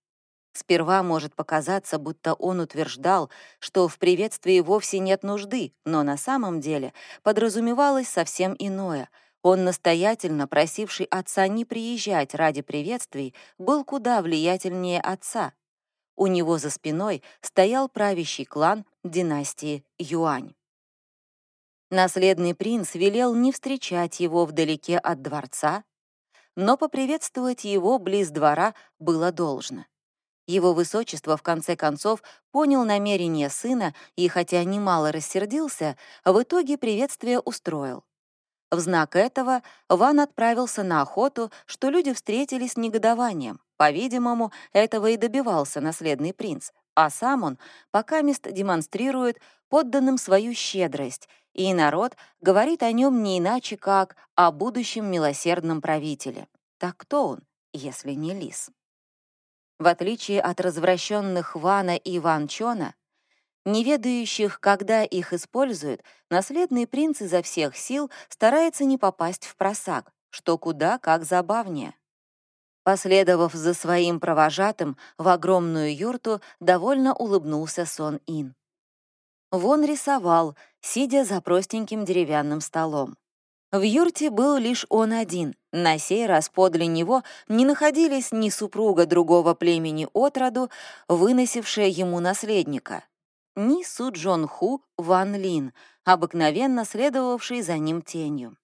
S1: Сперва может показаться, будто он утверждал, что в приветствии вовсе нет нужды, но на самом деле подразумевалось совсем иное. Он, настоятельно просивший отца не приезжать ради приветствий, был куда влиятельнее отца. У него за спиной стоял правящий клан династии Юань. Наследный принц велел не встречать его вдалеке от дворца, но поприветствовать его близ двора было должно. Его высочество, в конце концов, понял намерение сына и, хотя немало рассердился, в итоге приветствие устроил. В знак этого Ван отправился на охоту, что люди встретились с негодованием. По-видимому, этого и добивался наследный принц, а сам он пока мест демонстрирует подданным свою щедрость, и народ говорит о нем не иначе, как о будущем милосердном правителе. Так кто он, если не лис? В отличие от развращенных Вана и Ван Чона, не ведающих, когда их используют, наследный принц изо всех сил старается не попасть в просак, что куда как забавнее. Последовав за своим провожатым в огромную юрту, довольно улыбнулся Сон Ин. Вон рисовал, сидя за простеньким деревянным столом. В юрте был лишь он один. На сей раз подле него не находились ни супруга другого племени отроду, выносившая ему наследника, ни Су Джон Ху Ван Лин, обыкновенно следовавший за ним тенью.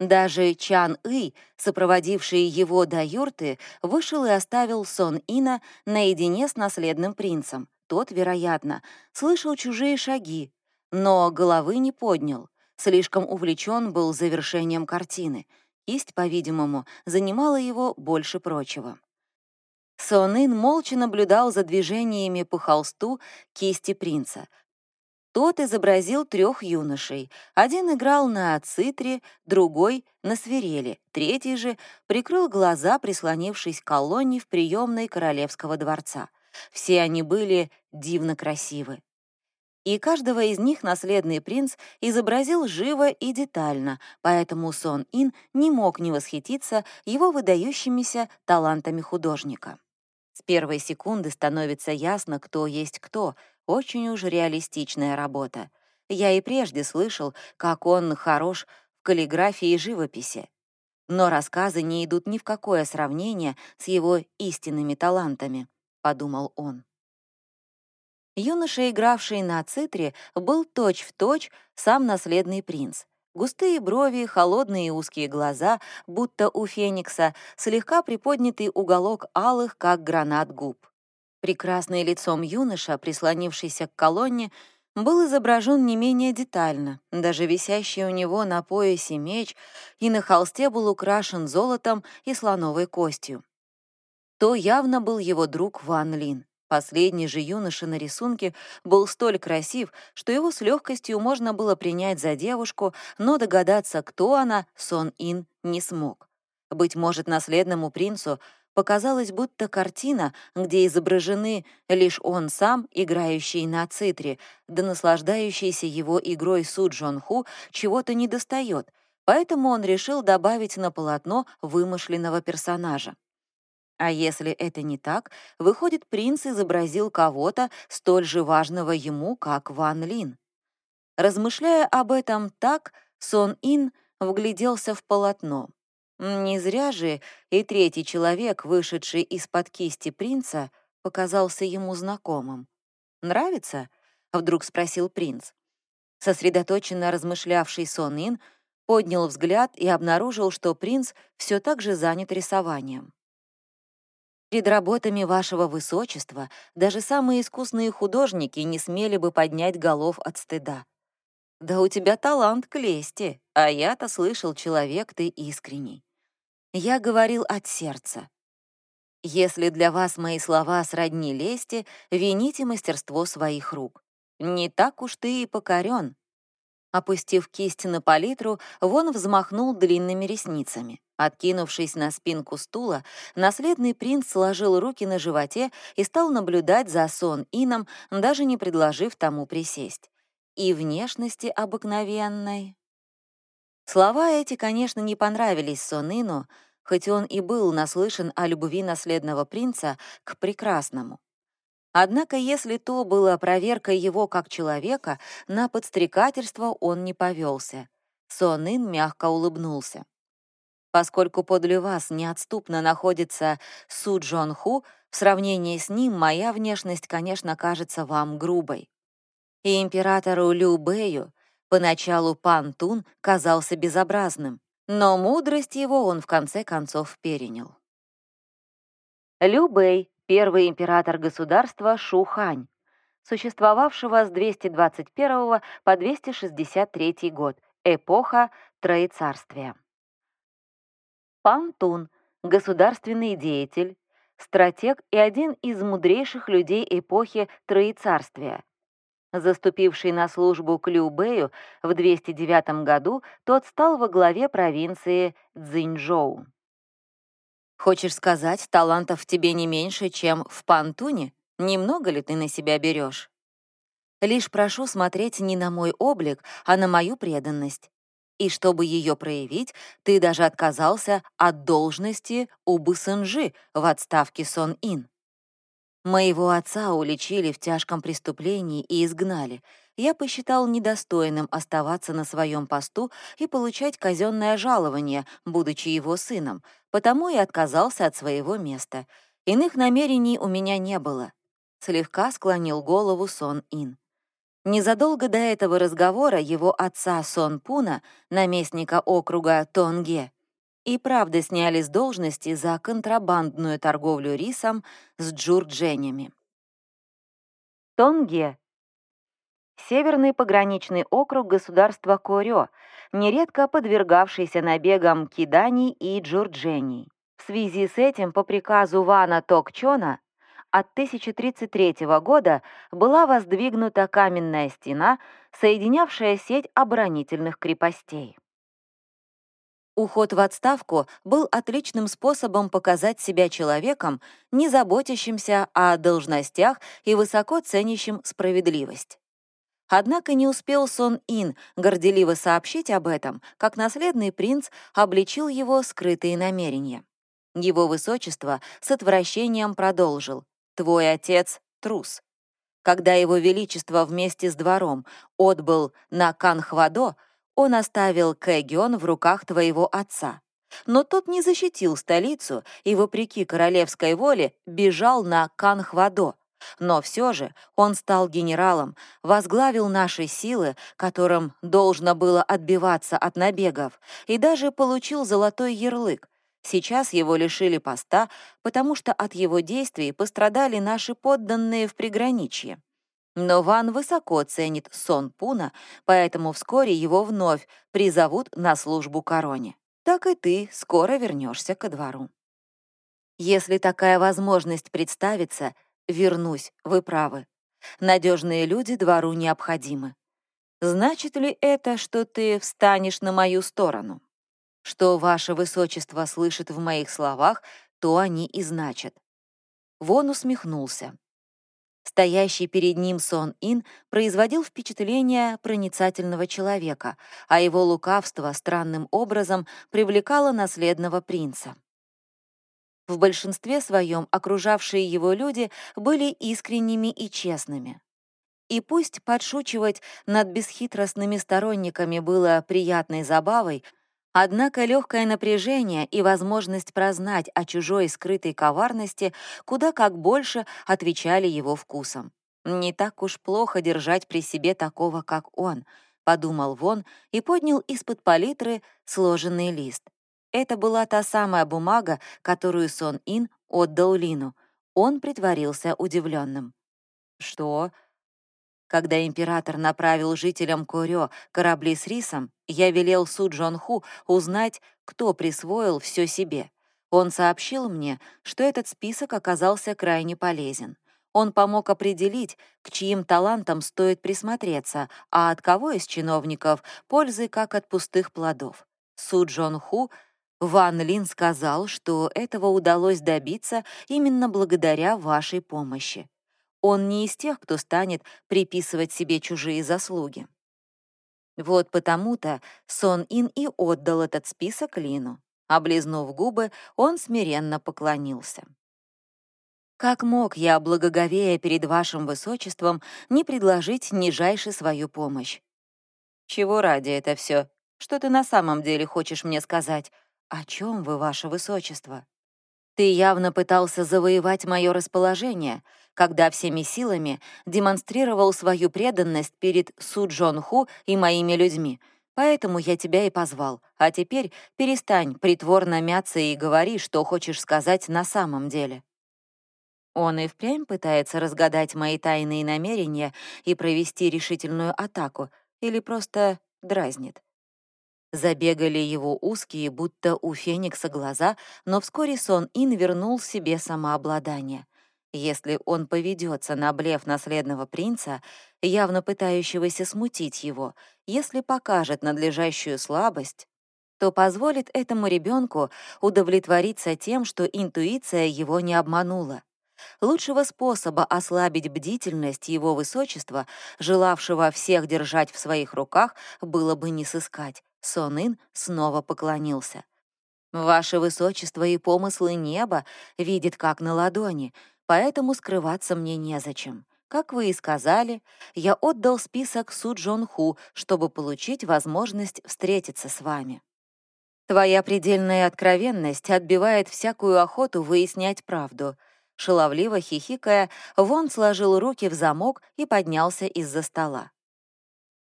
S1: Даже Чан И, сопроводивший его до юрты, вышел и оставил Сон Ина наедине с наследным принцем. Тот, вероятно, слышал чужие шаги, но головы не поднял — Слишком увлечен был завершением картины. Кисть, по-видимому, занимала его больше прочего. Сонын молча наблюдал за движениями по холсту кисти принца. Тот изобразил трех юношей. Один играл на цитре, другой — на свирели, третий же прикрыл глаза, прислонившись к колонне в приемной королевского дворца. Все они были дивно красивы и каждого из них наследный принц изобразил живо и детально, поэтому Сон Ин не мог не восхититься его выдающимися талантами художника. С первой секунды становится ясно, кто есть кто, очень уж реалистичная работа. Я и прежде слышал, как он хорош в каллиграфии и живописи. Но рассказы не идут ни в какое сравнение с его истинными талантами, — подумал он. Юноша, игравший на цитре, был точь-в-точь точь сам наследный принц. Густые брови, холодные узкие глаза, будто у феникса, слегка приподнятый уголок алых, как гранат губ. Прекрасный лицом юноша, прислонившийся к колонне, был изображен не менее детально. Даже висящий у него на поясе меч и на холсте был украшен золотом и слоновой костью. То явно был его друг Ван Лин. Последний же юноша на рисунке был столь красив, что его с легкостью можно было принять за девушку, но догадаться, кто она, Сон Ин не смог. Быть может, наследному принцу показалось, будто картина, где изображены лишь он сам, играющий на цитре, да наслаждающийся его игрой Су Джон Ху, чего-то недостает, поэтому он решил добавить на полотно вымышленного персонажа. А если это не так, выходит, принц изобразил кого-то столь же важного ему, как Ван Лин. Размышляя об этом так, Сон Ин вгляделся в полотно. Не зря же и третий человек, вышедший из-под кисти принца, показался ему знакомым. «Нравится?» — вдруг спросил принц. Сосредоточенно размышлявший Сон Ин поднял взгляд и обнаружил, что принц все так же занят рисованием. Перед работами вашего высочества даже самые искусные художники не смели бы поднять голов от стыда. Да у тебя талант к лести, а я-то слышал, человек ты искренний. Я говорил от сердца. Если для вас мои слова сродни лести, вините мастерство своих рук. Не так уж ты и покорен. Опустив кисть на палитру, Вон взмахнул длинными ресницами. Откинувшись на спинку стула, наследный принц сложил руки на животе и стал наблюдать за Сон Ином, даже не предложив тому присесть. И внешности обыкновенной. Слова эти, конечно, не понравились Сон Ину, хоть он и был наслышан о любви наследного принца к прекрасному. Однако, если то было проверкой его как человека, на подстрекательство он не повелся. Сон Ин мягко улыбнулся. Поскольку подле вас неотступно находится Су Джон Ху, в сравнении с ним моя внешность, конечно, кажется вам грубой. И императору Лю Бэю поначалу Пан Тун казался безобразным, но мудрость его он в конце концов перенял. Лю Бэй — первый император государства Шухань, существовавшего с 221 по 263 год, эпоха Троецарствия. Пан Тун — государственный деятель, стратег и один из мудрейших людей эпохи Троецарствия. Заступивший на службу к Лю Бэю в 209 году, тот стал во главе провинции Цзиньчжоу. «Хочешь сказать, талантов в тебе не меньше, чем в Пантуне? Немного ли ты на себя берешь? Лишь прошу смотреть не на мой облик, а на мою преданность. И чтобы ее проявить, ты даже отказался от должности у Бысынжи в отставке Сон-Ин. Моего отца уличили в тяжком преступлении и изгнали. Я посчитал недостойным оставаться на своем посту и получать казенное жалование, будучи его сыном, потому и отказался от своего места. Иных намерений у меня не было. Слегка склонил голову Сон-Ин. Незадолго до этого разговора его отца Сон Пуна, наместника округа Тонге, и правда сняли с должности за контрабандную торговлю рисом с джурдженями. Тонге — северный пограничный округ государства Корё, нередко подвергавшийся набегам киданий и джурджений. В связи с этим по приказу Вана Токчона от 1033 года была воздвигнута каменная стена, соединявшая сеть оборонительных крепостей. Уход в отставку был отличным способом показать себя человеком, не заботящимся о должностях и высоко ценящим справедливость. Однако не успел Сон Ин горделиво сообщить об этом, как наследный принц обличил его скрытые намерения. Его высочество с отвращением продолжил. Твой отец — трус. Когда его величество вместе с двором отбыл на Канхвадо, он оставил Кэгион в руках твоего отца. Но тот не защитил столицу и, вопреки королевской воле, бежал на Канхвадо. Но все же он стал генералом, возглавил наши силы, которым должно было отбиваться от набегов, и даже получил золотой ярлык, Сейчас его лишили поста, потому что от его действий пострадали наши подданные в приграничье. Но Ван высоко ценит сон Пуна, поэтому вскоре его вновь призовут на службу короне. Так и ты скоро вернешься ко двору. Если такая возможность представится, вернусь, вы правы. Надежные люди двору необходимы. Значит ли это, что ты встанешь на мою сторону? Что ваше высочество слышит в моих словах, то они и значат. Вон усмехнулся. Стоящий перед ним Сон Ин производил впечатление проницательного человека, а его лукавство странным образом привлекало наследного принца. В большинстве своем окружавшие его люди были искренними и честными. И пусть подшучивать над бесхитростными сторонниками было приятной забавой, Однако легкое напряжение и возможность прознать о чужой скрытой коварности куда как больше отвечали его вкусом. «Не так уж плохо держать при себе такого, как он», — подумал Вон и поднял из-под палитры сложенный лист. Это была та самая бумага, которую Сон Ин отдал Лину. Он притворился удивленным. «Что?» Когда император направил жителям Корё корабли с рисом, я велел Су Джон Ху узнать, кто присвоил все себе. Он сообщил мне, что этот список оказался крайне полезен. Он помог определить, к чьим талантам стоит присмотреться, а от кого из чиновников пользы как от пустых плодов. Су Джон Ху Ван Лин сказал, что этого удалось добиться именно благодаря вашей помощи. Он не из тех, кто станет приписывать себе чужие заслуги. Вот потому-то Сон Ин и отдал этот список Лину. Облизнув губы, он смиренно поклонился. «Как мог я, благоговея перед вашим высочеством, не предложить нижайше свою помощь?» «Чего ради это все? Что ты на самом деле хочешь мне сказать? О чем вы, ваше высочество?» «Ты явно пытался завоевать мое расположение, когда всеми силами демонстрировал свою преданность перед Су Джон Ху и моими людьми», Поэтому я тебя и позвал. А теперь перестань притворно мяться и говори, что хочешь сказать на самом деле». Он и впрямь пытается разгадать мои тайные намерения и провести решительную атаку, или просто дразнит. Забегали его узкие, будто у Феникса глаза, но вскоре Сон Ин вернул себе самообладание. Если он поведется на блеф наследного принца, явно пытающегося смутить его, если покажет надлежащую слабость, то позволит этому ребенку удовлетвориться тем, что интуиция его не обманула. Лучшего способа ослабить бдительность его высочества, желавшего всех держать в своих руках, было бы не сыскать. Сонын снова поклонился. «Ваше высочество и помыслы неба видит как на ладони, поэтому скрываться мне незачем. Как вы и сказали, я отдал список Су Джон Ху, чтобы получить возможность встретиться с вами. Твоя предельная откровенность отбивает всякую охоту выяснять правду. Шаловливо хихикая, Вон сложил руки в замок и поднялся из-за стола.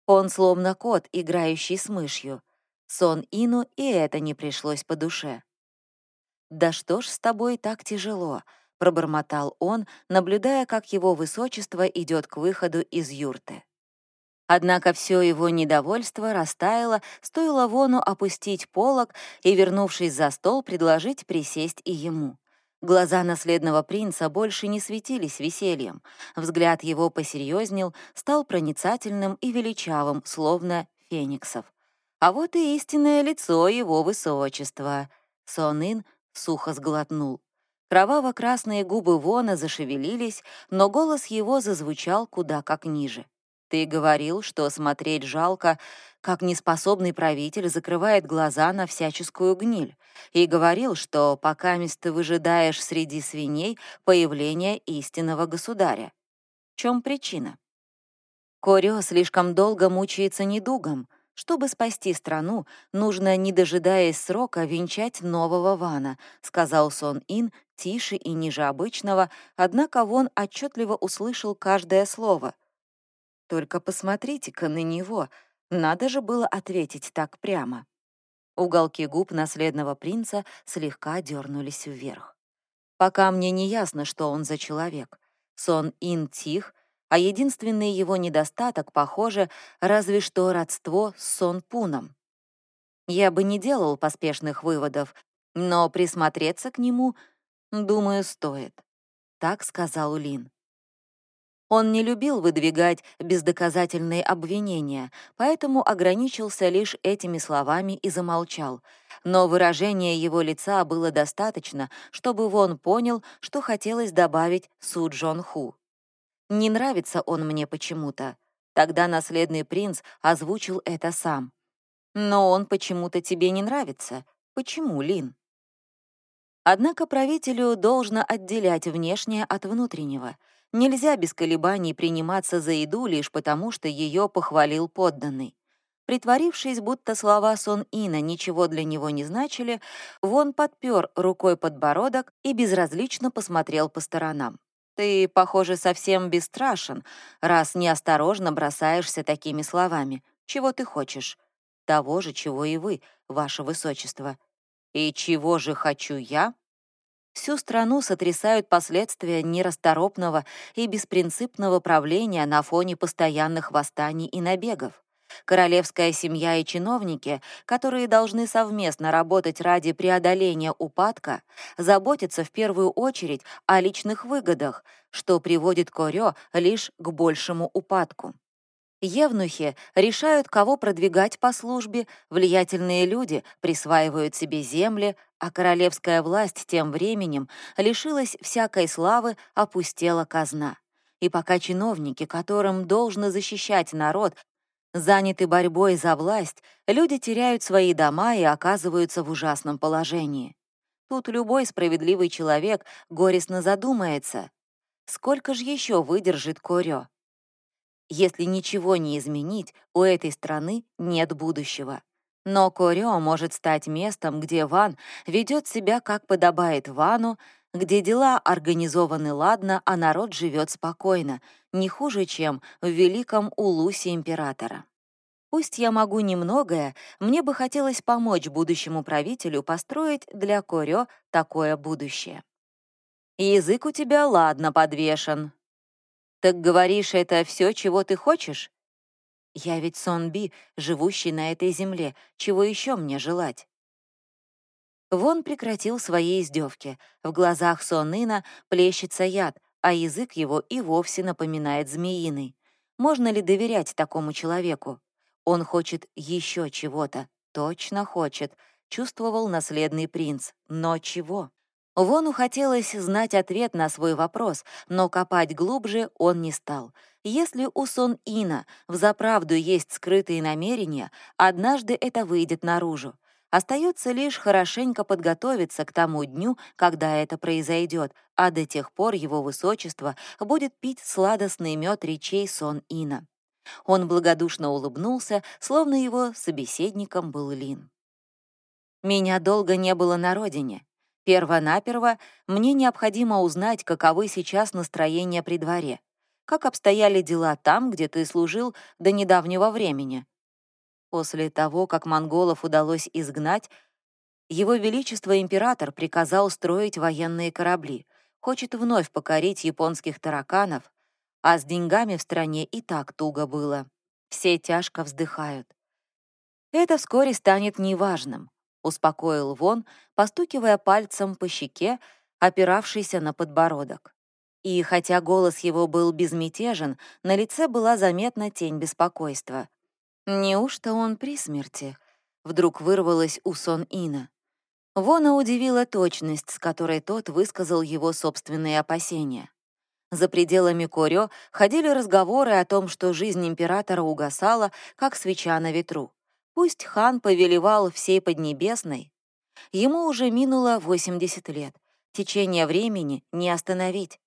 S1: Он словно кот, играющий с мышью. Сон Ину и это не пришлось по душе. «Да что ж с тобой так тяжело?» — пробормотал он, наблюдая, как его высочество идет к выходу из юрты. Однако все его недовольство растаяло, стоило Вону опустить полог и, вернувшись за стол, предложить присесть и ему. Глаза наследного принца больше не светились весельем. Взгляд его посерьезнел, стал проницательным и величавым, словно фениксов. А вот и истинное лицо его высочества. Сонын сухо сглотнул. Кроваво-красные губы Вона зашевелились, но голос его зазвучал куда как ниже. «Ты говорил, что смотреть жалко, как неспособный правитель закрывает глаза на всяческую гниль, и говорил, что пока ты выжидаешь среди свиней появление истинного государя. В чем причина?» Корио слишком долго мучается недугом, чтобы спасти страну, нужно, не дожидаясь срока, венчать нового Вана, сказал Сон Ин тише и ниже обычного, однако Вон отчетливо услышал каждое слово. Только посмотрите-ка на него, надо же было ответить так прямо. Уголки губ наследного принца слегка дернулись вверх. Пока мне не ясно, что он за человек. Сон Ин тих, а единственный его недостаток, похоже, разве что родство с Сон Пуном. Я бы не делал поспешных выводов, но присмотреться к нему, думаю, стоит. Так сказал Лин. Он не любил выдвигать бездоказательные обвинения, поэтому ограничился лишь этими словами и замолчал. Но выражение его лица было достаточно, чтобы Вон понял, что хотелось добавить Су Джон Ху. Не нравится он мне почему-то. Тогда наследный принц озвучил это сам. Но он почему-то тебе не нравится. Почему, Лин? Однако правителю должно отделять внешнее от внутреннего. Нельзя без колебаний приниматься за еду лишь потому, что ее похвалил подданный. Притворившись, будто слова Сон Ина ничего для него не значили, Вон подпер рукой подбородок и безразлично посмотрел по сторонам. Ты, похоже, совсем бесстрашен, раз неосторожно бросаешься такими словами. Чего ты хочешь? Того же, чего и вы, ваше высочество. И чего же хочу я? Всю страну сотрясают последствия нерасторопного и беспринципного правления на фоне постоянных восстаний и набегов. Королевская семья и чиновники, которые должны совместно работать ради преодоления упадка, заботятся в первую очередь о личных выгодах, что приводит Корё лишь к большему упадку. Евнухи решают, кого продвигать по службе, влиятельные люди присваивают себе земли, а королевская власть тем временем лишилась всякой славы, опустела казна. И пока чиновники, которым должно защищать народ, заняты борьбой за власть, люди теряют свои дома и оказываются в ужасном положении. Тут любой справедливый человек горестно задумается, сколько же еще выдержит Корё? Если ничего не изменить, у этой страны нет будущего. Но Корё может стать местом, где Ван ведет себя как подобает Вану, где дела организованы ладно, а народ живет спокойно, не хуже, чем в великом Улусе императора. Пусть я могу немногое, мне бы хотелось помочь будущему правителю построить для Корё такое будущее. Язык у тебя ладно подвешен, «Так говоришь, это все, чего ты хочешь?» «Я ведь Сонби, живущий на этой земле. Чего еще мне желать?» Вон прекратил свои издевки. В глазах Сонына плещется яд, а язык его и вовсе напоминает змеиный. Можно ли доверять такому человеку? Он хочет еще чего-то. Точно хочет. Чувствовал наследный принц. Но чего? Вону хотелось знать ответ на свой вопрос, но копать глубже он не стал. Если у Сон Ина взаправду есть скрытые намерения, однажды это выйдет наружу. Остается лишь хорошенько подготовиться к тому дню, когда это произойдет, а до тех пор его высочество будет пить сладостный мед речей Сон Ина. Он благодушно улыбнулся, словно его собеседником был Лин. «Меня долго не было на родине. Первонаперво мне необходимо узнать, каковы сейчас настроения при дворе, как обстояли дела там, где ты служил до недавнего времени. После того, как монголов удалось изгнать, его Величество Император приказал строить военные корабли, хочет вновь покорить японских тараканов, а с деньгами в стране и так туго было. Все тяжко вздыхают. Это вскоре станет неважным успокоил Вон, постукивая пальцем по щеке, опиравшийся на подбородок. И хотя голос его был безмятежен, на лице была заметна тень беспокойства. «Неужто он при смерти?» — вдруг вырвалась у Сон Ина. Вона удивила точность, с которой тот высказал его собственные опасения. За пределами Корё ходили разговоры о том, что жизнь императора угасала, как свеча на ветру. Пусть хан повелевал всей Поднебесной, ему уже минуло 80 лет. Течение времени не остановить.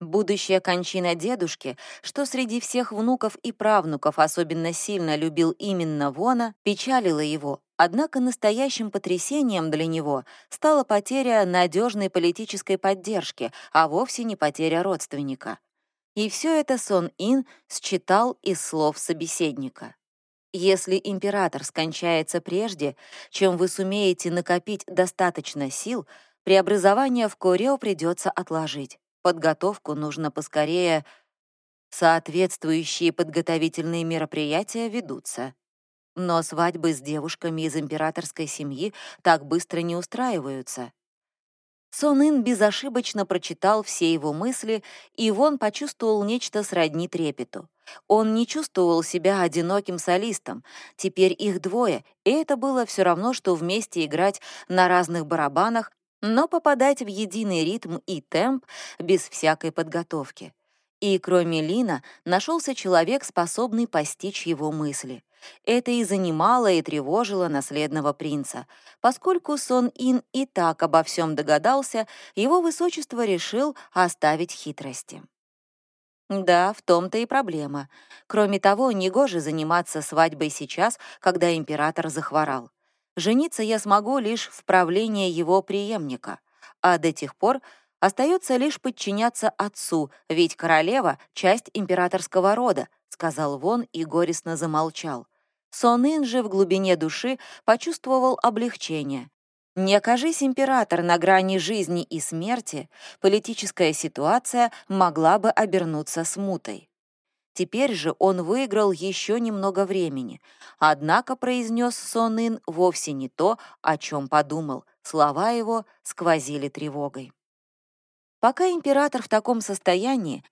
S1: Будущая кончина дедушки, что среди всех внуков и правнуков особенно сильно любил именно Вона, печалила его, однако настоящим потрясением для него стала потеря надежной политической поддержки, а вовсе не потеря родственника. И все это Сон Ин считал из слов собеседника. Если император скончается прежде, чем вы сумеете накопить достаточно сил, преобразование в Корео придется отложить. Подготовку нужно поскорее. Соответствующие подготовительные мероприятия ведутся. Но свадьбы с девушками из императорской семьи так быстро не устраиваются. Сон Ин безошибочно прочитал все его мысли, и Вон почувствовал нечто сродни трепету. Он не чувствовал себя одиноким солистом. Теперь их двое, и это было все равно, что вместе играть на разных барабанах, но попадать в единый ритм и темп без всякой подготовки. И кроме Лина нашелся человек, способный постичь его мысли. Это и занимало, и тревожило наследного принца. Поскольку Сон Ин и так обо всем догадался, его высочество решил оставить хитрости. Да, в том-то и проблема. Кроме того, негоже заниматься свадьбой сейчас, когда император захворал. Жениться я смогу лишь в правлении его преемника, а до тех пор остается лишь подчиняться отцу, ведь королева — часть императорского рода, сказал Вон и горестно замолчал. Сонын же в глубине души почувствовал облегчение. Не окажись император на грани жизни и смерти, политическая ситуация могла бы обернуться смутой. Теперь же он выиграл еще немного времени. Однако произнес Сон Ин вовсе не то, о чем подумал. Слова его сквозили тревогой. Пока император в таком состоянии,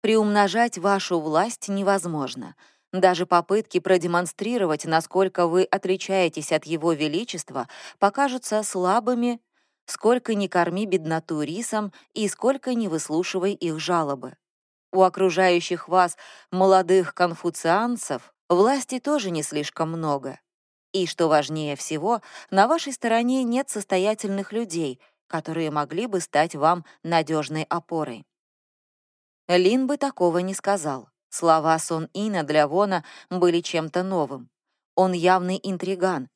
S1: приумножать вашу власть невозможно. Даже попытки продемонстрировать, насколько вы отличаетесь от его величества, покажутся слабыми, сколько ни корми бедноту рисом и сколько не выслушивай их жалобы. У окружающих вас молодых конфуцианцев власти тоже не слишком много. И, что важнее всего, на вашей стороне нет состоятельных людей, которые могли бы стать вам надежной опорой. Лин бы такого не сказал. Слова Сон Ина для Вона были чем-то новым. Он явный интриган,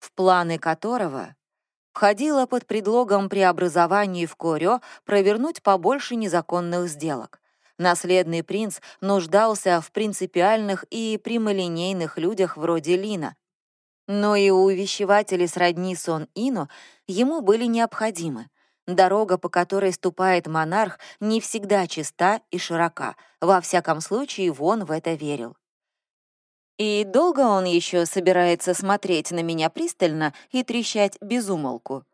S1: в планы которого входило под предлогом преобразования в Корё провернуть побольше незаконных сделок. Наследный принц нуждался в принципиальных и прямолинейных людях вроде Лина. Но и увещеватели сродни Сон Ину ему были необходимы. Дорога, по которой ступает монарх, не всегда чиста и широка. Во всяком случае, Вон в это верил. И долго он еще собирается смотреть на меня пристально и трещать безумолку?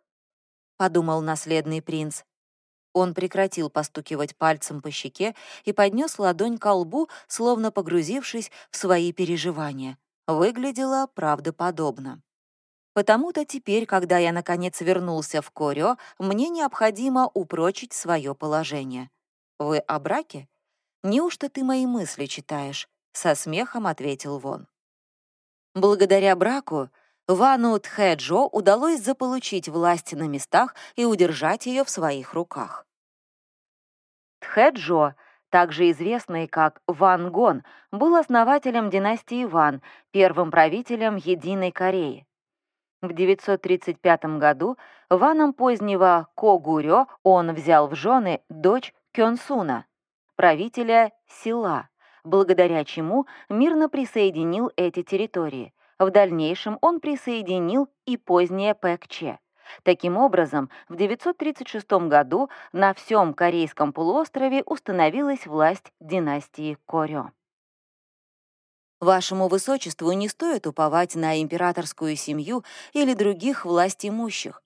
S1: Подумал наследный принц. Он прекратил постукивать пальцем по щеке и поднес ладонь ко лбу, словно погрузившись в свои переживания. Выглядело правдоподобно. Потому-то теперь, когда я наконец вернулся в Корё, мне необходимо упрочить свое положение. Вы о браке? Неужто ты мои мысли читаешь? Со смехом ответил Вон. Благодаря браку Вану Тхэджо удалось заполучить власть на местах и удержать ее в своих руках. Тхэджо, также известный как Ван Гон, был основателем династии Ван, первым правителем Единой Кореи. В 935 году Ваном позднего Когурё он взял в жены дочь Кёнсуна, правителя Сила, благодаря чему мирно присоединил эти территории. В дальнейшем он присоединил и позднее Пэкче. Таким образом, в 936 году на всем Корейском полуострове установилась власть династии Корё. Вашему высочеству не стоит уповать на императорскую семью или других властимущих.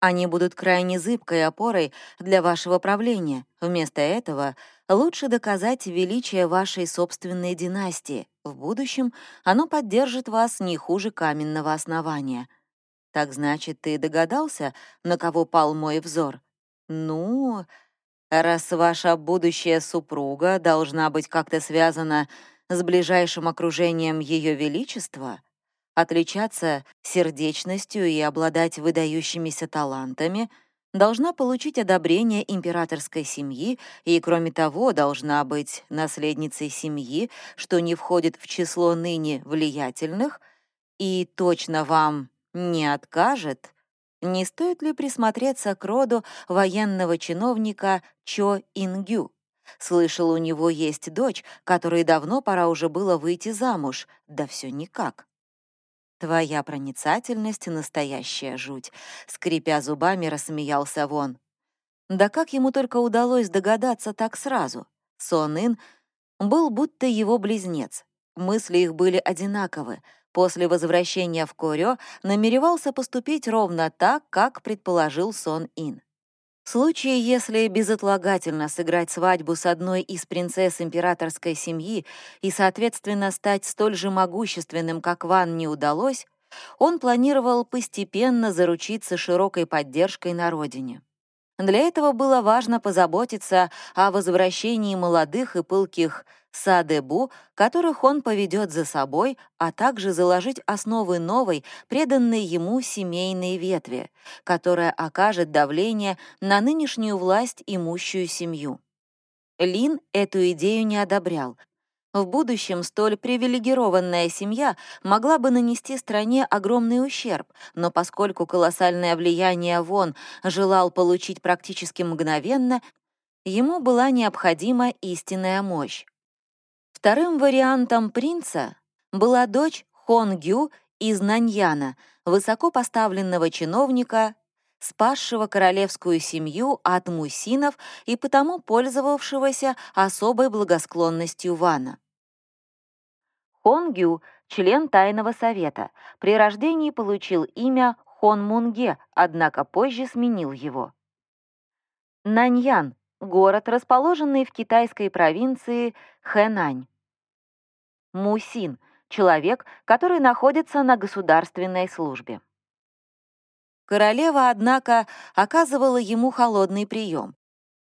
S1: Они будут крайне зыбкой опорой для вашего правления. Вместо этого лучше доказать величие вашей собственной династии. В будущем оно поддержит вас не хуже каменного основания. Так значит, ты догадался, на кого пал мой взор? Ну, раз ваша будущая супруга должна быть как-то связана с ближайшим окружением Ее Величества, отличаться сердечностью и обладать выдающимися талантами, должна получить одобрение императорской семьи и, кроме того, должна быть наследницей семьи, что не входит в число ныне влиятельных, и точно вам не откажет, не стоит ли присмотреться к роду военного чиновника Чо Ингю? Слышал, у него есть дочь, которой давно пора уже было выйти замуж, да все никак. «Твоя проницательность — настоящая жуть», — скрипя зубами, рассмеялся Вон. Да как ему только удалось догадаться так сразу? Сон Ин был будто его близнец. Мысли их были одинаковы. После возвращения в Корё намеревался поступить ровно так, как предположил Сон Ин. В случае, если безотлагательно сыграть свадьбу с одной из принцесс императорской семьи и, соответственно, стать столь же могущественным, как Ван, не удалось, он планировал постепенно заручиться широкой поддержкой на родине. Для этого было важно позаботиться о возвращении молодых и пылких Садебу, которых он поведет за собой, а также заложить основы новой, преданной ему семейной ветви, которая окажет давление на нынешнюю власть имущую семью. Лин эту идею не одобрял. В будущем столь привилегированная семья могла бы нанести стране огромный ущерб, но поскольку колоссальное влияние Вон желал получить практически мгновенно, ему была необходима истинная мощь. Вторым вариантом принца была дочь Хон Гю из Наньяна, высокопоставленного чиновника спасшего королевскую семью от мусинов и потому пользовавшегося особой благосклонностью Вана. Хонгю — член Тайного Совета, при рождении получил имя Хон Мунге, однако позже сменил его. Наньян — город, расположенный в китайской провинции Хэнань. Мусин — человек, который находится на государственной службе. Королева, однако, оказывала ему холодный прием.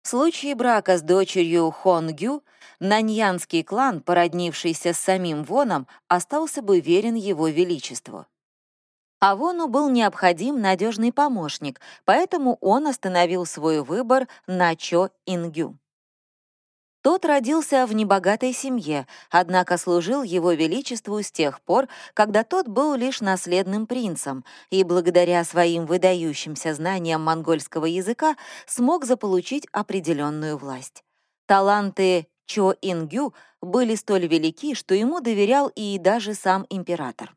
S1: В случае брака с дочерью Хон Гю, наньянский клан, породнившийся с самим Воном, остался бы верен его величеству. А Вону был необходим надежный помощник, поэтому он остановил свой выбор на Чо Ингю. Тот родился в небогатой семье, однако служил его величеству с тех пор, когда тот был лишь наследным принцем, и благодаря своим выдающимся знаниям монгольского языка смог заполучить определенную власть. Таланты Чо Ингю были столь велики, что ему доверял и даже сам император.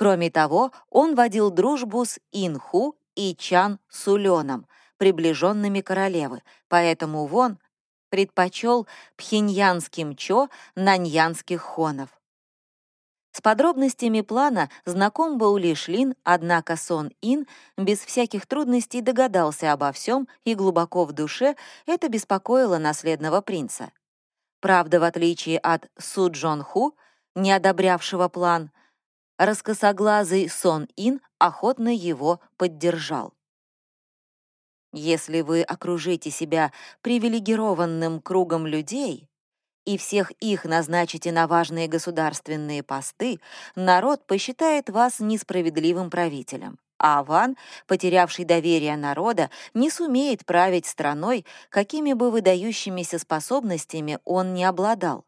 S1: Кроме того, он водил дружбу с Инху и Чан Суленом, приближенными королевы, поэтому Вон предпочел пхеньянским чо наньянских хонов. С подробностями плана знаком был лишь Лин, однако Сон Ин без всяких трудностей догадался обо всем, и глубоко в душе это беспокоило наследного принца. Правда, в отличие от Су Джон Ху, не одобрявшего план, раскосоглазый Сон Ин охотно его поддержал. Если вы окружите себя привилегированным кругом людей и всех их назначите на важные государственные посты, народ посчитает вас несправедливым правителем. А Ван, потерявший доверие народа, не сумеет править страной, какими бы выдающимися способностями он не обладал.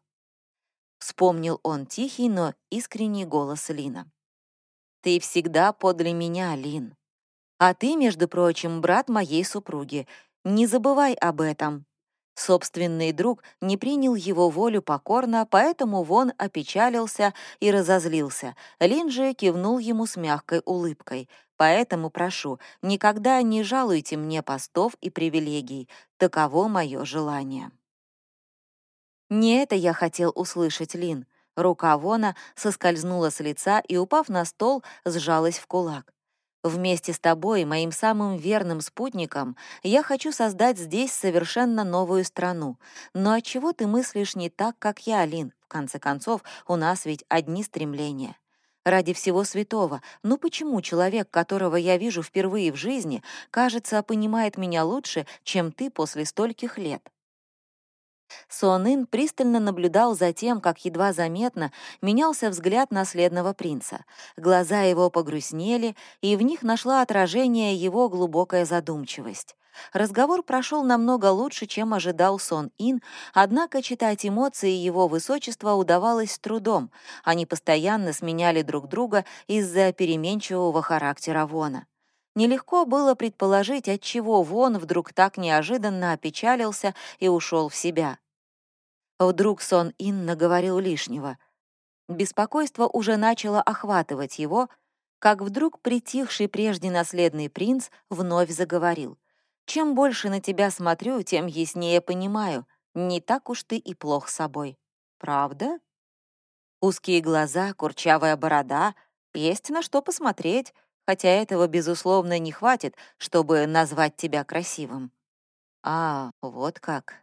S1: Вспомнил он тихий, но искренний голос Лина. «Ты всегда подле меня, Лин. А ты, между прочим, брат моей супруги. Не забывай об этом». Собственный друг не принял его волю покорно, поэтому Вон опечалился и разозлился. Лин же кивнул ему с мягкой улыбкой. «Поэтому прошу, никогда не жалуйте мне постов и привилегий. Таково мое желание». Не это я хотел услышать, Лин. Рука Вона соскользнула с лица и, упав на стол, сжалась в кулак. Вместе с тобой, моим самым верным спутником, я хочу создать здесь совершенно новую страну. Но отчего ты мыслишь не так, как я, Алин? В конце концов, у нас ведь одни стремления. Ради всего святого, ну почему человек, которого я вижу впервые в жизни, кажется, понимает меня лучше, чем ты после стольких лет? Суанын пристально наблюдал за тем, как едва заметно менялся взгляд наследного принца. Глаза его погрустнели, и в них нашла отражение его глубокая задумчивость. Разговор прошел намного лучше, чем ожидал Сон Ин, однако читать эмоции его высочества удавалось с трудом. Они постоянно сменяли друг друга из-за переменчивого характера Вона. Нелегко было предположить, отчего Вон вдруг так неожиданно опечалился и ушел в себя. Вдруг сон Инна говорил лишнего. Беспокойство уже начало охватывать его, как вдруг притихший прежде наследный принц вновь заговорил. «Чем больше на тебя смотрю, тем яснее понимаю, не так уж ты и плох собой. Правда?» Узкие глаза, курчавая борода, есть на что посмотреть, хотя этого, безусловно, не хватит, чтобы назвать тебя красивым. А, вот как.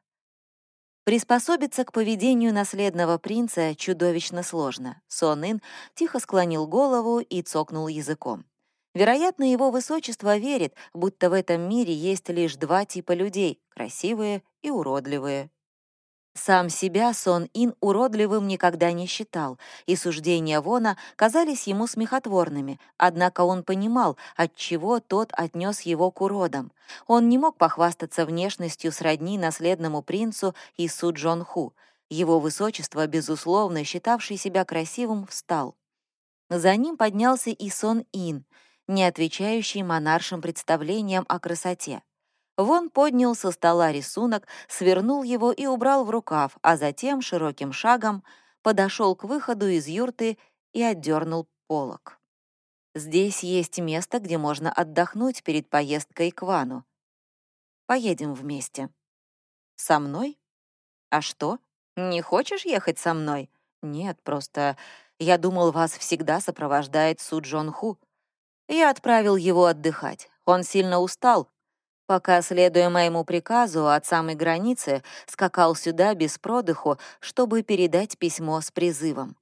S1: Приспособиться к поведению наследного принца чудовищно сложно. Сон Ин тихо склонил голову и цокнул языком. Вероятно, его высочество верит, будто в этом мире есть лишь два типа людей — красивые и уродливые. Сам себя Сон Ин уродливым никогда не считал, и суждения Вона казались ему смехотворными, однако он понимал, от чего тот отнес его к уродам. Он не мог похвастаться внешностью сродни наследному принцу Ису Джон Ху. Его высочество, безусловно, считавший себя красивым, встал. За ним поднялся и Сон Ин, не отвечающий монаршим представлениям о красоте. Вон поднял со стола рисунок, свернул его и убрал в рукав, а затем широким шагом подошел к выходу из юрты и отдернул полок. Здесь есть место, где можно отдохнуть перед поездкой к Вану. Поедем вместе. Со мной? А что? Не хочешь ехать со мной? Нет, просто я думал, вас всегда сопровождает Су Джон Ху. Я отправил его отдыхать. Он сильно устал, пока, следуя моему приказу, от самой границы скакал сюда без продыху, чтобы передать письмо с призывом.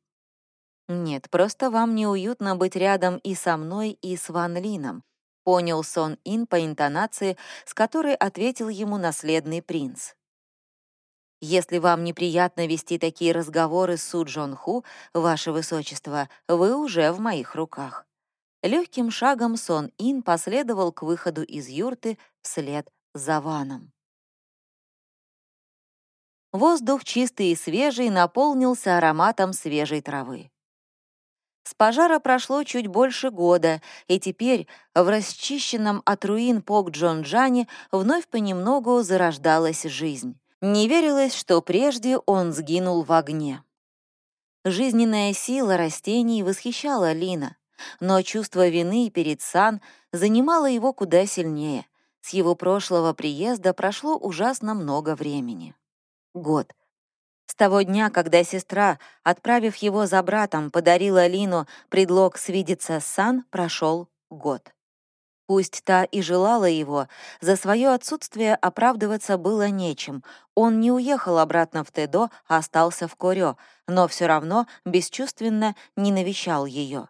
S1: «Нет, просто вам неуютно быть рядом и со мной, и с Ван Лином», понял Сон Ин по интонации, с которой ответил ему наследный принц. «Если вам неприятно вести такие разговоры с Су Джон Ху, ваше высочество, вы уже в моих руках». Легким шагом Сон Ин последовал к выходу из юрты вслед за Ваном. Воздух чистый и свежий наполнился ароматом свежей травы. С пожара прошло чуть больше года, и теперь в расчищенном от руин Пок-Джон-Джане вновь понемногу зарождалась жизнь. Не верилось, что прежде он сгинул в огне. Жизненная сила растений восхищала Лина, но чувство вины перед Сан занимало его куда сильнее. С его прошлого приезда прошло ужасно много времени. Год. С того дня, когда сестра, отправив его за братом, подарила Лину предлог свидеться с Сан, прошел год. Пусть та и желала его, за свое отсутствие оправдываться было нечем. Он не уехал обратно в Тедо, а остался в Корё, но все равно бесчувственно не навещал ее.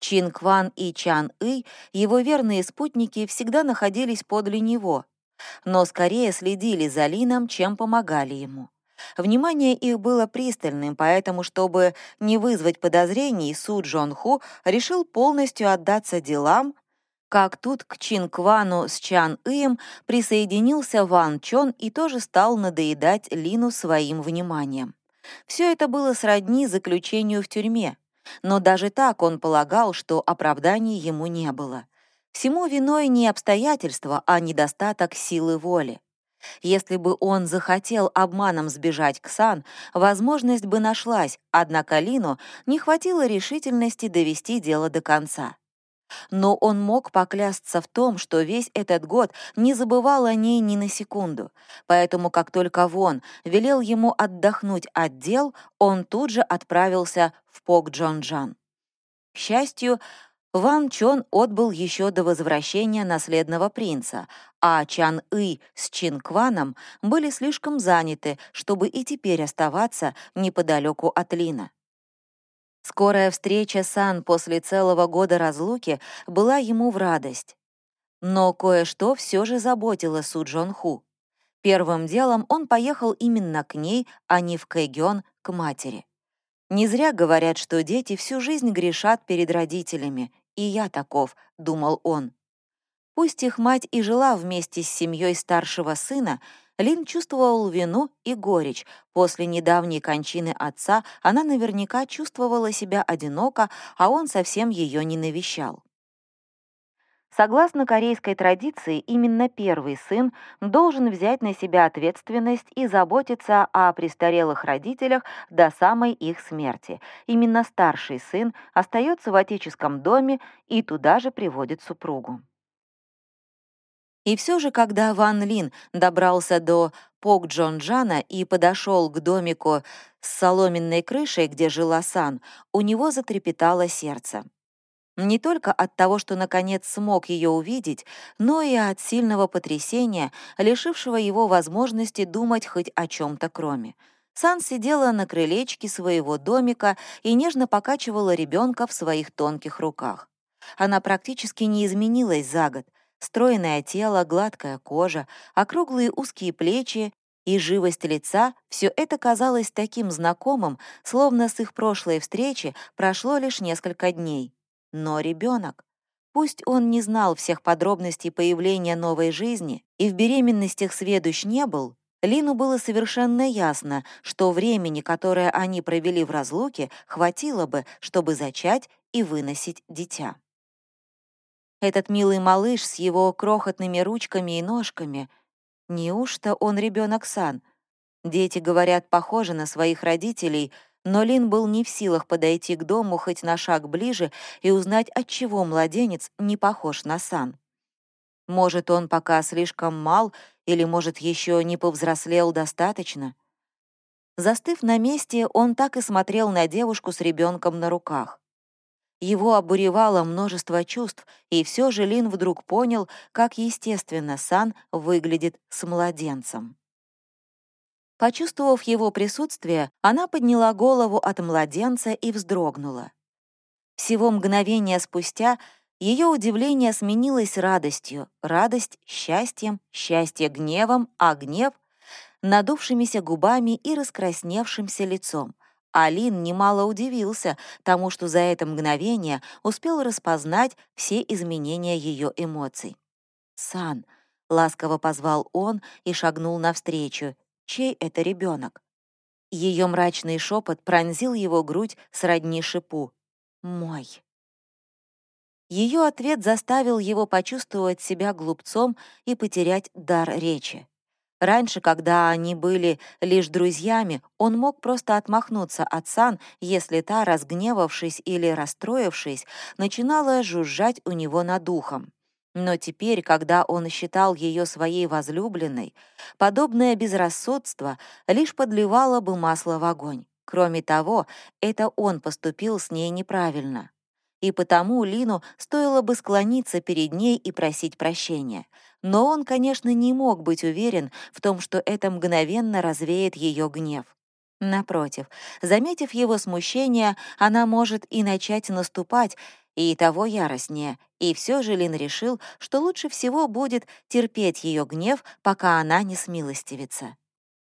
S1: Чин Кван и Чан И, его верные спутники, всегда находились подле него, но скорее следили за Лином, чем помогали ему. Внимание их было пристальным, поэтому, чтобы не вызвать подозрений, Су Джон Ху решил полностью отдаться делам, как тут к Чин Квану с Чан Ием присоединился Ван Чон и тоже стал надоедать Лину своим вниманием. Все это было сродни заключению в тюрьме, но даже так он полагал, что оправданий ему не было. Всему виной не обстоятельства, а недостаток силы воли. Если бы он захотел обманом сбежать к Сан, возможность бы нашлась, однако Лину не хватило решительности довести дело до конца. Но он мог поклясться в том, что весь этот год не забывал о ней ни на секунду. Поэтому, как только Вон велел ему отдохнуть от дел, он тут же отправился в Пок Джон Джан. К счастью, Ван Чон отбыл еще до возвращения наследного принца, а Чан И с Чин Кваном были слишком заняты, чтобы и теперь оставаться неподалеку от Лина. Скорая встреча с Ан после целого года разлуки была ему в радость. Но кое-что все же заботило Су Джон Ху. Первым делом он поехал именно к ней, а не в Кэгён, к матери. Не зря говорят, что дети всю жизнь грешат перед родителями, и я таков, думал он. Пусть их мать и жила вместе с семьей старшего сына, Лин чувствовал вину и горечь. После недавней кончины отца она наверняка чувствовала себя одиноко, а он совсем ее не навещал. Согласно корейской традиции, именно первый сын должен взять на себя ответственность и заботиться о престарелых родителях до самой их смерти. Именно старший сын остается в отеческом доме и туда же приводит супругу. И все же, когда Ван Лин добрался до Пок Джон Джана и подошел к домику с соломенной крышей, где жила Сан, у него затрепетало сердце. Не только от того, что наконец смог ее увидеть, но и от сильного потрясения, лишившего его возможности думать хоть о чем-то кроме. Сан сидела на крылечке своего домика и нежно покачивала ребенка в своих тонких руках. Она практически не изменилась за год, Стройное тело, гладкая кожа, округлые узкие плечи и живость лица — все это казалось таким знакомым, словно с их прошлой встречи прошло лишь несколько дней. Но ребенок. Пусть он не знал всех подробностей появления новой жизни и в беременностях сведущ не был, Лину было совершенно ясно, что времени, которое они провели в разлуке, хватило бы, чтобы зачать и выносить дитя. Этот милый малыш с его крохотными ручками и ножками. Неужто он ребенок Сан? Дети, говорят, похожи на своих родителей, но Лин был не в силах подойти к дому хоть на шаг ближе и узнать, отчего младенец не похож на Сан. Может, он пока слишком мал или, может, еще не повзрослел достаточно? Застыв на месте, он так и смотрел на девушку с ребенком на руках. Его обуревало множество чувств, и все же Лин вдруг понял, как естественно Сан выглядит с младенцем. Почувствовав его присутствие, она подняла голову от младенца и вздрогнула. Всего мгновения спустя ее удивление сменилось радостью, радость — счастьем, счастье — гневом, а гнев — надувшимися губами и раскрасневшимся лицом. Алин немало удивился тому, что за это мгновение успел распознать все изменения ее эмоций. «Сан», — ласково позвал он и шагнул навстречу. «Чей это ребенок? Ее мрачный шепот пронзил его грудь сродни шипу. «Мой». Ее ответ заставил его почувствовать себя глупцом и потерять дар речи. Раньше, когда они были лишь друзьями, он мог просто отмахнуться от Сан, если та, разгневавшись или расстроившись, начинала жужжать у него над духом. Но теперь, когда он считал ее своей возлюбленной, подобное безрассудство лишь подливало бы масло в огонь. Кроме того, это он поступил с ней неправильно и потому Лину стоило бы склониться перед ней и просить прощения. Но он, конечно, не мог быть уверен в том, что это мгновенно развеет ее гнев. Напротив, заметив его смущение, она может и начать наступать, и того яростнее, и все же Лин решил, что лучше всего будет терпеть ее гнев, пока она не смилостивится.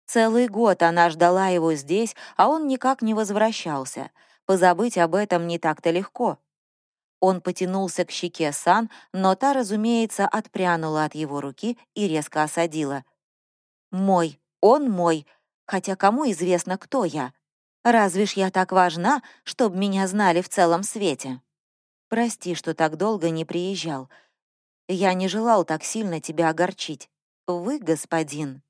S1: Целый год она ждала его здесь, а он никак не возвращался. Позабыть об этом не так-то легко. Он потянулся к щеке Сан, но та, разумеется, отпрянула от его руки и резко осадила. «Мой, он мой, хотя кому известно, кто я? Разве ж я так важна, чтобы меня знали в целом свете? Прости, что так долго не приезжал. Я не желал так сильно тебя огорчить. Вы, господин,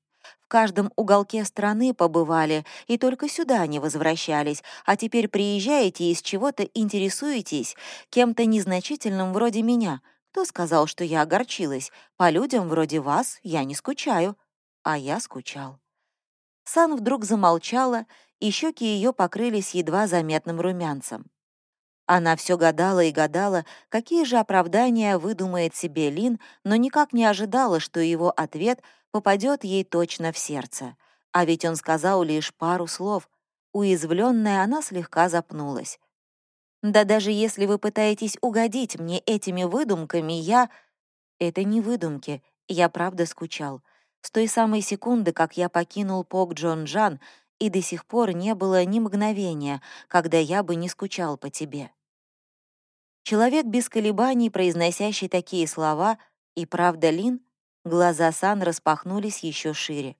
S1: каждом уголке страны побывали и только сюда не возвращались, а теперь приезжаете и из чего-то интересуетесь кем-то незначительным вроде меня. Кто сказал, что я огорчилась? По людям вроде вас я не скучаю. А я скучал. Сан вдруг замолчала, и щеки ее покрылись едва заметным румянцем. Она все гадала и гадала, какие же оправдания выдумает себе Лин, но никак не ожидала, что его ответ — попадет ей точно в сердце. А ведь он сказал лишь пару слов. Уязвленная, она слегка запнулась. «Да даже если вы пытаетесь угодить мне этими выдумками, я...» «Это не выдумки, я правда скучал. С той самой секунды, как я покинул Пок Джон Джан, и до сих пор не было ни мгновения, когда я бы не скучал по тебе». Человек без колебаний, произносящий такие слова, и правда Лин — Глаза Сан распахнулись еще шире.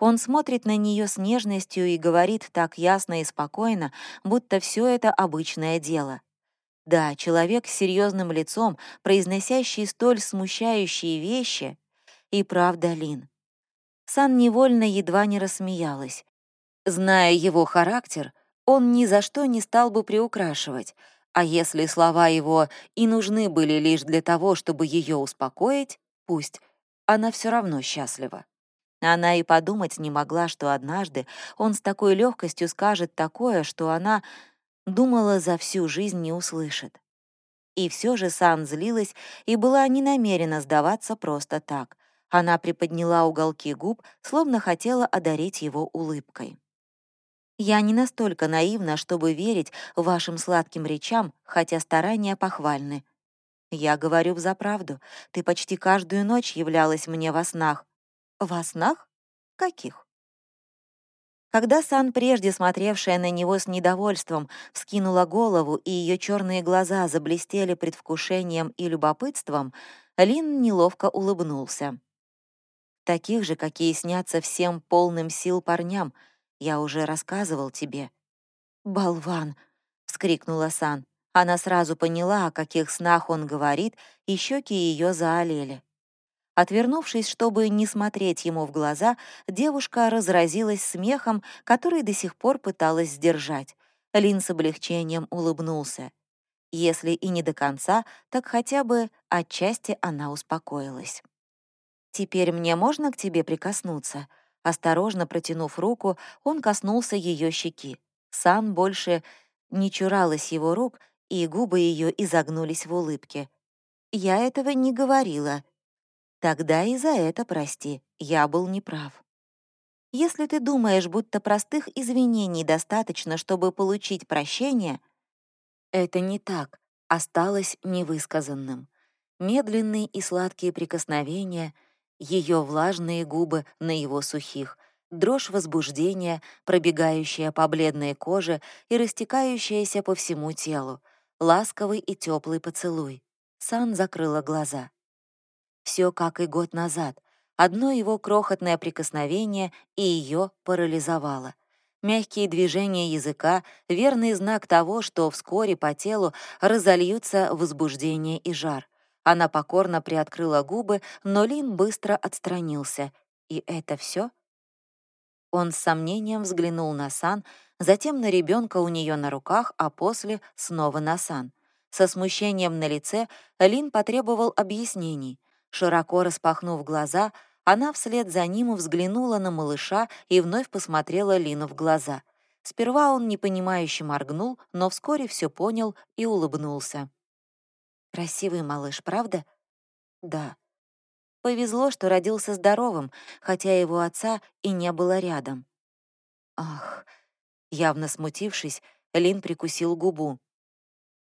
S1: Он смотрит на нее с нежностью и говорит так ясно и спокойно, будто все это обычное дело. Да, человек с серьезным лицом, произносящий столь смущающие вещи, и правда Лин. Сан невольно едва не рассмеялась. Зная его характер, он ни за что не стал бы приукрашивать, а если слова его и нужны были лишь для того, чтобы ее успокоить, пусть — она все равно счастлива. Она и подумать не могла, что однажды он с такой легкостью скажет такое, что она думала за всю жизнь не услышит. И все же Сан злилась и была не намерена сдаваться просто так. Она приподняла уголки губ, словно хотела одарить его улыбкой. «Я не настолько наивна, чтобы верить вашим сладким речам, хотя старания похвальны», я говорю взаправду. Ты почти каждую ночь являлась мне во снах. Во снах? Каких? Когда Сан, прежде смотревшая на него с недовольством, вскинула голову, и ее черные глаза заблестели предвкушением и любопытством, Лин неловко улыбнулся. «Таких же, какие снятся всем полным сил парням, я уже рассказывал тебе». «Болван!» — вскрикнула Сан. Она сразу поняла, о каких снах он говорит, и щеки ее заолели. Отвернувшись, чтобы не смотреть ему в глаза, девушка разразилась смехом, который до сих пор пыталась сдержать. Лин с облегчением улыбнулся. Если и не до конца, так хотя бы отчасти она успокоилась. «Теперь мне можно к тебе прикоснуться?» Осторожно протянув руку, он коснулся ее щеки. Сан больше не чуралась его рук, и губы ее изогнулись в улыбке. «Я этого не говорила». «Тогда и за это прости, я был неправ». Если ты думаешь, будто простых извинений достаточно, чтобы получить прощение, это не так, осталось невысказанным. Медленные и сладкие прикосновения, ее влажные губы на его сухих, дрожь возбуждения, пробегающая по бледной коже и растекающаяся по всему телу, ласковый и теплый поцелуй. Сан закрыла глаза. Все как и год назад, Одно его крохотное прикосновение и ее парализовало. Мягкие движения языка — верный знак того, что вскоре по телу разольются возбуждение и жар. Она покорно приоткрыла губы, но Лин быстро отстранился. И это все? Он с сомнением взглянул на Сан, затем на ребенка у нее на руках, а после снова на Сан. Со смущением на лице Лин потребовал объяснений. Широко распахнув глаза, она вслед за ним взглянула на малыша и вновь посмотрела Лину в глаза. Сперва он непонимающе моргнул, но вскоре все понял и улыбнулся. «Красивый малыш, правда?» «Да». Повезло, что родился здоровым, хотя его отца и не было рядом. «Ах!» Явно смутившись, Лин прикусил губу.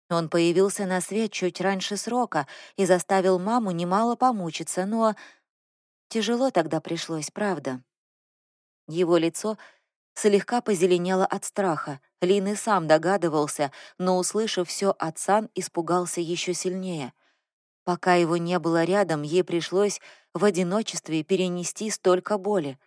S1: Он появился на свет чуть раньше срока и заставил маму немало помучиться, но тяжело тогда пришлось, правда. Его лицо слегка позеленело от страха. Лин и сам догадывался, но, услышав все от Сан, испугался еще сильнее. Пока его не было рядом, ей пришлось в одиночестве перенести столько боли.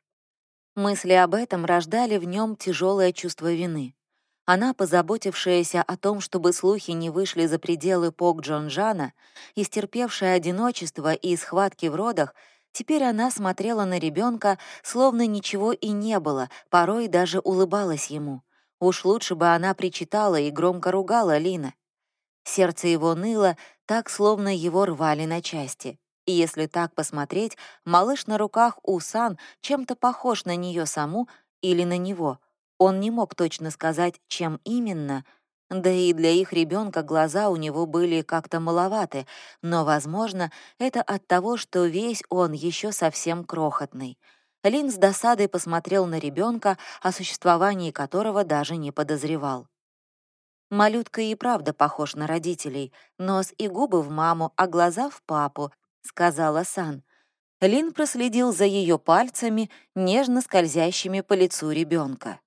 S1: Мысли об этом рождали в нем тяжелое чувство вины. Она, позаботившаяся о том, чтобы слухи не вышли за пределы Пок Джонжана, истерпевшая одиночество и схватки в родах, теперь она смотрела на ребенка, словно ничего и не было, порой даже улыбалась ему. Уж лучше бы она причитала и громко ругала Лина. Сердце его ныло, так, словно его рвали на части. И если так посмотреть, малыш на руках у Сан чем-то похож на нее саму или на него — он не мог точно сказать, чем именно, да и для их ребенка глаза у него были как-то маловаты, но, возможно, это от того, что весь он еще совсем крохотный. Лин с досадой посмотрел на ребенка, о существовании которого даже не подозревал. Малютка и правда похож на родителей, нос и губы в маму, а глаза в папу, сказала Сан. Лин проследил за ее пальцами, нежно скользящими по лицу ребенка.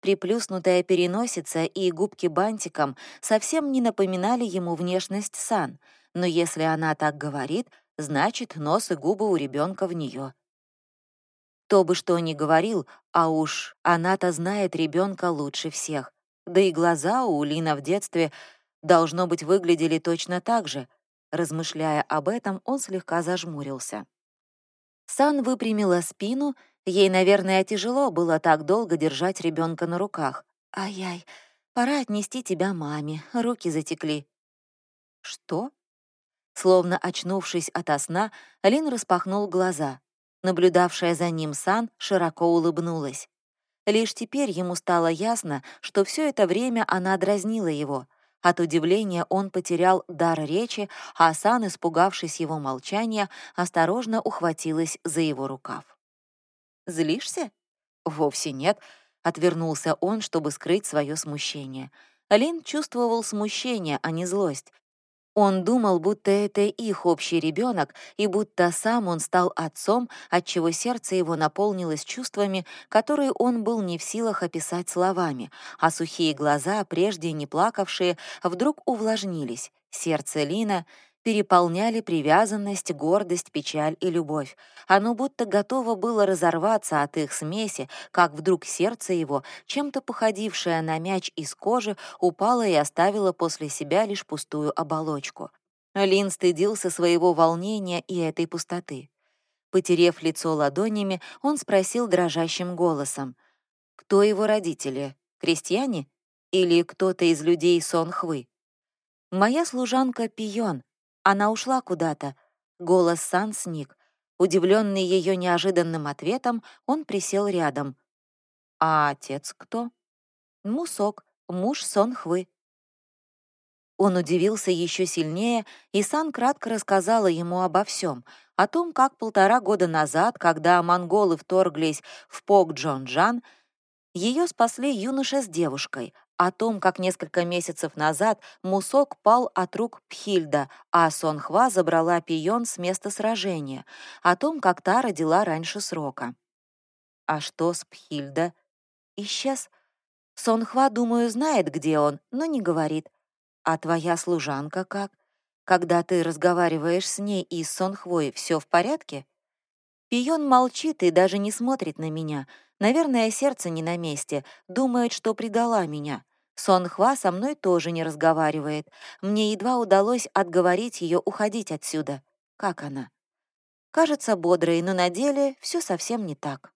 S1: Приплюснутая переносица и губки бантиком совсем не напоминали ему внешность Сан, но если она так говорит, значит, нос и губы у ребенка в нее. Кто бы что ни говорил, а уж она-то знает ребенка лучше всех. Да и глаза у Лина в детстве, должно быть, выглядели точно так же. Размышляя об этом, он слегка зажмурился. Сан выпрямила спину Ей, наверное, тяжело было так долго держать ребенка на руках. «Ай-яй, пора отнести тебя маме, руки затекли». «Что?» Словно очнувшись ото сна, Лин распахнул глаза. Наблюдавшая за ним Сан широко улыбнулась. Лишь теперь ему стало ясно, что все это время она дразнила его. От удивления он потерял дар речи, а Сан, испугавшись его молчания, осторожно ухватилась за его рукав. Злишься? Вовсе нет. Отвернулся он, чтобы скрыть свое смущение. Лин чувствовал смущение, а не злость. Он думал, будто это их общий ребенок, и будто сам он стал отцом, отчего сердце его наполнилось чувствами, которые он был не в силах описать словами, а сухие глаза, прежде не плакавшие, вдруг увлажнились. Сердце Лина переполняли привязанность, гордость, печаль и любовь. Оно будто готово было разорваться от их смеси, как вдруг сердце его, чем-то походившее на мяч из кожи, упало и оставило после себя лишь пустую оболочку. Лин стыдился своего волнения и этой пустоты. Потерев лицо ладонями, он спросил дрожащим голосом. «Кто его родители? Крестьяне?» Или кто-то из людей Сонхвы? Моя служанка Пион. Она ушла куда-то. Голос Сан сник. Удивленный ее неожиданным ответом, он присел рядом. «А отец кто?» «Мусок, муж Сонхвы». Он удивился еще сильнее, и Сан кратко рассказала ему обо всем, о том, как полтора года назад, когда монголы вторглись в Пок Джон Джан, ее спасли юноша с девушкой, о том, как несколько месяцев назад Мусок пал от рук Пхильда, а Сонхва забрала Пион с места сражения, о том, как та родила раньше срока. А что с Пхильда? Исчез? Сонхва, думаю, знает, где он, но не говорит. А твоя служанка как? Когда ты разговариваешь с ней и с Сонхвой, все в порядке? Пион молчит и даже не смотрит на меня. Наверное, сердце не на месте, думает, что предала меня. Сонхва со мной тоже не разговаривает. Мне едва удалось отговорить ее уходить отсюда. Как она? Кажется бодрой, но на деле все совсем не так.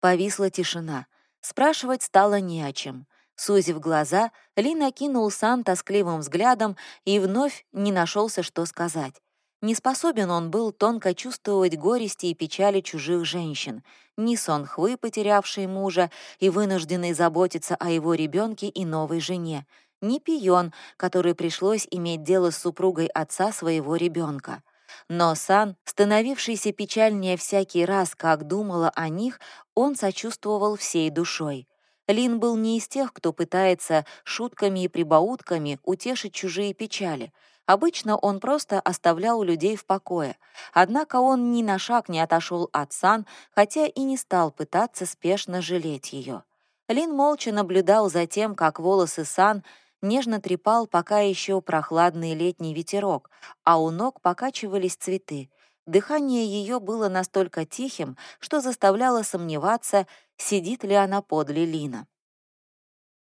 S1: Повисла тишина. Спрашивать стало не о чем. Сузив глаза, Ли накинул Сан тоскливым взглядом и вновь не нашелся, что сказать. Не способен он был тонко чувствовать горести и печали чужих женщин, ни Сонхвы, потерявшей мужа и вынужденной заботиться о его ребенке и новой жене, ни Пион, который пришлось иметь дело с супругой отца своего ребенка. Но Сан, становившийся печальнее всякий раз, как думала о них, он сочувствовал всей душой. Лин был не из тех, кто пытается шутками и прибаутками утешить чужие печали — Обычно он просто оставлял людей в покое, однако он ни на шаг не отошел от Сан, хотя и не стал пытаться спешно жалеть ее. Лин молча наблюдал за тем, как волосы Сан нежно трепал пока еще прохладный летний ветерок, а у ног покачивались цветы. Дыхание ее было настолько тихим, что заставляло сомневаться, сидит ли она подле Лина.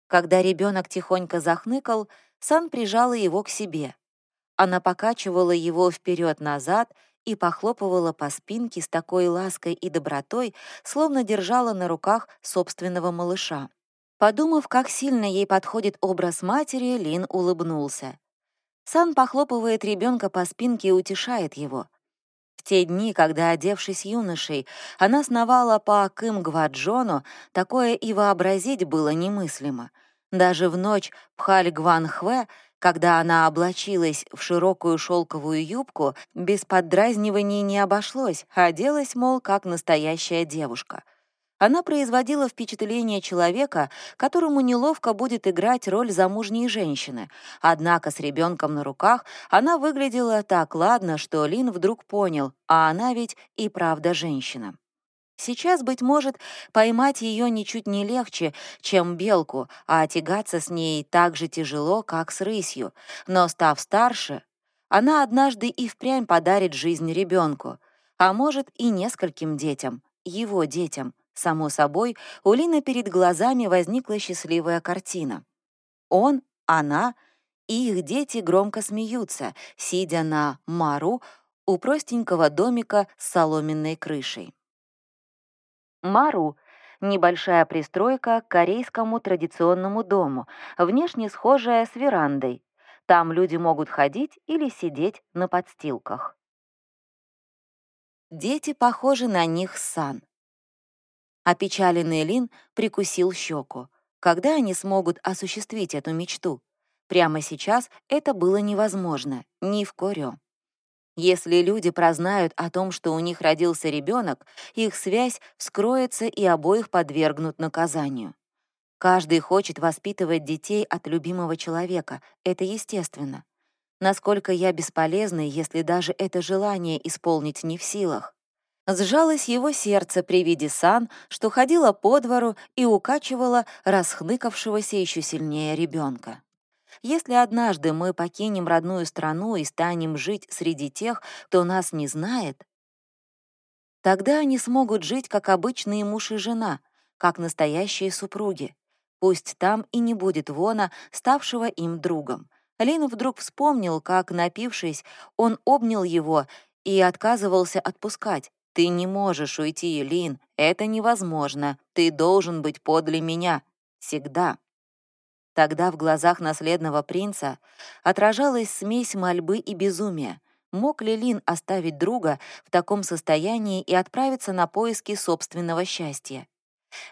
S1: Когда ребенок тихонько захныкал, Сан прижала его к себе. Она покачивала его вперед-назад и похлопывала по спинке с такой лаской и добротой, словно держала на руках собственного малыша. Подумав, как сильно ей подходит образ матери, Лин улыбнулся. Сан похлопывает ребенка по спинке и утешает его. В те дни, когда, одевшись юношей, она сновала по Кым-Гваджону, такое и вообразить было немыслимо. Даже в ночь Пхаль-Гван-Хве когда она облачилась в широкую шелковую юбку, без поддразниваний не обошлось, а оделась, мол, как настоящая девушка. Она производила впечатление человека, которому неловко будет играть роль замужней женщины. Однако с ребенком на руках она выглядела так ладно, что Лин вдруг понял, а она ведь и правда женщина. Сейчас, быть может, поймать ее ничуть не легче, чем белку, а тягаться с ней так же тяжело, как с рысью. Но, став старше, она однажды и впрямь подарит жизнь ребенку, а может и нескольким детям, его детям. Само собой, у Лины перед глазами возникла счастливая картина. Он, она и их дети громко смеются, сидя на мару у простенького домика с соломенной крышей. Мару — небольшая пристройка к корейскому традиционному дому, внешне схожая с верандой. Там люди могут ходить или сидеть на подстилках. Дети похожи на них сан. Опечаленный Лин прикусил щеку. Когда они смогут осуществить эту мечту? Прямо сейчас это было невозможно, ни в корё. Если люди прознают о том, что у них родился ребенок, их связь вскроется и обоих подвергнут наказанию. Каждый хочет воспитывать детей от любимого человека, это естественно. Насколько я бесполезна, если даже это желание исполнить не в силах. Сжалось его сердце при виде Сан, что ходила по двору и укачивала расхныкавшегося еще сильнее ребенка. Если однажды мы покинем родную страну и станем жить среди тех, кто нас не знает, тогда они смогут жить как обычные муж и жена, как настоящие супруги. Пусть там и не будет Вона, ставшего им другом. Лин вдруг вспомнил, как, напившись, он обнял его и отказывался отпускать. «Ты не можешь уйти, Лин, это невозможно. Ты должен быть подле меня. Всегда». Тогда в глазах наследного принца отражалась смесь мольбы и безумия. Мог ли Лин оставить друга в таком состоянии и отправиться на поиски собственного счастья?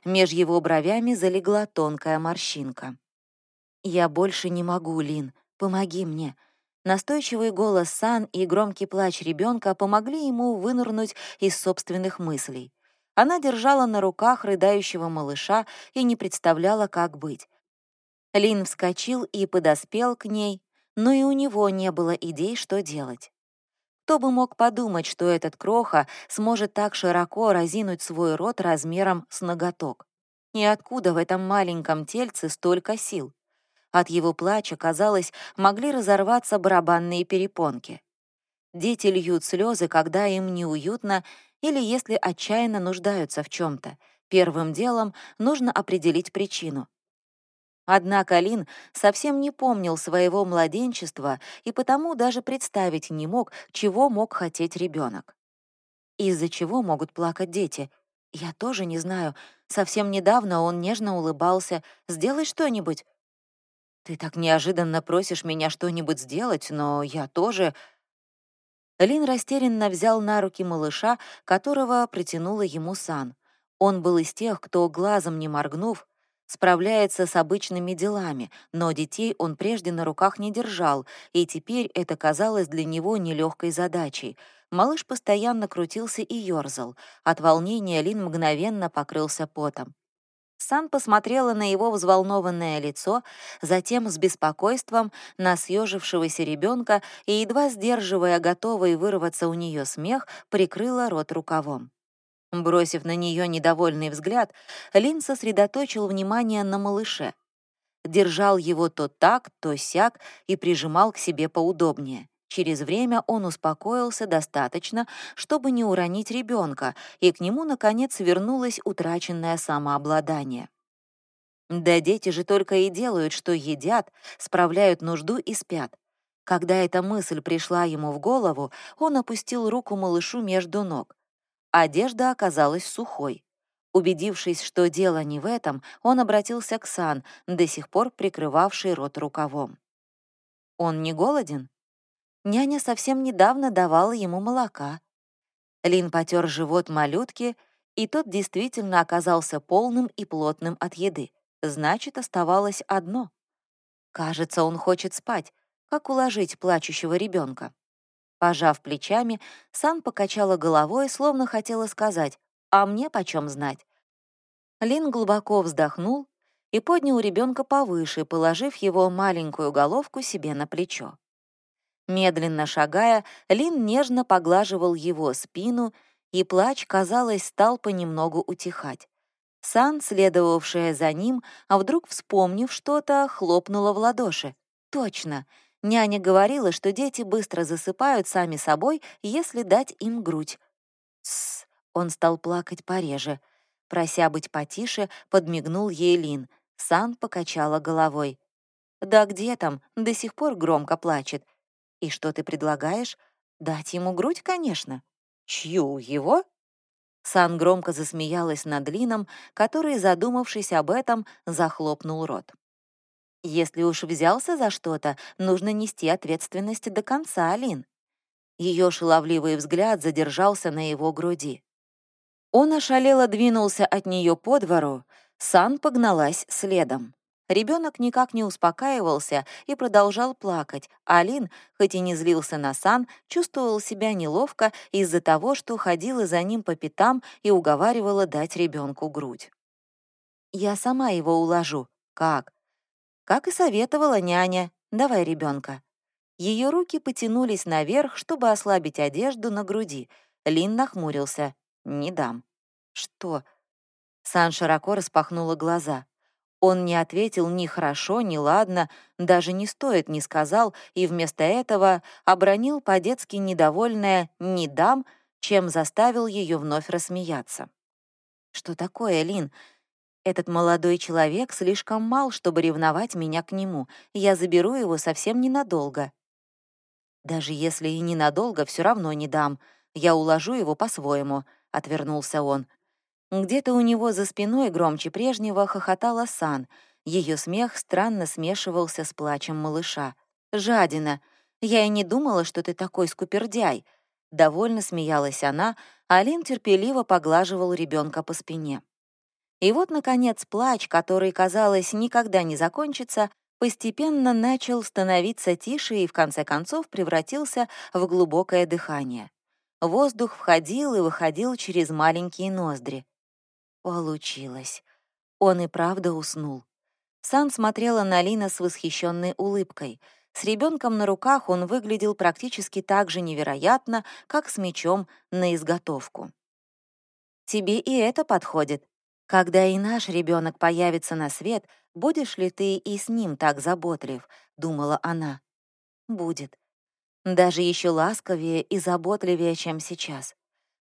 S1: Меж его бровями залегла тонкая морщинка. «Я больше не могу, Лин. Помоги мне». Настойчивый голос Сан и громкий плач ребенка помогли ему вынырнуть из собственных мыслей. Она держала на руках рыдающего малыша и не представляла, как быть. Лин вскочил и подоспел к ней, но и у него не было идей, что делать. Кто бы мог подумать, что этот кроха сможет так широко разинуть свой рот размером с ноготок? И откуда в этом маленьком тельце столько сил? От его плача, казалось, могли разорваться барабанные перепонки. Дети льют слезы, когда им неуютно или если отчаянно нуждаются в чем то Первым делом нужно определить причину. Однако Лин совсем не помнил своего младенчества и потому даже представить не мог, чего мог хотеть ребенок. Из-за чего могут плакать дети? Я тоже не знаю. Совсем недавно он нежно улыбался. «Сделай что-нибудь». «Ты так неожиданно просишь меня что-нибудь сделать, но я тоже...» Лин растерянно взял на руки малыша, которого притянула ему Сан. Он был из тех, кто, глазом не моргнув, справляется с обычными делами, но детей он прежде на руках не держал, и теперь это казалось для него нелегкой задачей. Малыш постоянно крутился и ёрзал. От волнения Лин мгновенно покрылся потом. Сан посмотрела на его взволнованное лицо, затем с беспокойством на съежившегося ребенка и, едва сдерживая готовый вырваться у нее смех, прикрыла рот рукавом. Бросив на нее недовольный взгляд, Лин сосредоточил внимание на малыше. Держал его то так, то сяк и прижимал к себе поудобнее. Через время он успокоился достаточно, чтобы не уронить ребенка, и к нему, наконец, вернулось утраченное самообладание. Да дети же только и делают, что едят, справляют нужду и спят. Когда эта мысль пришла ему в голову, он опустил руку малышу между ног. Одежда оказалась сухой. Убедившись, что дело не в этом, он обратился к Сан, до сих пор прикрывавший рот рукавом. «Он не голоден?» Няня совсем недавно давала ему молока. Лин потер живот малютки, и тот действительно оказался полным и плотным от еды. Значит, оставалось одно. Кажется, он хочет спать. Как уложить плачущего ребенка? Пожав плечами, Сан покачала головой, словно хотела сказать «А мне почем знать?». Лин глубоко вздохнул и поднял ребенка повыше, положив его маленькую головку себе на плечо. Медленно шагая, Лин нежно поглаживал его спину, и плач, казалось, стал понемногу утихать. Сан, следовавшая за ним, а вдруг, вспомнив что-то, хлопнула в ладоши. «Точно! Няня говорила, что дети быстро засыпают сами собой, если дать им грудь. Тссс, он стал плакать пореже. Прося быть потише, подмигнул ей Лин. Сан покачала головой. «Да где там? До сих пор громко плачет. И что ты предлагаешь? Дать ему грудь, конечно». «Чью его?» Сан громко засмеялась над Лином, который, задумавшись об этом, захлопнул рот. Если уж взялся за что-то, нужно нести ответственность до конца, Алин. Ее шаловливый взгляд задержался на его груди. Он ошалело двинулся от нее по двору, Сан погналась следом. Ребенок никак не успокаивался и продолжал плакать, Алин, хоть и не злился на Сан, чувствовал себя неловко из-за того, что ходила за ним по пятам и уговаривала дать ребенку грудь. «Я сама его уложу». «Как?» Как и советовала няня, давай ребенка. Ее руки потянулись наверх, чтобы ослабить одежду на груди. Лин нахмурился. «Не дам». «Что?» Сан широко распахнула глаза. Он не ответил ни хорошо, ни ладно, даже не стоит, не сказал, и вместо этого обронил по-детски недовольное «не дам», чем заставил ее вновь рассмеяться. «Что такое, Лин? Этот молодой человек слишком мал, чтобы ревновать меня к нему. Я заберу его совсем ненадолго. Даже если и ненадолго, все равно не дам. Я уложу его по-своему, — отвернулся он. Где-то у него за спиной громче прежнего хохотала Сан. Ее смех странно смешивался с плачем малыша. «Жадина! Я и не думала, что ты такой скупердяй!» Довольно смеялась она, а Лин терпеливо поглаживал ребенка по спине. И вот, наконец, плач, который, казалось, никогда не закончится, постепенно начал становиться тише и, в конце концов, превратился в глубокое дыхание. Воздух входил и выходил через маленькие ноздри. Получилось. Он и правда уснул. Сан смотрела на Лина с восхищенной улыбкой. С ребенком на руках он выглядел практически так же невероятно, как с мечом на изготовку. «Тебе и это подходит. Когда и наш ребенок появится на свет, будешь ли ты и с ним так заботлив?» — думала она. «Будет. Даже еще ласковее и заботливее, чем сейчас.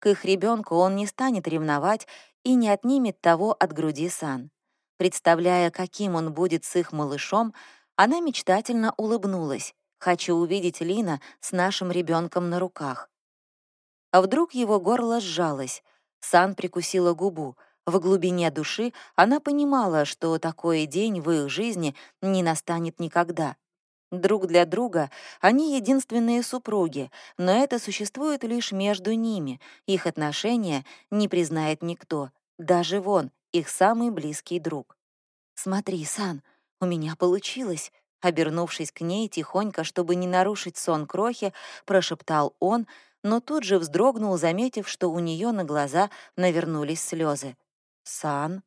S1: К их ребенку он не станет ревновать и не отнимет того от груди Сан. Представляя, каким он будет с их малышом, она мечтательно улыбнулась. «Хочу увидеть Лина с нашим ребенком на руках». А вдруг его горло сжалось. Сан прикусила губу. В глубине души она понимала, что такой день в их жизни не настанет никогда. Друг для друга они единственные супруги, но это существует лишь между ними. Их отношения не признает никто, даже вон, их самый близкий друг. «Смотри, Сан, у меня получилось», Обернувшись к ней тихонько, чтобы не нарушить сон крохи, прошептал он, но тут же вздрогнул, заметив, что у нее на глаза навернулись слезы. «Сан?»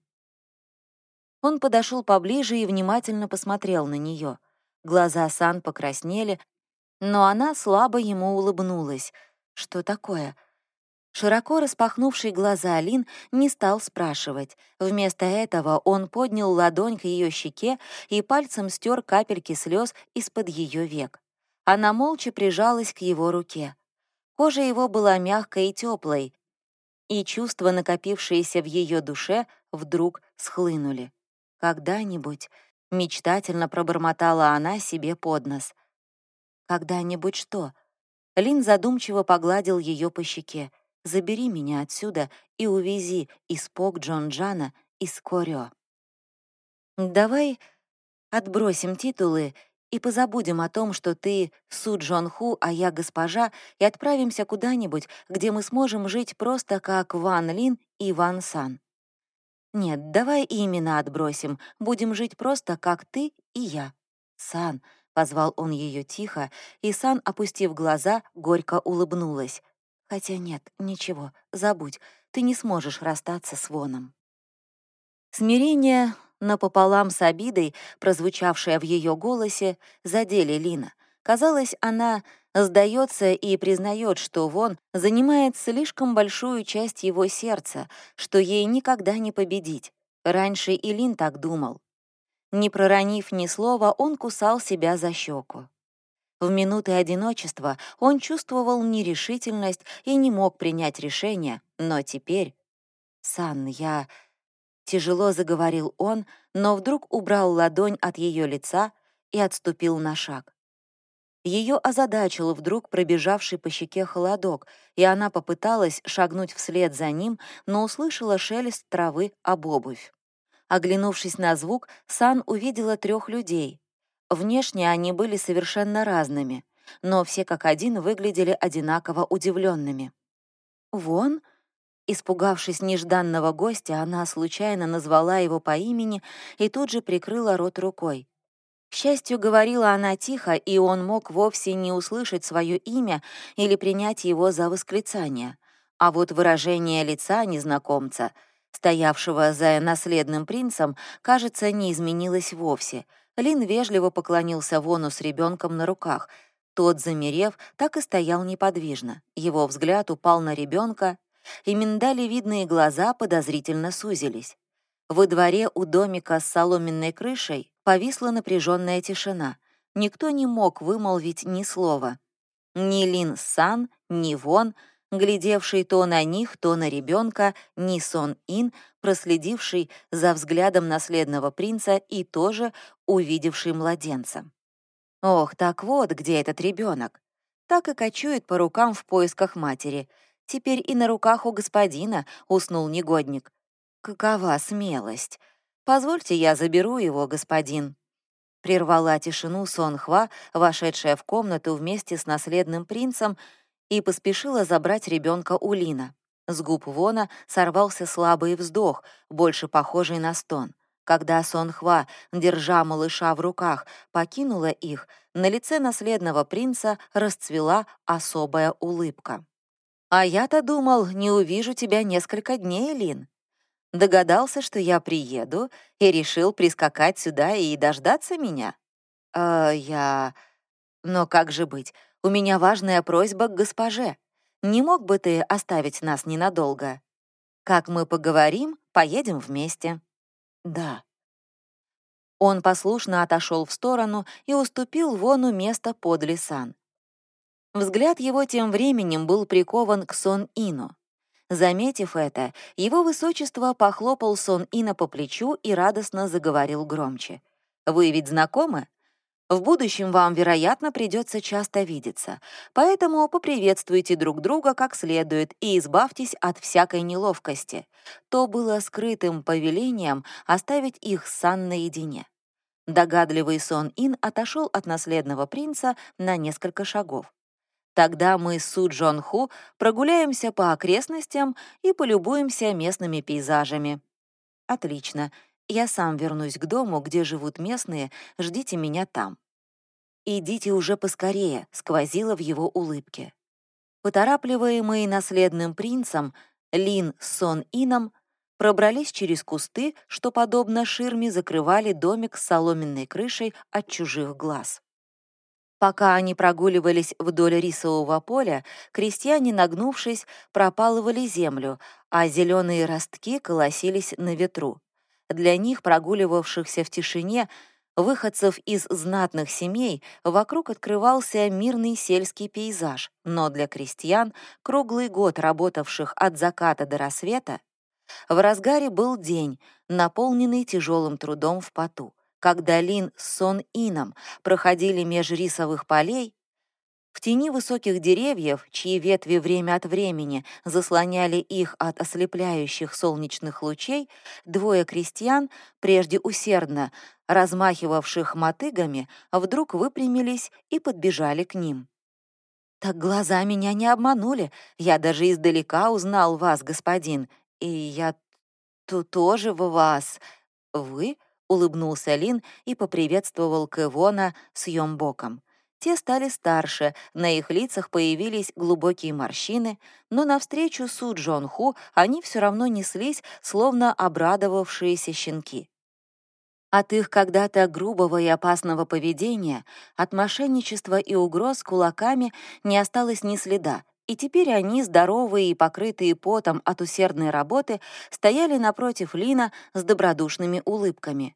S1: Он подошел поближе и внимательно посмотрел на нее. Глаза Сан покраснели, но она слабо ему улыбнулась. Что такое? Широко распахнувший глаза Алин не стал спрашивать. Вместо этого он поднял ладонь к ее щеке и пальцем стер капельки слез из-под ее век. Она молча прижалась к его руке. Кожа его была мягкой и теплой, и чувства, накопившиеся в ее душе, вдруг схлынули. Когда-нибудь Мечтательно пробормотала она себе под нос. «Когда-нибудь что?» Лин задумчиво погладил ее по щеке. «Забери меня отсюда и увези из Пок Джон Джана из Корё». «Давай отбросим титулы и позабудем о том, что ты Су Джон Ху, а я госпожа, и отправимся куда-нибудь, где мы сможем жить просто как Ван Лин и Ван Сан. Нет, давай и имена отбросим. Будем жить просто, как ты и я. Сан, — позвал он ее тихо, и Сан, опустив глаза, горько улыбнулась. Хотя нет, ничего, забудь, ты не сможешь расстаться с Воном. Смирение напополам с обидой, прозвучавшее в ее голосе, задели Лина. Казалось, она сдается и признает, что Вон занимает слишком большую часть его сердца, что ей никогда не победить. Раньше Илин так думал. Не проронив ни слова, он кусал себя за щеку. В минуты одиночества он чувствовал нерешительность и не мог принять решение, но теперь... «Сан, я...» Тяжело заговорил он, но вдруг убрал ладонь от ее лица и отступил на шаг. Ее озадачил вдруг пробежавший по щеке холодок, и она попыталась шагнуть вслед за ним, но услышала шелест травы об обувь. Оглянувшись на звук, Сан увидела трех людей. Внешне они были совершенно разными, но все как один выглядели одинаково удивленными. «Вон?» Испугавшись нежданного гостя, она случайно назвала его по имени и тут же прикрыла рот рукой. К счастью, говорила она тихо, и он мог вовсе не услышать свое имя или принять его за восклицание. А вот выражение лица незнакомца, стоявшего за наследным принцем, кажется, не изменилось вовсе. Лин вежливо поклонился Вону с ребенком на руках. Тот, замерев, так и стоял неподвижно. Его взгляд упал на ребенка, и миндалевидные глаза подозрительно сузились. Во дворе у домика с соломенной крышей повисла напряженная тишина. Никто не мог вымолвить ни слова. Ни Лин Сан, ни Вон, глядевший то на них, то на ребенка, ни Сон Ин, проследивший за взглядом наследного принца и тоже увидевший младенца. Ох, так вот, где этот ребенок. Так и кочует по рукам в поисках матери. Теперь и на руках у господина уснул негодник. Какова смелость! «Позвольте, я заберу его, господин». Прервала тишину Сонхва, вошедшая в комнату вместе с наследным принцем, и поспешила забрать ребенка у Лина. С губ Вона сорвался слабый вздох, больше похожий на стон. Когда Сонхва, держа малыша в руках, покинула их, на лице наследного принца расцвела особая улыбка. «А я-то думал, не увижу тебя несколько дней, Лин. Догадался, что я приеду, и решил прискакать сюда и дождаться меня? Э, я... Но как же быть? У меня важная просьба к госпоже. Не мог бы ты оставить нас ненадолго? Как мы поговорим, поедем вместе. Да. Он послушно отошел в сторону и уступил Вону место под Лисан. Взгляд его тем временем был прикован к Сон-Ину. Заметив это, его высочество похлопал Сон Ина по плечу и радостно заговорил громче. «Вы ведь знакомы? В будущем вам, вероятно, придется часто видеться, поэтому поприветствуйте друг друга как следует и избавьтесь от всякой неловкости. То было скрытым повелением оставить их с Сан наедине». Догадливый Сон Ин отошел от наследного принца на несколько шагов. Тогда мы с Су Джон Ху прогуляемся по окрестностям и полюбуемся местными пейзажами. Отлично. Я сам вернусь к дому, где живут местные, ждите меня там. «Идите уже поскорее», — сквозило в его улыбке. Поторапливаемые наследным принцем, Лин с Сон Ином пробрались через кусты, что, подобно ширме, закрывали домик с соломенной крышей от чужих глаз. Пока они прогуливались вдоль рисового поля, крестьяне, нагнувшись, пропалывали землю, а зеленые ростки колосились на ветру. Для них, прогуливавшихся в тишине, выходцев из знатных семей, вокруг открывался мирный сельский пейзаж, но для крестьян, круглый год работавших от заката до рассвета, в разгаре был день, наполненный тяжелым трудом в поту когда Лин с Сон Ином проходили меж рисовых полей, в тени высоких деревьев, чьи ветви время от времени заслоняли их от ослепляющих солнечных лучей, двое крестьян, прежде усердно размахивавших мотыгами, вдруг выпрямились и подбежали к ним. «Так глаза меня не обманули. Я даже издалека узнал вас, господин. И я тут тоже в вас. Вы — улыбнулся Лин и поприветствовал Кэвона с Йомбоком. Те стали старше, на их лицах появились глубокие морщины, но навстречу Су Джон Ху они все равно неслись, словно обрадовавшиеся щенки. От их когда-то грубого и опасного поведения, от мошенничества и угроз кулаками не осталось ни следа, и теперь они, здоровые и покрытые потом от усердной работы, стояли напротив Лина с добродушными улыбками.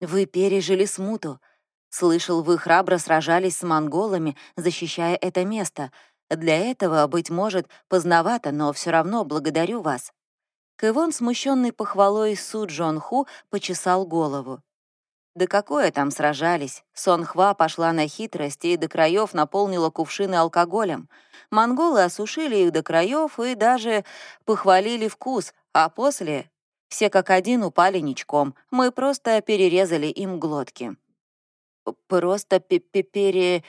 S1: «Вы пережили смуту. Слышал, вы храбро сражались с монголами, защищая это место. Для этого, быть может, поздновато, но все равно благодарю вас». Кэвон, смущенный похвалой Су Джон Ху, почесал голову. Да какое там сражались? Сон Хва пошла на хитрость и до краев наполнила кувшины алкоголем. Монголы осушили их до краев и даже похвалили вкус, а после все как один упали ничком. Мы просто перерезали им глотки. Просто пере...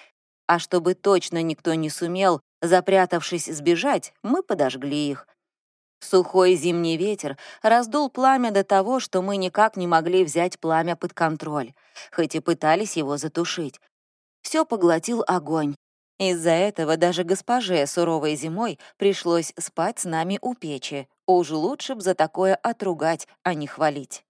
S1: А чтобы точно никто не сумел, запрятавшись, сбежать, мы подожгли их. Сухой зимний ветер раздул пламя до того, что мы никак не могли взять пламя под контроль, хоть и пытались его затушить. Все поглотил огонь. Из-за этого даже госпоже суровой зимой пришлось спать с нами у печи. Уж лучше б за такое отругать, а не хвалить.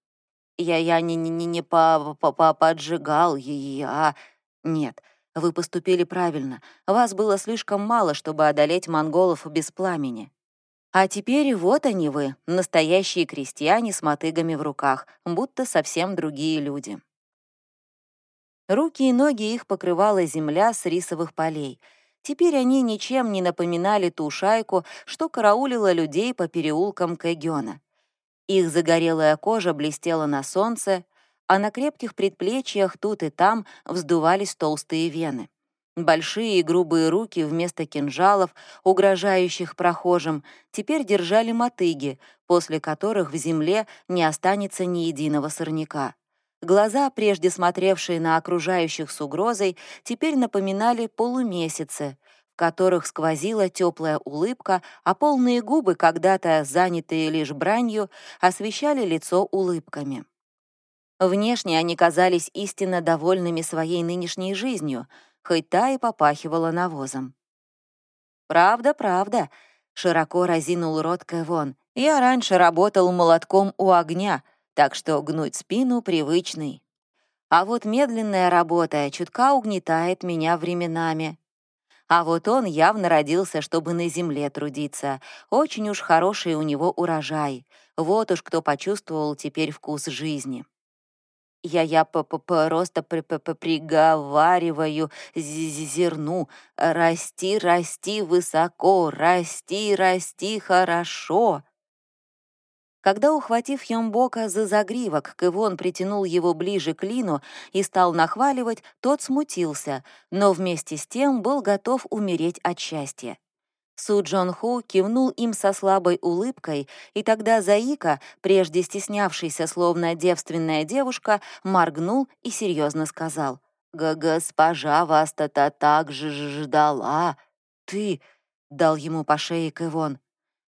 S1: Я я не не не не по по по поджигал ее, а нет. Вы поступили правильно. Вас было слишком мало, чтобы одолеть монголов без пламени. А теперь вот они вы, настоящие крестьяне с мотыгами в руках, будто совсем другие люди. Руки и ноги их покрывала земля с рисовых полей. Теперь они ничем не напоминали ту шайку, что караулила людей по переулкам Кэгёна. Их загорелая кожа блестела на солнце, а на крепких предплечьях тут и там вздувались толстые вены. Большие и грубые руки вместо кинжалов, угрожающих прохожим, теперь держали мотыги, после которых в земле не останется ни единого сорняка. Глаза, прежде смотревшие на окружающих с угрозой, теперь напоминали полумесяцы, в которых сквозила теплая улыбка, а полные губы, когда-то занятые лишь бранью, освещали лицо улыбками. Внешне они казались истинно довольными своей нынешней жизнью, хоть та и попахивала навозом. «Правда, правда», — широко разинул рот Кэвон. «Я раньше работал молотком у огня, так что гнуть спину привычный. А вот медленная работа чутка угнетает меня временами. А вот он явно родился, чтобы на земле трудиться. Очень уж хороший у него урожай. Вот уж кто почувствовал теперь вкус жизни. Я-я просто при -п -п приговариваю зерну. Расти, расти высоко, расти, расти хорошо. Когда, ухватив Йомбока за загривок, Кывон притянул его ближе к Лину и стал нахваливать, тот смутился, но вместе с тем был готов умереть от счастья. Су Джон Ху кивнул им со слабой улыбкой, и тогда Заика, прежде стеснявшийся словно девственная девушка, моргнул и серьезно сказал, «Г «Госпожа вас-то так же ждала!» «Ты!» — дал ему по шее Кэвон.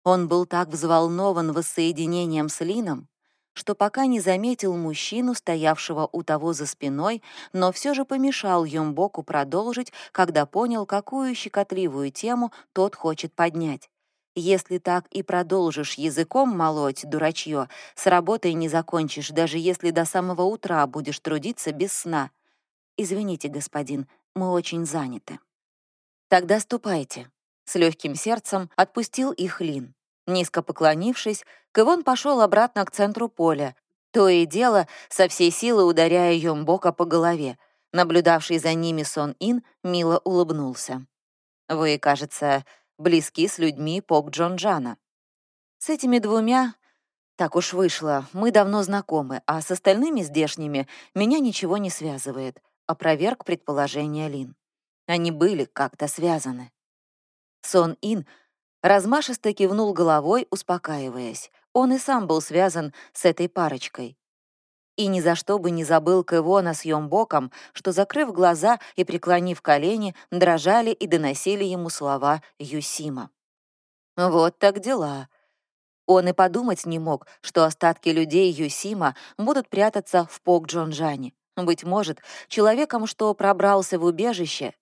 S1: Он был так взволнован воссоединением с Лином, что пока не заметил мужчину, стоявшего у того за спиной, но все же помешал Йомбоку продолжить, когда понял, какую щекотливую тему тот хочет поднять. Если так и продолжишь языком молоть, дурачье, с работой не закончишь, даже если до самого утра будешь трудиться без сна. Извините, господин, мы очень заняты. Тогда ступайте. С легким сердцем отпустил их Лин. Низко поклонившись, Кывон пошел обратно к центру поля, то и дело со всей силы ударяя Йомбока по голове. Наблюдавший за ними Сон Ин мило улыбнулся. «Вы, кажется, близки с людьми Пок Джон Джана. С этими двумя так уж вышло, мы давно знакомы, а с остальными здешними меня ничего не связывает», — опроверг предположение Лин. Они были как-то связаны. Сон Ин размашисто кивнул головой, успокаиваясь. Он и сам был связан с этой парочкой. И ни за что бы не забыл Кэвона с боком, что, закрыв глаза и преклонив колени, дрожали и доносили ему слова Юсима. Вот так дела. Он и подумать не мог, что остатки людей Юсима будут прятаться в Пок Джонжане. Быть может, человеком, что пробрался в убежище,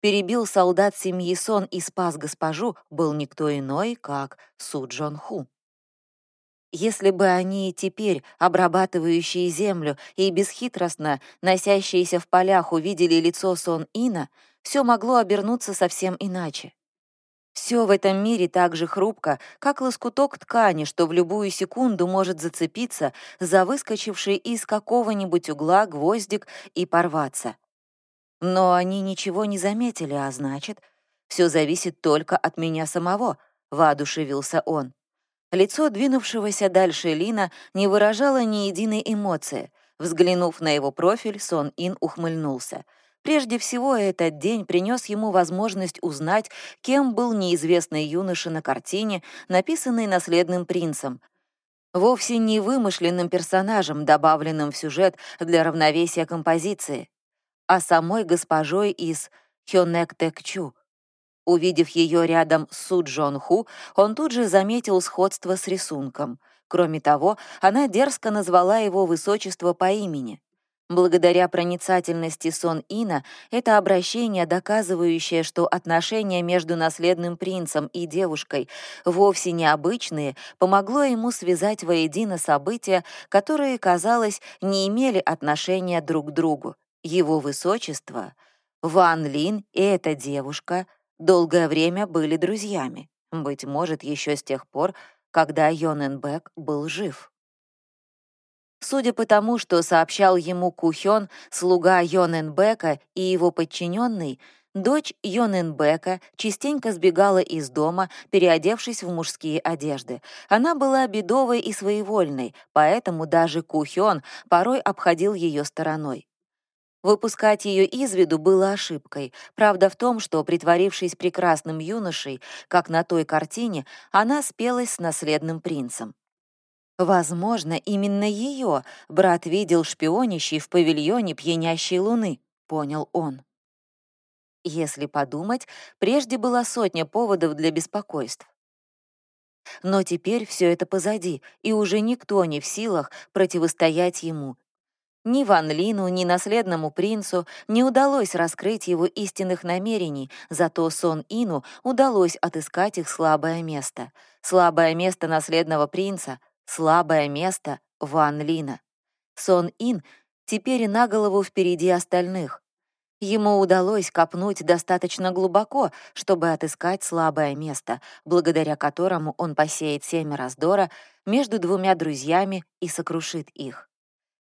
S1: перебил солдат семьи Сон и спас госпожу, был никто иной, как Су Джон Ху. Если бы они теперь, обрабатывающие землю и бесхитростно носящиеся в полях, увидели лицо Сон Ина, все могло обернуться совсем иначе. Все в этом мире так же хрупко, как лоскуток ткани, что в любую секунду может зацепиться за выскочивший из какого-нибудь угла гвоздик и порваться. Но они ничего не заметили, а значит, все зависит только от меня самого, воодушевился он. Лицо двинувшегося дальше Лина не выражало ни единой эмоции. Взглянув на его профиль, Сон Ин ухмыльнулся. Прежде всего, этот день принес ему возможность узнать, кем был неизвестный юноша на картине, написанной наследным принцем, вовсе не вымышленным персонажем, добавленным в сюжет для равновесия композиции а самой госпожой из Хёнек Тэкчу. Увидев ее рядом с Су Джон Ху, он тут же заметил сходство с рисунком. Кроме того, она дерзко назвала его высочество по имени. Благодаря проницательности Сон Ина, это обращение, доказывающее, что отношения между наследным принцем и девушкой вовсе необычные, помогло ему связать воедино события, которые, казалось, не имели отношения друг к другу. Его высочество, Ван Лин и эта девушка долгое время были друзьями, быть может, еще с тех пор, когда Йоненбек был жив. Судя по тому, что сообщал ему Кухён, слуга Йоненбека и его подчиненный, дочь Йоненбека частенько сбегала из дома, переодевшись в мужские одежды. Она была бедовой и своевольной, поэтому даже Кухён порой обходил ее стороной. Выпускать ее из виду было ошибкой. Правда в том, что, притворившись прекрасным юношей, как на той картине, она спелась с наследным принцем. Возможно, именно ее брат видел шпионящий в павильоне пьянящей луны, понял он. Если подумать, прежде была сотня поводов для беспокойств. Но теперь все это позади, и уже никто не в силах противостоять ему. Ни Ван Лину, ни наследному принцу не удалось раскрыть его истинных намерений, зато Сон Ину удалось отыскать их слабое место. Слабое место наследного принца, слабое место Ван Лина. Сон Ин теперь на голову впереди остальных. Ему удалось копнуть достаточно глубоко, чтобы отыскать слабое место, благодаря которому он посеет семя раздора между двумя друзьями и сокрушит их.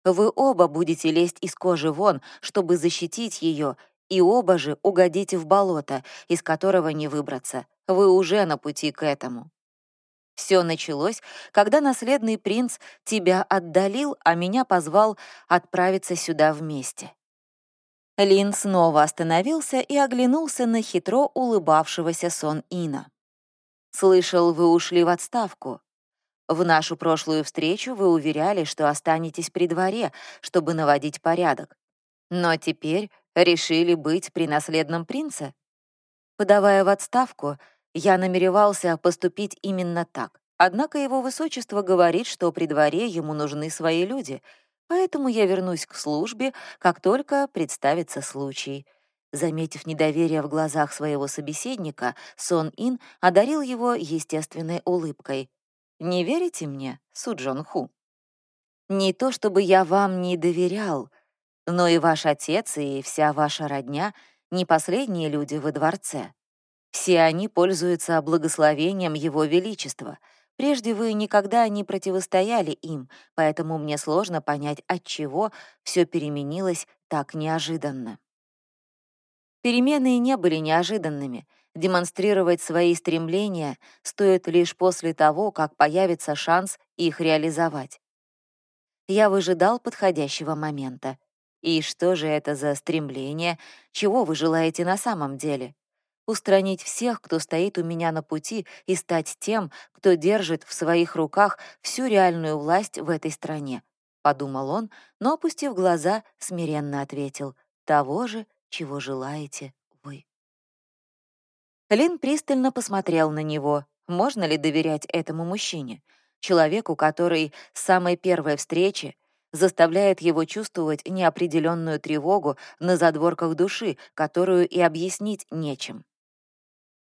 S1: Вы оба будете лезть из кожи вон, чтобы защитить ее, и оба же угодите в болото, из которого не выбраться. Вы уже на пути к этому. Все началось, когда наследный принц тебя отдалил, а меня позвал отправиться сюда вместе. Лин снова остановился и оглянулся на хитро улыбавшегося Сон Ина. «Слышал, вы ушли в отставку. В нашу прошлую встречу вы уверяли, что останетесь при дворе, чтобы наводить порядок. Но теперь решили быть при наследном принце? Подавая в отставку, я намеревался поступить именно так. Однако его высочество говорит, что при дворе ему нужны свои люди — Поэтому я вернусь к службе, как только представится случай». Заметив недоверие в глазах своего собеседника, Сон Ин одарил его естественной улыбкой. «Не верите мне, Суджон Ху?» «Не то чтобы я вам не доверял, но и ваш отец, и вся ваша родня — не последние люди во дворце. Все они пользуются благословением Его Величества — Прежде вы никогда не противостояли им, поэтому мне сложно понять, от чего все переменилось так неожиданно. Перемены не были неожиданными. Демонстрировать свои стремления стоит лишь после того, как появится шанс их реализовать. Я выжидал подходящего момента. И что же это за стремление? Чего вы желаете на самом деле? устранить всех, кто стоит у меня на пути, и стать тем, кто держит в своих руках всю реальную власть в этой стране», — подумал он, но, опустив глаза, смиренно ответил «того же, чего желаете вы». Лин пристально посмотрел на него. Можно ли доверять этому мужчине? Человеку, который с самой первой встречи заставляет его чувствовать неопределенную тревогу на задворках души, которую и объяснить нечем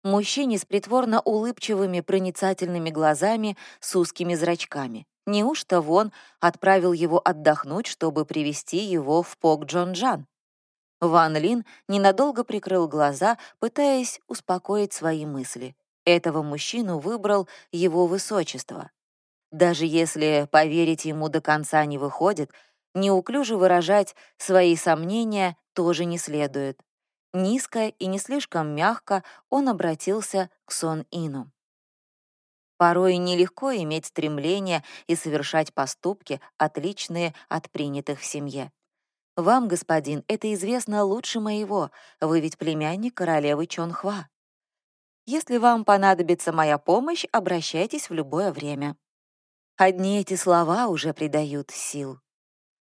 S1: мужчине с притворно улыбчивыми проницательными глазами с узкими зрачками. Неужто Вон отправил его отдохнуть, чтобы привести его в Пок Джон-Джан? Ван Лин ненадолго прикрыл глаза, пытаясь успокоить свои мысли. Этого мужчину выбрал его высочество. Даже если поверить ему до конца не выходит, неуклюже выражать свои сомнения тоже не следует. Низко и не слишком мягко он обратился к Сон-Ину. Порой нелегко иметь стремление и совершать поступки, отличные от принятых в семье. Вам, господин, это известно лучше моего, вы ведь племянник королевы Чонхва. Если вам понадобится моя помощь, обращайтесь в любое время. Одни эти слова уже придают сил.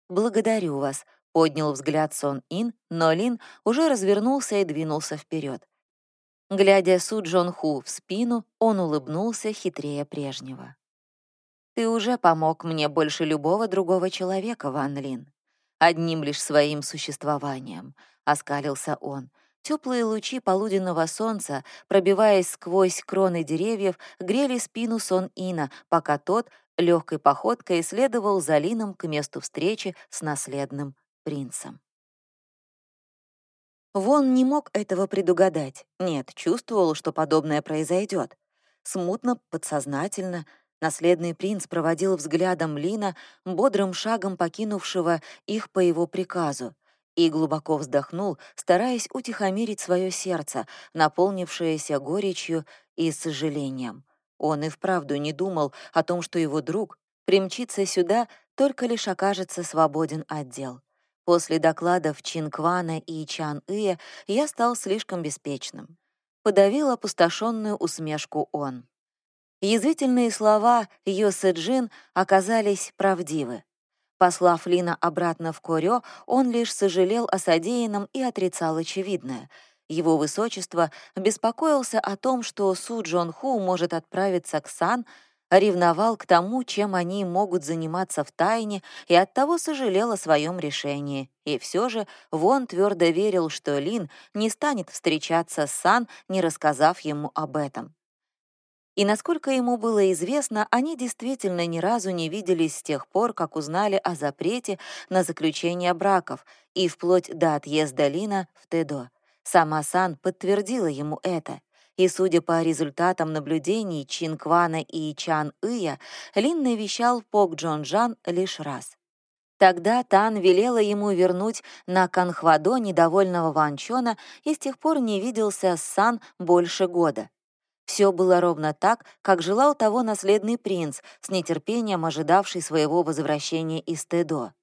S1: Благодарю вас, Поднял взгляд Сон Ин, но Лин уже развернулся и двинулся вперед. Глядя Су Джон Ху в спину, он улыбнулся хитрее прежнего. «Ты уже помог мне больше любого другого человека, Ван Лин. Одним лишь своим существованием», — оскалился он. Теплые лучи полуденного солнца, пробиваясь сквозь кроны деревьев, грели спину Сон Ина, пока тот легкой походкой следовал за Лином к месту встречи с наследным принцем. Вон не мог этого предугадать. Нет, чувствовал, что подобное произойдет. Смутно, подсознательно, наследный принц проводил взглядом Лина, бодрым шагом покинувшего их по его приказу, и глубоко вздохнул, стараясь утихомирить свое сердце, наполнившееся горечью и сожалением. Он и вправду не думал о том, что его друг примчится сюда, только лишь окажется свободен от дел. После докладов Чин Квана и Чан Ия я стал слишком беспечным. Подавил опустошенную усмешку он. Язвительные слова Йо Джин оказались правдивы. Послав Лина обратно в Корё, он лишь сожалел о содеянном и отрицал очевидное. Его высочество беспокоился о том, что Су Джон Ху может отправиться к Сан, ревновал к тому, чем они могут заниматься в тайне, и оттого сожалел о своем решении. И все же Вон твердо верил, что Лин не станет встречаться с Сан, не рассказав ему об этом. И насколько ему было известно, они действительно ни разу не виделись с тех пор, как узнали о запрете на заключение браков и вплоть до отъезда Лина в Тедо. Сама Сан подтвердила ему это. И, судя по результатам наблюдений Чин Квана и Чан Ия, Лин навещал Пок Джон Жан лишь раз. Тогда Тан велела ему вернуть на Канхвадо недовольного Ванчона и с тех пор не виделся с Сан больше года. Все было ровно так, как желал того наследный принц, с нетерпением ожидавший своего возвращения из Тедо.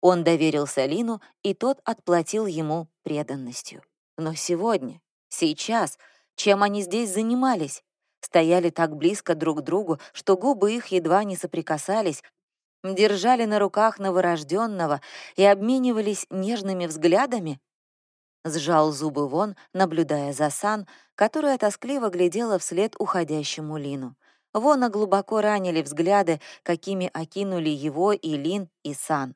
S1: Он доверился Лину, и тот отплатил ему преданностью. Но сегодня, сейчас, чем они здесь занимались? Стояли так близко друг к другу, что губы их едва не соприкасались, держали на руках новорожденного и обменивались нежными взглядами? Сжал зубы вон, наблюдая за Сан, которая тоскливо глядела вслед уходящему Лину. Вона глубоко ранили взгляды, какими окинули его и Лин, и Сан.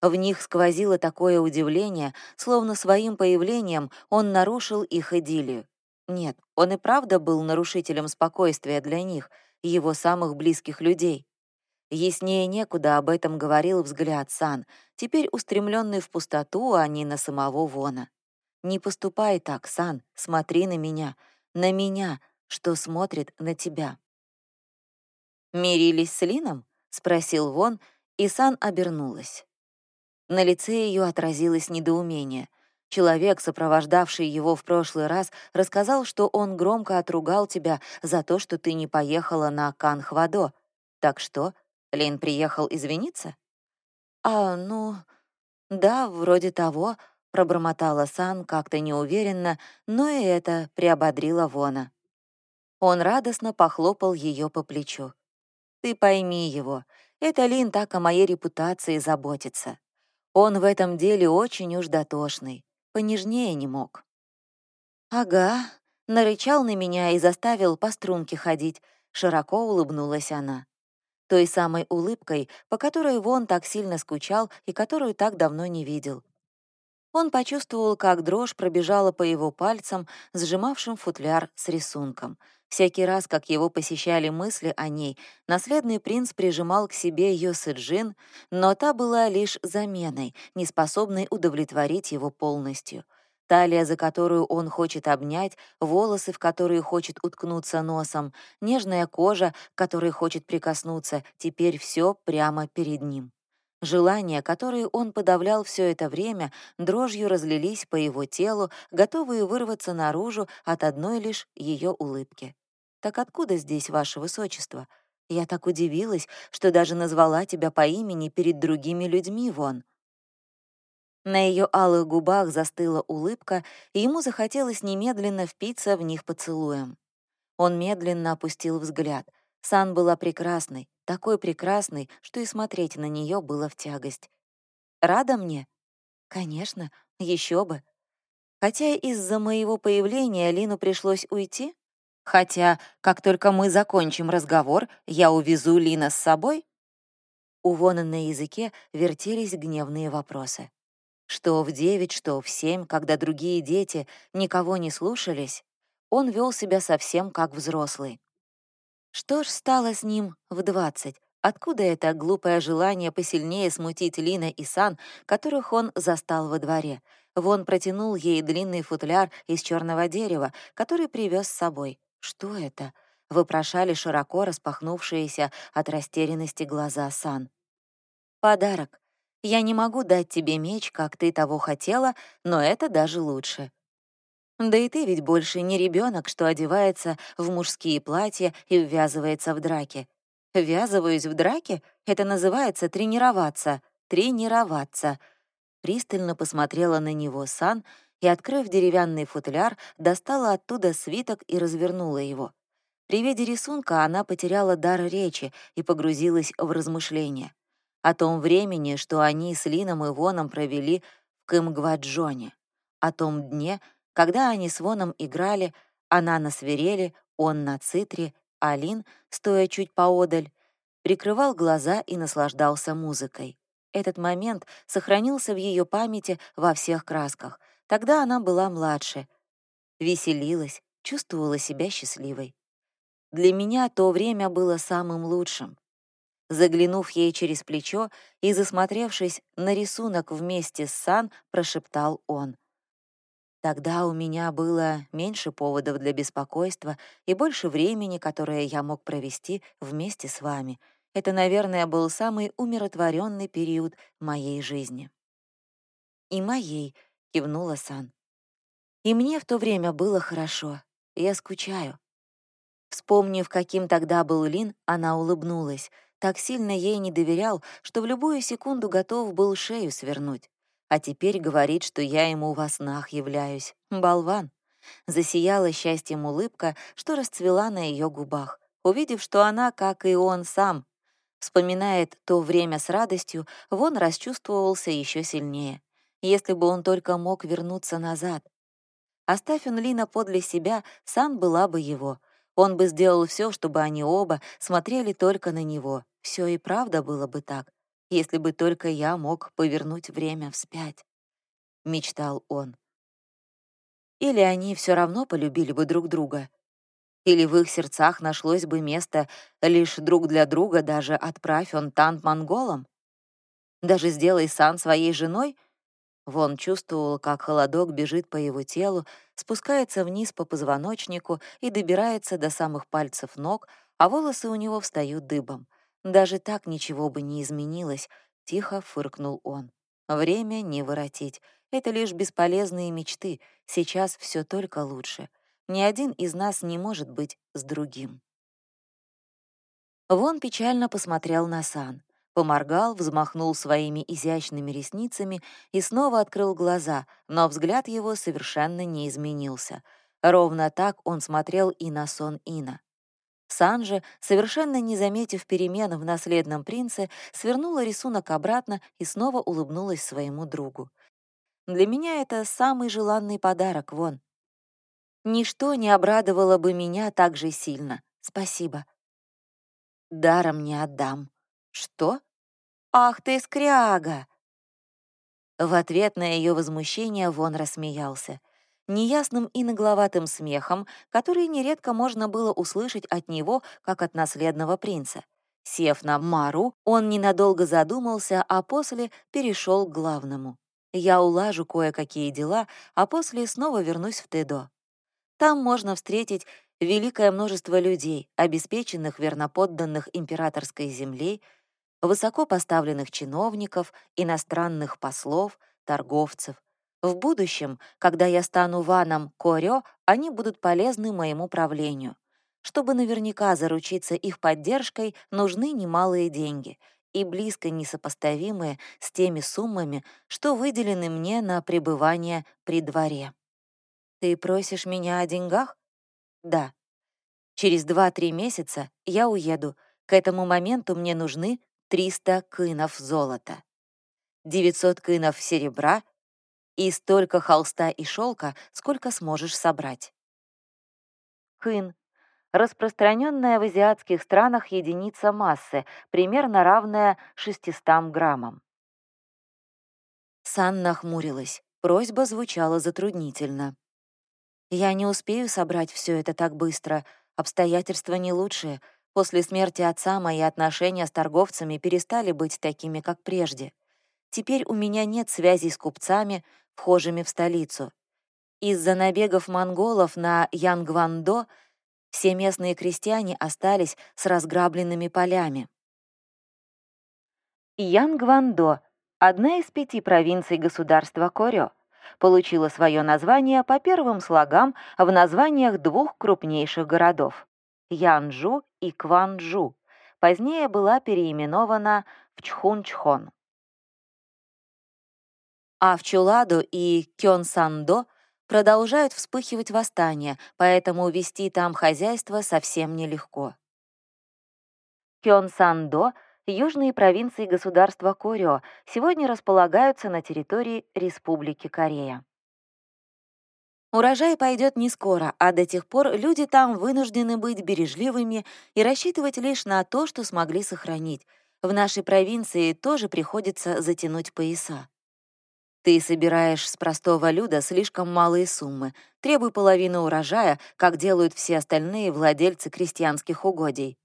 S1: В них сквозило такое удивление, словно своим появлением он нарушил их идиллию. Нет, он и правда был нарушителем спокойствия для них, его самых близких людей. Яснее некуда об этом говорил взгляд Сан, теперь устремленный в пустоту, а не на самого Вона. Не поступай так, Сан, смотри на меня, на меня, что смотрит на тебя. «Мирились с Лином?» — спросил Вон, и Сан обернулась. На лице ее отразилось недоумение. Человек, сопровождавший его в прошлый раз, рассказал, что он громко отругал тебя за то, что ты не поехала на Канхвадо. Так что, Лин приехал извиниться? «А, ну, да, вроде того», пробормотала Сан как-то неуверенно, но и это приободрило Вона. Он радостно похлопал ее по плечу. «Ты пойми его, это Лин так о моей репутации заботится. Он в этом деле очень уж дотошный, понежнее не мог». «Ага», — нарычал на меня и заставил по струнке ходить, широко улыбнулась она. Той самой улыбкой, по которой Вон так сильно скучал и которую так давно не видел. Он почувствовал, как дрожь пробежала по его пальцам, сжимавшим футляр с рисунком. Всякий раз, как его посещали мысли о ней, наследный принц прижимал к себе ее Сыджин, но та была лишь заменой, неспособной удовлетворить его полностью. Талия, за которую он хочет обнять, волосы, в которые хочет уткнуться носом, нежная кожа, к которой хочет прикоснуться, теперь все прямо перед ним. Желания, которые он подавлял все это время, дрожью разлились по его телу, готовые вырваться наружу от одной лишь ее улыбки. «Так откуда здесь ваше высочество? Я так удивилась, что даже назвала тебя по имени перед другими людьми, Вон». На ее алых губах застыла улыбка, и ему захотелось немедленно впиться в них поцелуем. Он медленно опустил взгляд. Сан была прекрасной, такой прекрасной, что и смотреть на нее было в тягость. «Рада мне?» «Конечно, еще бы. Хотя из-за моего появления Лину пришлось уйти. Хотя, как только мы закончим разговор, я увезу Лина с собой?» У Вона на языке вертелись гневные вопросы. Что в девять, что в семь, когда другие дети никого не слушались, он вел себя совсем как взрослый. Что ж стало с ним в двадцать? Откуда это глупое желание посильнее смутить Лина и Сан, которых он застал во дворе? Вон протянул ей длинный футляр из черного дерева, который привез с собой. Что это? Вопрошали широко распахнувшиеся от растерянности глаза Сан. «Подарок. Я не могу дать тебе меч, как ты того хотела, но это даже лучше. Да и ты ведь больше не ребенок, что одевается в мужские платья и ввязывается в драки. Ввязываюсь в драки — это называется тренироваться. Тренироваться. пристально посмотрела на него Сан и, открыв деревянный футляр, достала оттуда свиток и развернула его. При виде рисунка она потеряла дар речи и погрузилась в размышления о том времени, что они с Лином и Воном провели в Кымгваджоне, о том дне, когда они с Воном играли, она на свирели, он на цитре, а Лин, стоя чуть поодаль, прикрывал глаза и наслаждался музыкой. Этот момент сохранился в ее памяти во всех красках. Тогда она была младше, веселилась, чувствовала себя счастливой. Для меня то время было самым лучшим. Заглянув ей через плечо и засмотревшись на рисунок вместе с Сан, прошептал он. Тогда у меня было меньше поводов для беспокойства и больше времени, которое я мог провести вместе с вами. Это, наверное, был самый умиротворенный период моей жизни. «И моей», — кивнула Сан. «И мне в то время было хорошо. Я скучаю». Вспомнив, каким тогда был Лин, она улыбнулась. Так сильно ей не доверял, что в любую секунду готов был шею свернуть. А теперь говорит, что я ему во снах являюсь. Болван. Засияла счастьем улыбка, что расцвела на ее губах, увидев, что она, как и он сам, вспоминает то время с радостью, Вон расчувствовался еще сильнее. Если бы он только мог вернуться назад. Оставь он Лина подле себя, сам была бы его — он бы сделал все, чтобы они оба смотрели только на него. Все и правда было бы так, если бы только я мог повернуть время вспять. Мечтал он. Или они все равно полюбили бы друг друга. Или в их сердцах нашлось бы место лишь друг для друга, даже отправь он тант монголам. Даже сделай Сан своей женой, Вон чувствовал, как холодок бежит по его телу, спускается вниз по позвоночнику и добирается до самых пальцев ног, а волосы у него встают дыбом. Даже так ничего бы не изменилось, тихо фыркнул он. Время не воротить. Это лишь бесполезные мечты. Сейчас все только лучше. Ни один из нас не может быть с другим. Вон печально посмотрел на Сан. Поморгал, взмахнул своими изящными ресницами и снова открыл глаза, но взгляд его совершенно не изменился. Ровно так он смотрел и на сон Ина. Сан же, совершенно не заметив перемен в наследном принце, свернула рисунок обратно и снова улыбнулась своему другу. «Для меня это самый желанный подарок, Вон. Ничто не обрадовало бы меня так же сильно. Спасибо. Даром не отдам. Что? «Ах ты, скряга!» В ответ на ее возмущение Вон рассмеялся. Неясным и нагловатым смехом, который нередко можно было услышать от него, как от наследного принца. Сев на Мару, он ненадолго задумался, а после перешел к главному. «Я улажу кое-какие дела, а после снова вернусь в Тедо. Там можно встретить великое множество людей, обеспеченных верноподданных императорской землей, высоко поставленных чиновников, иностранных послов, торговцев. В будущем, когда я стану ваном Корё, они будут полезны моему правлению. Чтобы наверняка заручиться их поддержкой, нужны немалые деньги и близко несопоставимые с теми суммами, что выделены мне на пребывание при дворе. Ты просишь меня о деньгах? Да. Через 2-3 месяца я уеду. К этому моменту мне нужны 300 кынов золота, 900 кынов серебра и столько холста и шелка, сколько сможешь собрать. Кын — распространенная в азиатских странах единица массы, примерно равная 600 граммам. Сан нахмурилась. Просьба звучала затруднительно. «Я не успею собрать все это так быстро. Обстоятельства не лучшие. После смерти отца мои отношения с торговцами перестали быть такими, как прежде. Теперь у меня нет связей с купцами, вхожими в столицу. Из-за набегов монголов на Янгвандо все местные крестьяне остались с разграбленными полями. Янгвандо — одна из пяти провинций государства Корё, получила свое название по первым слогам в названиях двух крупнейших городов. Янжу и Кванджу. Позднее была переименована в Чхунчхон. А в Чуладо и Кёнсандо продолжают вспыхивать восстания, поэтому вести там хозяйство совсем нелегко. Кёнсандо — южные провинции государства Корё, сегодня располагаются на территории Республики Корея. Урожай пойдет не скоро, а до тех пор люди там вынуждены быть бережливыми и рассчитывать лишь на то, что смогли сохранить. В нашей провинции тоже приходится затянуть пояса. Ты собираешь с простого люда слишком малые суммы. Требуй половину урожая, как делают все остальные владельцы крестьянских угодий.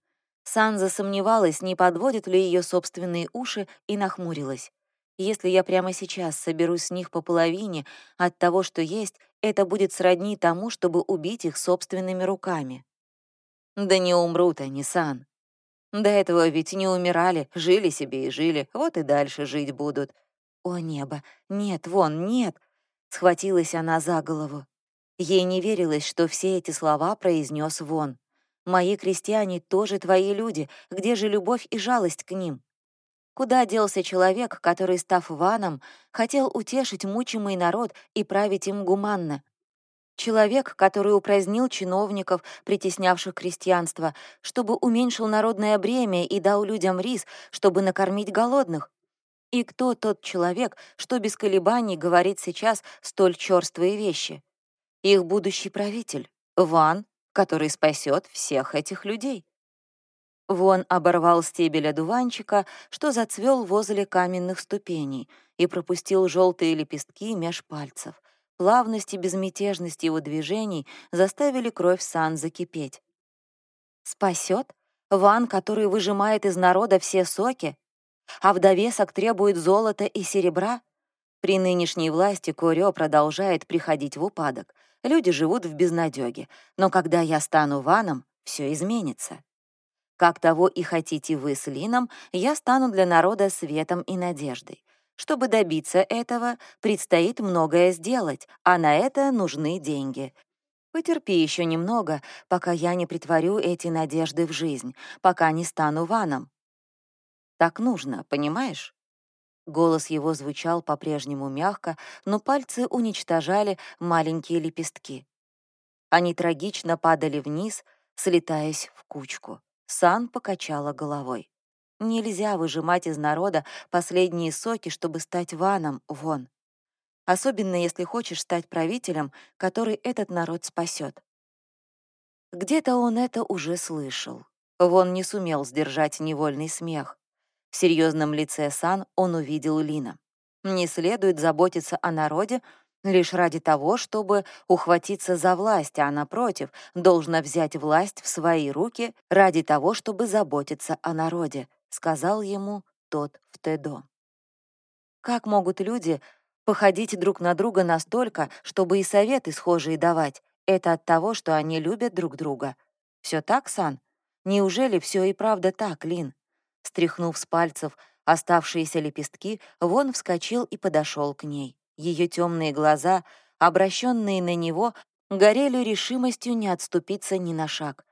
S1: Сан засомневалась, не подводят ли ее собственные уши, и нахмурилась. Если я прямо сейчас соберу с них по половине от того, что есть, это будет сродни тому, чтобы убить их собственными руками. Да не умрут они, Сан. До этого ведь не умирали, жили себе и жили, вот и дальше жить будут. О небо, нет, вон, нет! Схватилась она за голову. Ей не верилось, что все эти слова произнес вон. Мои крестьяне тоже твои люди, где же любовь и жалость к ним? Куда делся человек, который, став ваном, хотел утешить мучимый народ и править им гуманно? Человек, который упразднил чиновников, притеснявших крестьянство, чтобы уменьшил народное бремя и дал людям рис, чтобы накормить голодных? И кто тот человек, что без колебаний говорит сейчас столь чёрствые вещи? Их будущий правитель, Ван, который спасет всех этих людей. Вон оборвал стебель одуванчика, что зацвел возле каменных ступеней, и пропустил желтые лепестки меж пальцев. Плавность и безмятежность его движений заставили кровь Сан закипеть. Спасет? Ван, который выжимает из народа все соки? А в довесок требует золота и серебра? При нынешней власти Курё продолжает приходить в упадок. Люди живут в безнадёге. Но когда я стану Ваном, все изменится. Как того и хотите вы с Лином, я стану для народа светом и надеждой. Чтобы добиться этого, предстоит многое сделать, а на это нужны деньги. Потерпи еще немного, пока я не притворю эти надежды в жизнь, пока не стану ваном. Так нужно, понимаешь? Голос его звучал по-прежнему мягко, но пальцы уничтожали маленькие лепестки. Они трагично падали вниз, слетаясь в кучку. Сан покачала головой. Нельзя выжимать из народа последние соки, чтобы стать ваном, вон. Особенно если хочешь стать правителем, который этот народ спасет. Где-то он это уже слышал. Вон не сумел сдержать невольный смех. В серьезном лице Сан он увидел Лина. Не следует заботиться о народе, лишь ради того, чтобы ухватиться за власть, а, напротив, должна взять власть в свои руки ради того, чтобы заботиться о народе», — сказал ему тот в Тедо. Как могут люди походить друг на друга настолько, чтобы и советы схожие давать? Это от того, что они любят друг друга. Все так, Сан? Неужели все и правда так, Лин? Стряхнув с пальцев оставшиеся лепестки, Вон вскочил и подошел к ней. Ее темные глаза, обращенные на него, горели решимостью не отступиться ни на шаг.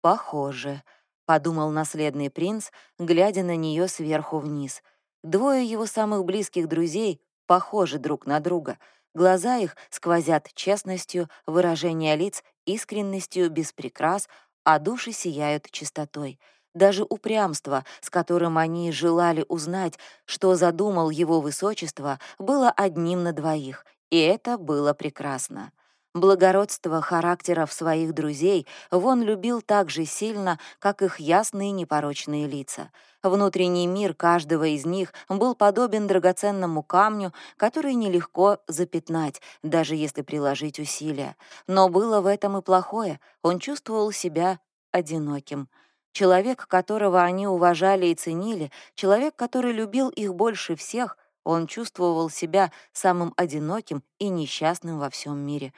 S1: «Похоже», — подумал наследный принц, глядя на нее сверху вниз. Двое его самых близких друзей похожи друг на друга. Глаза их сквозят честностью, выражение лиц — искренностью без прикрас, а души сияют чистотой — даже упрямство, с которым они желали узнать, что задумал его высочество, было одним на двоих, и это было прекрасно. Благородство характеров своих друзей Вон любил так же сильно, как их ясные непорочные лица. Внутренний мир каждого из них был подобен драгоценному камню, который нелегко запятнать, даже если приложить усилия. Но было в этом и плохое, он чувствовал себя одиноким — Человек, которого они уважали и ценили, человек, который любил их больше всех, он чувствовал себя самым одиноким и несчастным во всем мире.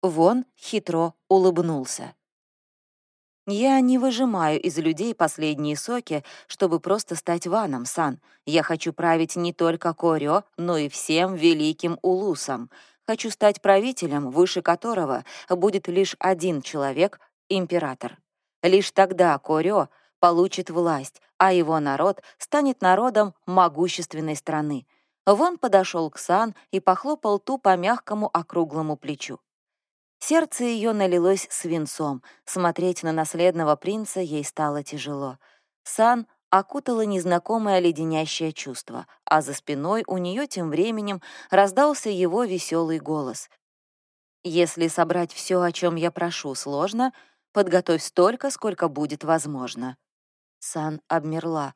S1: Вон хитро улыбнулся. «Я не выжимаю из людей последние соки, чтобы просто стать ваном, Сан. Я хочу править не только Корё, но и всем великим Улусом. Хочу стать правителем, выше которого будет лишь один человек — император. Лишь тогда Корё получит власть, а его народ станет народом могущественной страны. Вон подошел к Сан и похлопал ту по мягкому округлому плечу. Сердце ее налилось свинцом. Смотреть на наследного принца ей стало тяжело. Сан окутало незнакомое леденящее чувство, а за спиной у нее тем временем раздался его веселый голос. «Если собрать все, о чем я прошу, сложно, подготовь столько, сколько будет возможно». Сан обмерла,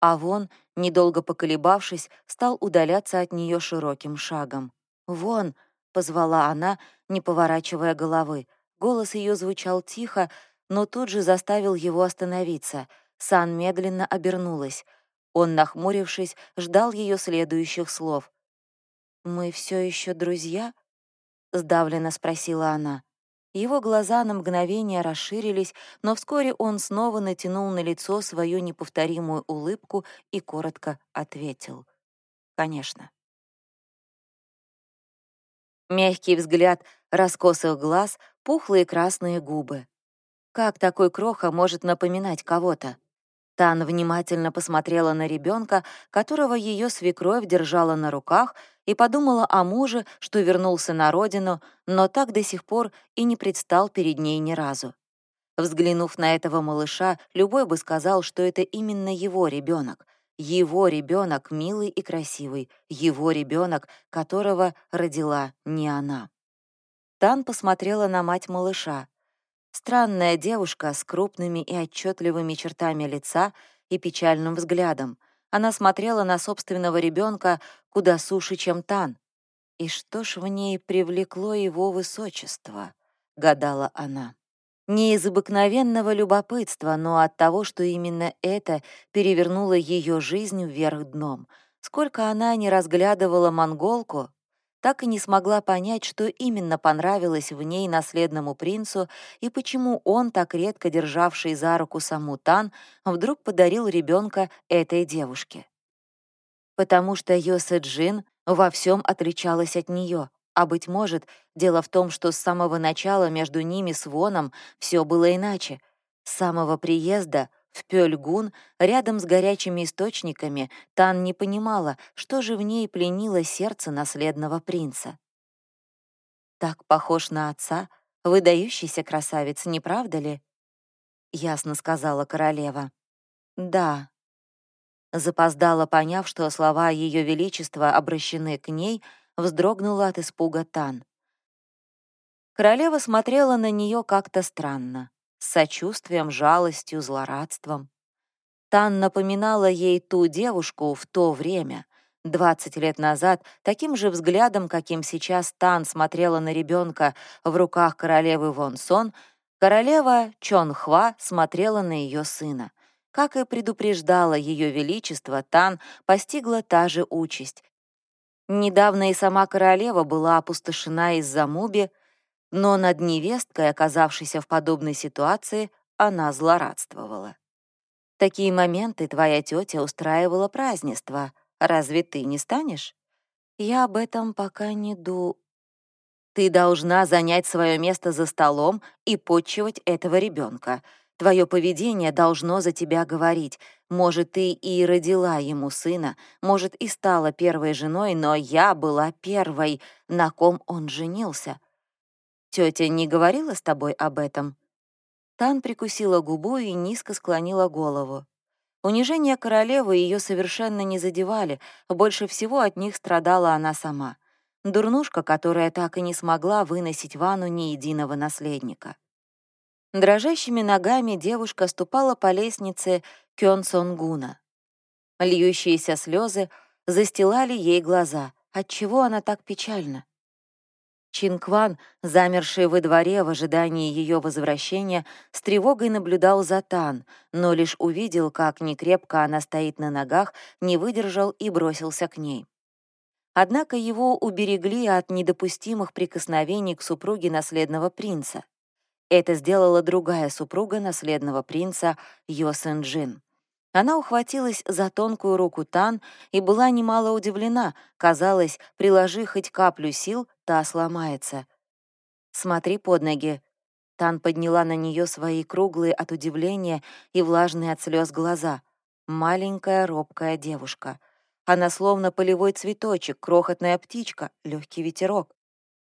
S1: а вон, недолго поколебавшись, стал удаляться от нее широким шагом. «Вон!» — позвала она, не поворачивая головы. Голос ее звучал тихо, но тут же заставил его остановиться — Сан медленно обернулась. Он, нахмурившись, ждал ее следующих слов. «Мы все еще друзья?» — сдавленно спросила она. Его глаза на мгновение расширились, но вскоре он снова натянул на лицо свою неповторимую улыбку и коротко ответил. «Конечно». Мягкий взгляд раскосых глаз, пухлые красные губы. Как такой кроха может напоминать кого-то? Тан внимательно посмотрела на ребенка, которого ее свекровь держала на руках, и подумала о муже, что вернулся на родину, но так до сих пор и не предстал перед ней ни разу. Взглянув на этого малыша, любой бы сказал, что это именно его ребенок. Его ребенок милый и красивый, его ребенок, которого родила не она. Тан посмотрела на мать малыша. Странная девушка с крупными и отчетливыми чертами лица и печальным взглядом. Она смотрела на собственного ребенка куда суше, чем Тан. «И что ж в ней привлекло его высочество?» — гадала она. Не из обыкновенного любопытства, но от того, что именно это перевернуло ее жизнь вверх дном. Сколько она не разглядывала монголку, так и не смогла понять, что именно понравилось в ней наследному принцу и почему он, так редко державший за руку саму Тан, вдруг подарил ребенка этой девушке. Потому что Йосе Джин во всем отличалась от нее, а, быть может, дело в том, что с самого начала между ними с Воном все было иначе. С самого приезда в Пёльгун, рядом с горячими источниками, Тан не понимала, что же в ней пленило сердце наследного принца. «Так похож на отца, выдающийся красавец, не правда ли?» — ясно сказала королева. «Да». Запоздала, поняв, что слова Ее Величества обращены к ней, вздрогнула от испуга Тан. Королева смотрела на нее как-то странно сочувствием, жалостью, злорадством. Тан напоминала ей ту девушку в то время, 20 лет назад, таким же взглядом, каким сейчас Тан смотрела на ребенка в руках королевы Вон Сон, королева Чон Хва смотрела на ее сына. Как и предупреждала ее величество, Тан постигла та же участь. Недавно и сама королева была опустошена из-за Муби, но над невесткой, оказавшейся в подобной ситуации, она злорадствовала. Такие моменты твоя тетя устраивала празднество. Разве ты не станешь? Я об этом пока не ду... Ты должна занять свое место за столом и подчивать этого ребенка. Твое поведение должно за тебя говорить. Может, ты и родила ему сына, может, и стала первой женой, но я была первой, на ком он женился. Тетя не говорила с тобой об этом?» Тан прикусила губу и низко склонила голову. Унижение королевы ее совершенно не задевали, больше всего от них страдала она сама. Дурнушка, которая так и не смогла выносить ванну ни единого наследника. Дрожащими ногами девушка ступала по лестнице Кёнсонгуна. Льющиеся слезы застилали ей глаза. Отчего она так печальна? Чинкван, замерший во дворе в ожидании ее возвращения, с тревогой наблюдал за Тан, но лишь увидел, как некрепко она стоит на ногах, не выдержал и бросился к ней. Однако его уберегли от недопустимых прикосновений к супруге наследного принца. Это сделала другая супруга наследного принца Йо Сэн Джин. Она ухватилась за тонкую руку Тан и была немало удивлена. Казалось, приложи хоть каплю сил, та сломается. «Смотри под ноги». Тан подняла на нее свои круглые от удивления и влажные от слез глаза. Маленькая робкая девушка. Она словно полевой цветочек, крохотная птичка, легкий ветерок.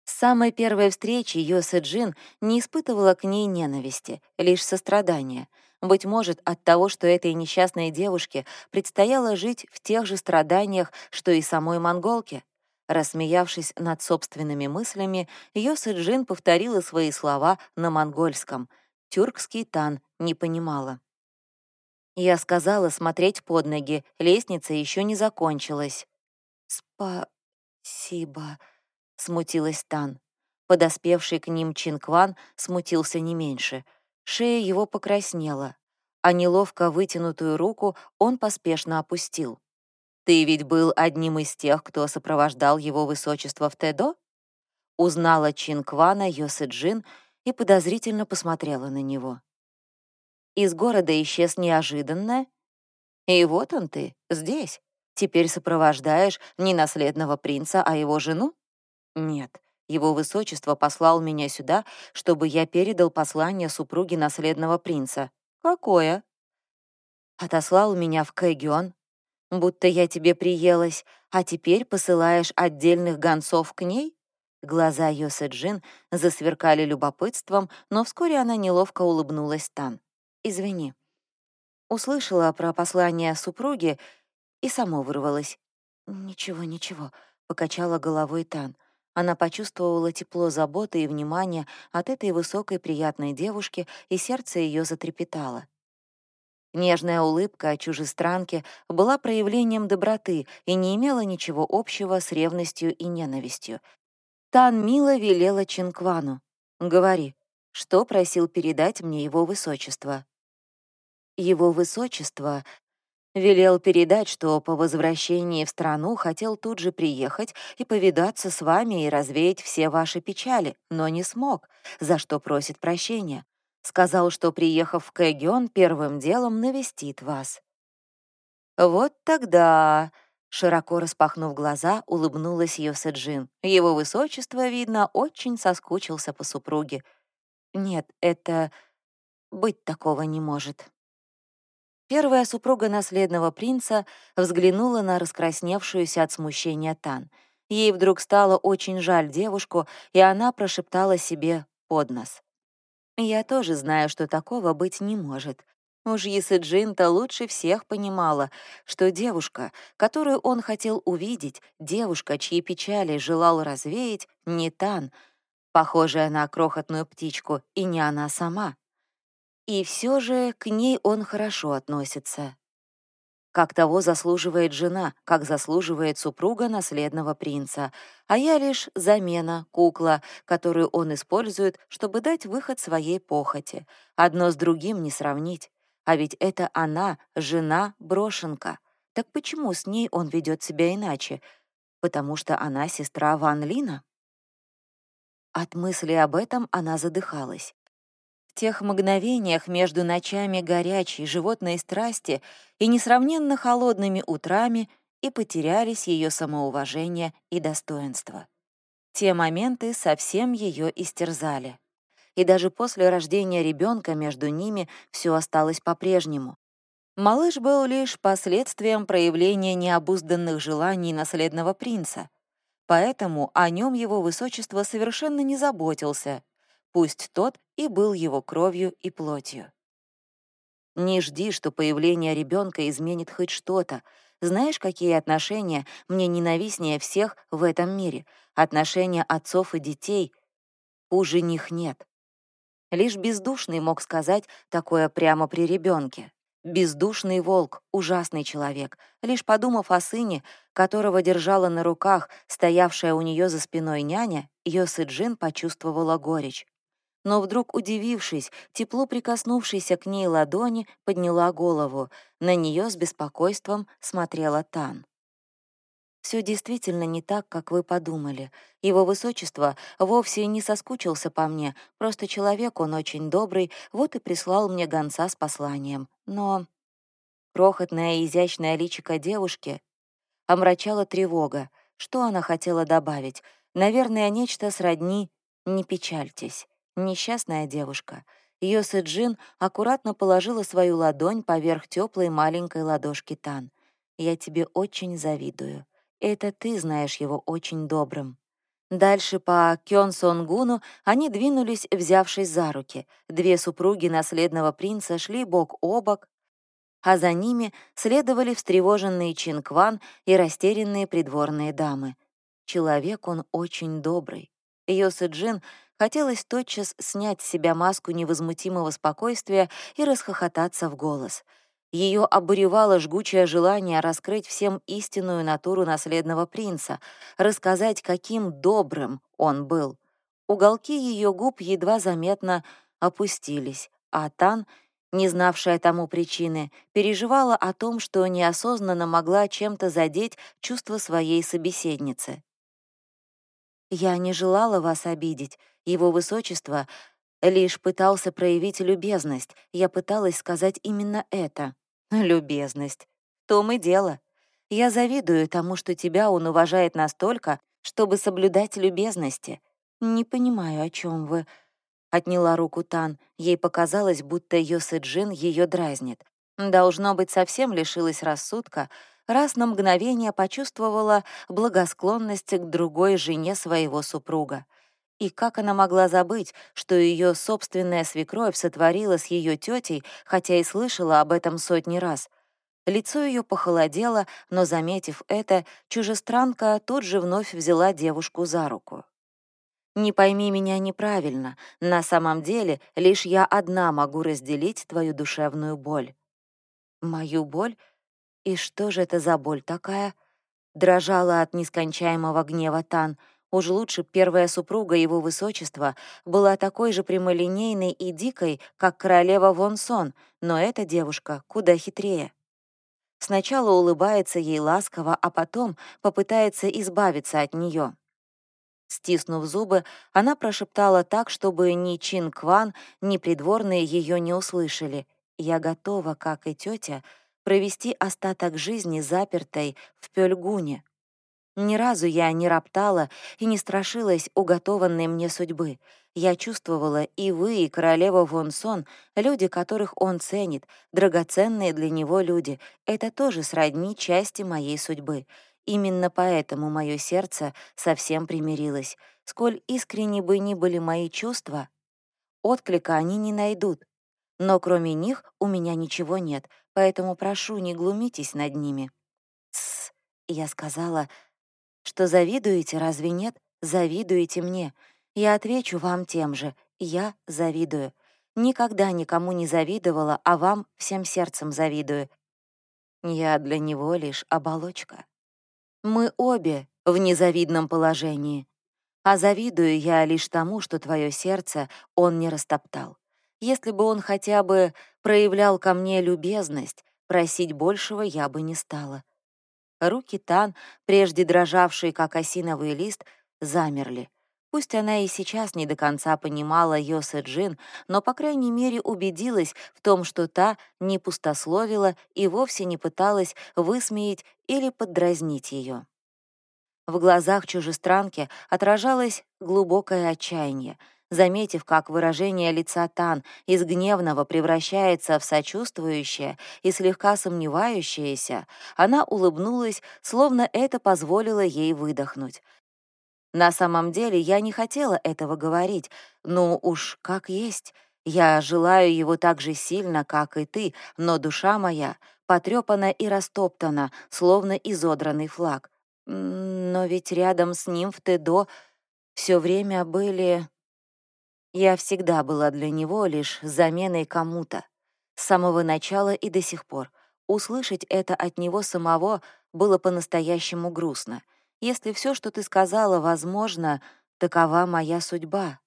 S1: С самой первой встречи Йосе Джин не испытывала к ней ненависти, лишь сострадания. Быть может, от того, что этой несчастной девушке предстояло жить в тех же страданиях, что и самой монголке. Рассмеявшись над собственными мыслями, Йосе Джин повторила свои слова на монгольском. Тюркский Тан не понимала. Я сказала смотреть под ноги, лестница еще не закончилась. «Спасибо», — смутилась Тан. Подоспевший к ним Чинкван смутился не меньше. Шея его покраснела, а неловко вытянутую руку он поспешно опустил. Ты ведь был одним из тех, кто сопровождал его высочество в Тедо? Узнала Чин Квана Йосы Джин и подозрительно посмотрела на него. Из города исчез неожиданно, и вот он ты, здесь. Теперь сопровождаешь не наследного принца, а его жену? Нет, его высочество послал меня сюда, чтобы я передал послание супруге наследного принца. Какое? Отослал меня в Кэгион, будто я тебе приелась, а теперь посылаешь отдельных гонцов к ней?» Глаза Йосы Джин засверкали любопытством, но вскоре она неловко улыбнулась Тан. «Извини». Услышала про послание супруги и само вырвалась. «Ничего, ничего», — покачала головой Тан. Она почувствовала тепло заботы и внимания от этой высокой приятной девушки, и сердце ее затрепетало. Нежная улыбка чужестранки была проявлением доброты и не имела ничего общего с ревностью и ненавистью. Тан мило велела Чинквану. «Говори, что просил передать мне его высочество?» Его высочество велел передать, что по возвращении в страну хотел тут же приехать и повидаться с вами и развеять все ваши печали, но не смог, за что просит прощения. Сказал, что, приехав в Кэгион, первым делом навестит вас». «Вот тогда...» Широко распахнув глаза, улыбнулась Йосе Джин. Его высочество, видно, очень соскучился по супруге. Нет, это... быть такого не может. Первая супруга наследного принца взглянула на раскрасневшуюся от смущения Тан. Ей вдруг стало очень жаль девушку, и она прошептала себе под нос. Я тоже знаю, что такого быть не может. Уж Исы Джин-то лучше всех понимала, что девушка, которую он хотел увидеть, девушка, чьи печали желал развеять, не Тан, похожая на крохотную птичку, и не она сама. И все же к ней он хорошо относится как того заслуживает жена, как заслуживает супруга наследного принца, а я лишь замена, кукла, которую он использует, чтобы дать выход своей похоти. Одно с другим не сравнить. А ведь это она, жена-брошенка. Так почему с ней он ведет себя иначе? Потому что она сестра Ван Лина? От мысли об этом она задыхалась тех мгновениях между ночами горячей животной страсти и несравненно холодными утрами и потерялись ее самоуважение и достоинство. Те моменты совсем ее истерзали. И даже после рождения ребенка между ними все осталось по-прежнему. Малыш был лишь последствием проявления необузданных желаний наследного принца, поэтому о нем его высочество совершенно не заботился, пусть тот и был его кровью и плотью. Не жди, что появление ребенка изменит хоть что-то. Знаешь, какие отношения мне ненавистнее всех в этом мире? Отношения отцов и детей. Хуже них нет. Лишь бездушный мог сказать такое прямо при ребенке. Бездушный волк, ужасный человек. Лишь подумав о сыне, которого держала на руках стоявшая у нее за спиной няня, Йосы Джин почувствовала горечь но вдруг, удивившись, тепло прикоснувшейся к ней ладони, подняла голову. На нее с беспокойством смотрела Тан. Все действительно не так, как вы подумали. Его высочество вовсе не соскучился по мне, просто человек он очень добрый, вот и прислал мне гонца с посланием. Но крохотное изящное личико девушки омрачала тревога. Что она хотела добавить? Наверное, нечто сродни «не печальтесь». Несчастная девушка. Ее Джин аккуратно положила свою ладонь поверх теплой маленькой ладошки Тан. Я тебе очень завидую. Это ты знаешь его очень добрым». Дальше по Кёнсонгуну они двинулись, взявшись за руки. Две супруги наследного принца шли бок о бок, а за ними следовали встревоженные Чинкван и растерянные придворные дамы. Человек он очень добрый. Йосы Джин хотелось тотчас снять с себя маску невозмутимого спокойствия и расхохотаться в голос. Ее обуревало жгучее желание раскрыть всем истинную натуру наследного принца, рассказать, каким добрым он был. Уголки ее губ едва заметно опустились, а Тан — не знавшая тому причины, переживала о том, что неосознанно могла чем-то задеть чувства своей собеседницы. «Я не желала вас обидеть. Его высочество лишь пытался проявить любезность. Я пыталась сказать именно это. Любезность. В том и дело. Я завидую тому, что тебя он уважает настолько, чтобы соблюдать любезности. Не понимаю, о чем вы. Отняла руку Тан. Ей показалось, будто Йосы Джин ее дразнит. Должно быть, совсем лишилась рассудка, раз на мгновение почувствовала благосклонность к другой жене своего супруга. И как она могла забыть, что ее собственная свекровь сотворила с ее тетей, хотя и слышала об этом сотни раз? Лицо ее похолодело, но, заметив это, чужестранка тут же вновь взяла девушку за руку. Не пойми меня неправильно. На самом деле, лишь я одна могу разделить твою душевную боль. Мою боль? И что же это за боль такая? Дрожала от нескончаемого гнева Тан. Уж лучше первая супруга его высочества была такой же прямолинейной и дикой, как королева Вонсон, но эта девушка куда хитрее. Сначала улыбается ей ласково, а потом попытается избавиться от нее. Стиснув зубы, она прошептала так, чтобы ни Чин Кван, ни придворные ее не услышали. «Я готова, как и тетя, провести остаток жизни запертой в Пёльгуне. Ни разу я не роптала и не страшилась уготованной мне судьбы. Я чувствовала, и вы, и королева Вонсон, люди, которых он ценит, драгоценные для него люди, это тоже сродни части моей судьбы. Именно поэтому мое сердце совсем примирилось. Сколь искренни бы ни были мои чувства, отклика они не найдут. Но кроме них у меня ничего нет, поэтому прошу, не глумитесь над ними. Тссс, я сказала, что завидуете, разве нет? Завидуете мне. Я отвечу вам тем же. Я завидую. Никогда никому не завидовала, а вам всем сердцем завидую. Я для него лишь оболочка. Мы обе в незавидном положении. А завидую я лишь тому, что твое сердце он не растоптал. Если бы он хотя бы проявлял ко мне любезность, просить большего я бы не стала. Руки Тан, прежде дрожавшие, как осиновый лист, замерли. Пусть она и сейчас не до конца понимала Йосе Джин, но, по крайней мере, убедилась в том, что та не пустословила и вовсе не пыталась высмеять или поддразнить ее. В глазах чужестранки отражалось глубокое отчаяние. Заметив, как выражение лица Тан из гневного превращается в сочувствующее и слегка сомневающееся, она улыбнулась, словно это позволило ей выдохнуть. На самом деле я не хотела этого говорить, но уж как есть. Я желаю его так же сильно, как и ты, но душа моя потрепана и растоптана, словно изодранный флаг. Но ведь рядом с ним в Тедо все время были... Я всегда была для него лишь заменой кому-то. С самого начала и до сих пор. Услышать это от него самого было по-настоящему грустно — если все, что ты сказала, возможно, такова моя судьба».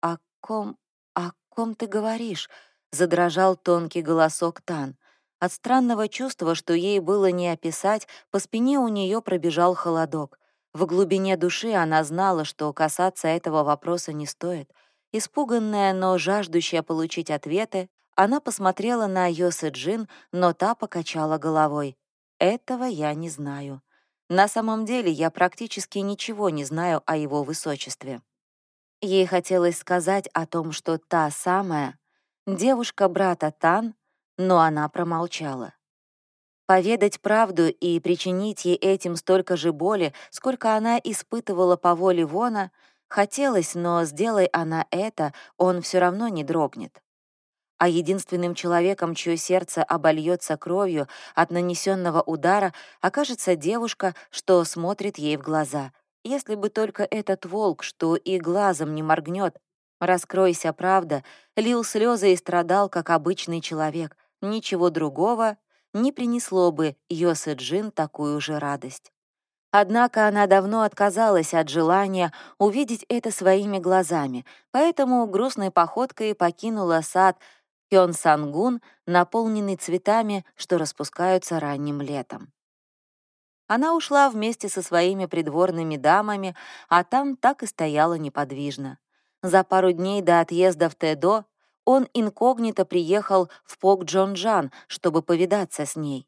S1: «О ком, о ком ты говоришь?» — задрожал тонкий голосок Тан. От странного чувства, что ей было не описать, по спине у нее пробежал холодок. В глубине души она знала, что касаться этого вопроса не стоит. Испуганная, но жаждущая получить ответы, она посмотрела на Йосы Джин, но та покачала головой. «Этого я не знаю». На самом деле я практически ничего не знаю о его высочестве. Ей хотелось сказать о том, что та самая девушка брата Тан, но она промолчала. Поведать правду и причинить ей этим столько же боли, сколько она испытывала по воле Вона, хотелось, но сделай она это, он все равно не дрогнет. А единственным человеком, чье сердце обольется кровью от нанесенного удара, окажется девушка, что смотрит ей в глаза. Если бы только этот волк, что и глазом не моргнет, раскройся правда, лил слезы и страдал, как обычный человек. Ничего другого не принесло бы Йосе Джин такую же радость. Однако она давно отказалась от желания увидеть это своими глазами, поэтому грустной походкой покинула сад Кён-Сангун, наполненный цветами, что распускаются ранним летом. Она ушла вместе со своими придворными дамами, а там так и стояла неподвижно. За пару дней до отъезда в Тэдо он инкогнито приехал в Пок Джонджан, чтобы повидаться с ней.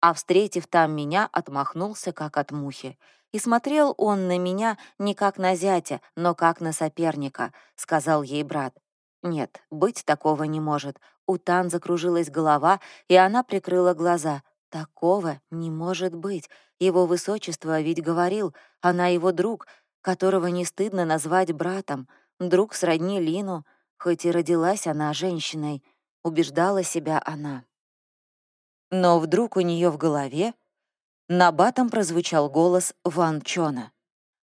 S1: А встретив там меня, отмахнулся, как от мухи. И смотрел он на меня не как на зятя, но как на соперника, сказал ей брат. Нет, быть такого не может. У Тан закружилась голова, и она прикрыла глаза. Такого не может быть. Его высочество ведь говорил, она его друг, которого не стыдно назвать братом, друг сродни Лину, Хоть и родилась она женщиной, убеждала себя она. Но вдруг у нее в голове на батом прозвучал голос Ван Чона.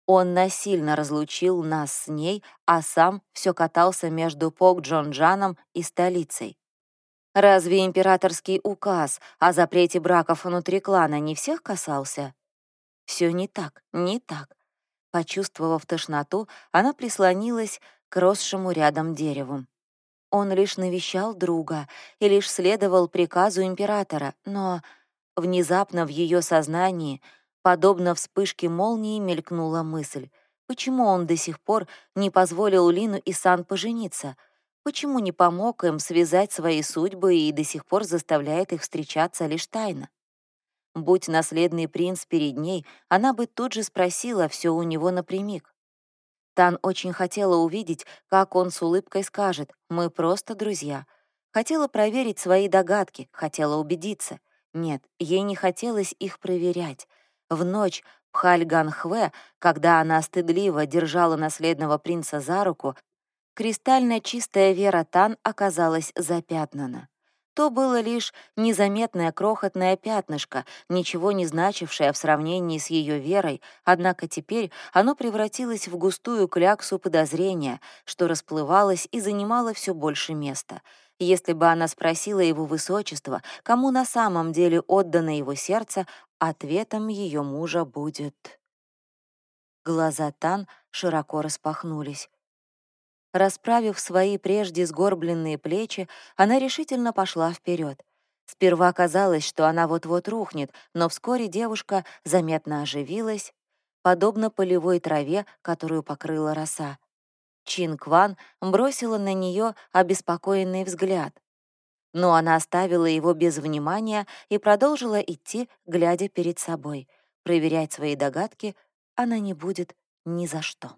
S1: Он насильно разлучил нас с ней, а сам все катался между Пок Джонджаном и столицей. Разве императорский указ о запрете браков внутри клана не всех касался? Все не так, не так. Почувствовав тошноту, она прислонилась к росшему рядом дереву. Он лишь навещал друга и лишь следовал приказу императора, но внезапно в ее сознании, подобно вспышке молнии, мелькнула мысль, почему он до сих пор не позволил Лину и Сан пожениться, почему не помог им связать свои судьбы и до сих пор заставляет их встречаться лишь тайно. Будь наследный принц перед ней, она бы тут же спросила все у него напрямик. Тан очень хотела увидеть, как он с улыбкой скажет «Мы просто друзья». Хотела проверить свои догадки, хотела убедиться. Нет, ей не хотелось их проверять. В ночь Пхальганхве, когда она стыдливо держала наследного принца за руку, кристально чистая вера Тан оказалась запятнана то было лишь незаметное крохотное пятнышко, ничего не значившее в сравнении с ее верой, однако теперь оно превратилось в густую кляксу подозрения, что расплывалось и занимало все больше места. Если бы она спросила его высочество, кому на самом деле отдано его сердце, ответом ее мужа будет... Глаза Тан широко распахнулись. Расправив свои прежде сгорбленные плечи, она решительно пошла вперед. Сперва казалось, что она вот-вот рухнет, но вскоре девушка заметно оживилась, подобно полевой траве, которую покрыла роса. Чин Кван бросила на нее обеспокоенный взгляд. Но она оставила его без внимания и продолжила идти, глядя перед собой. Проверять свои догадки она не будет ни за что.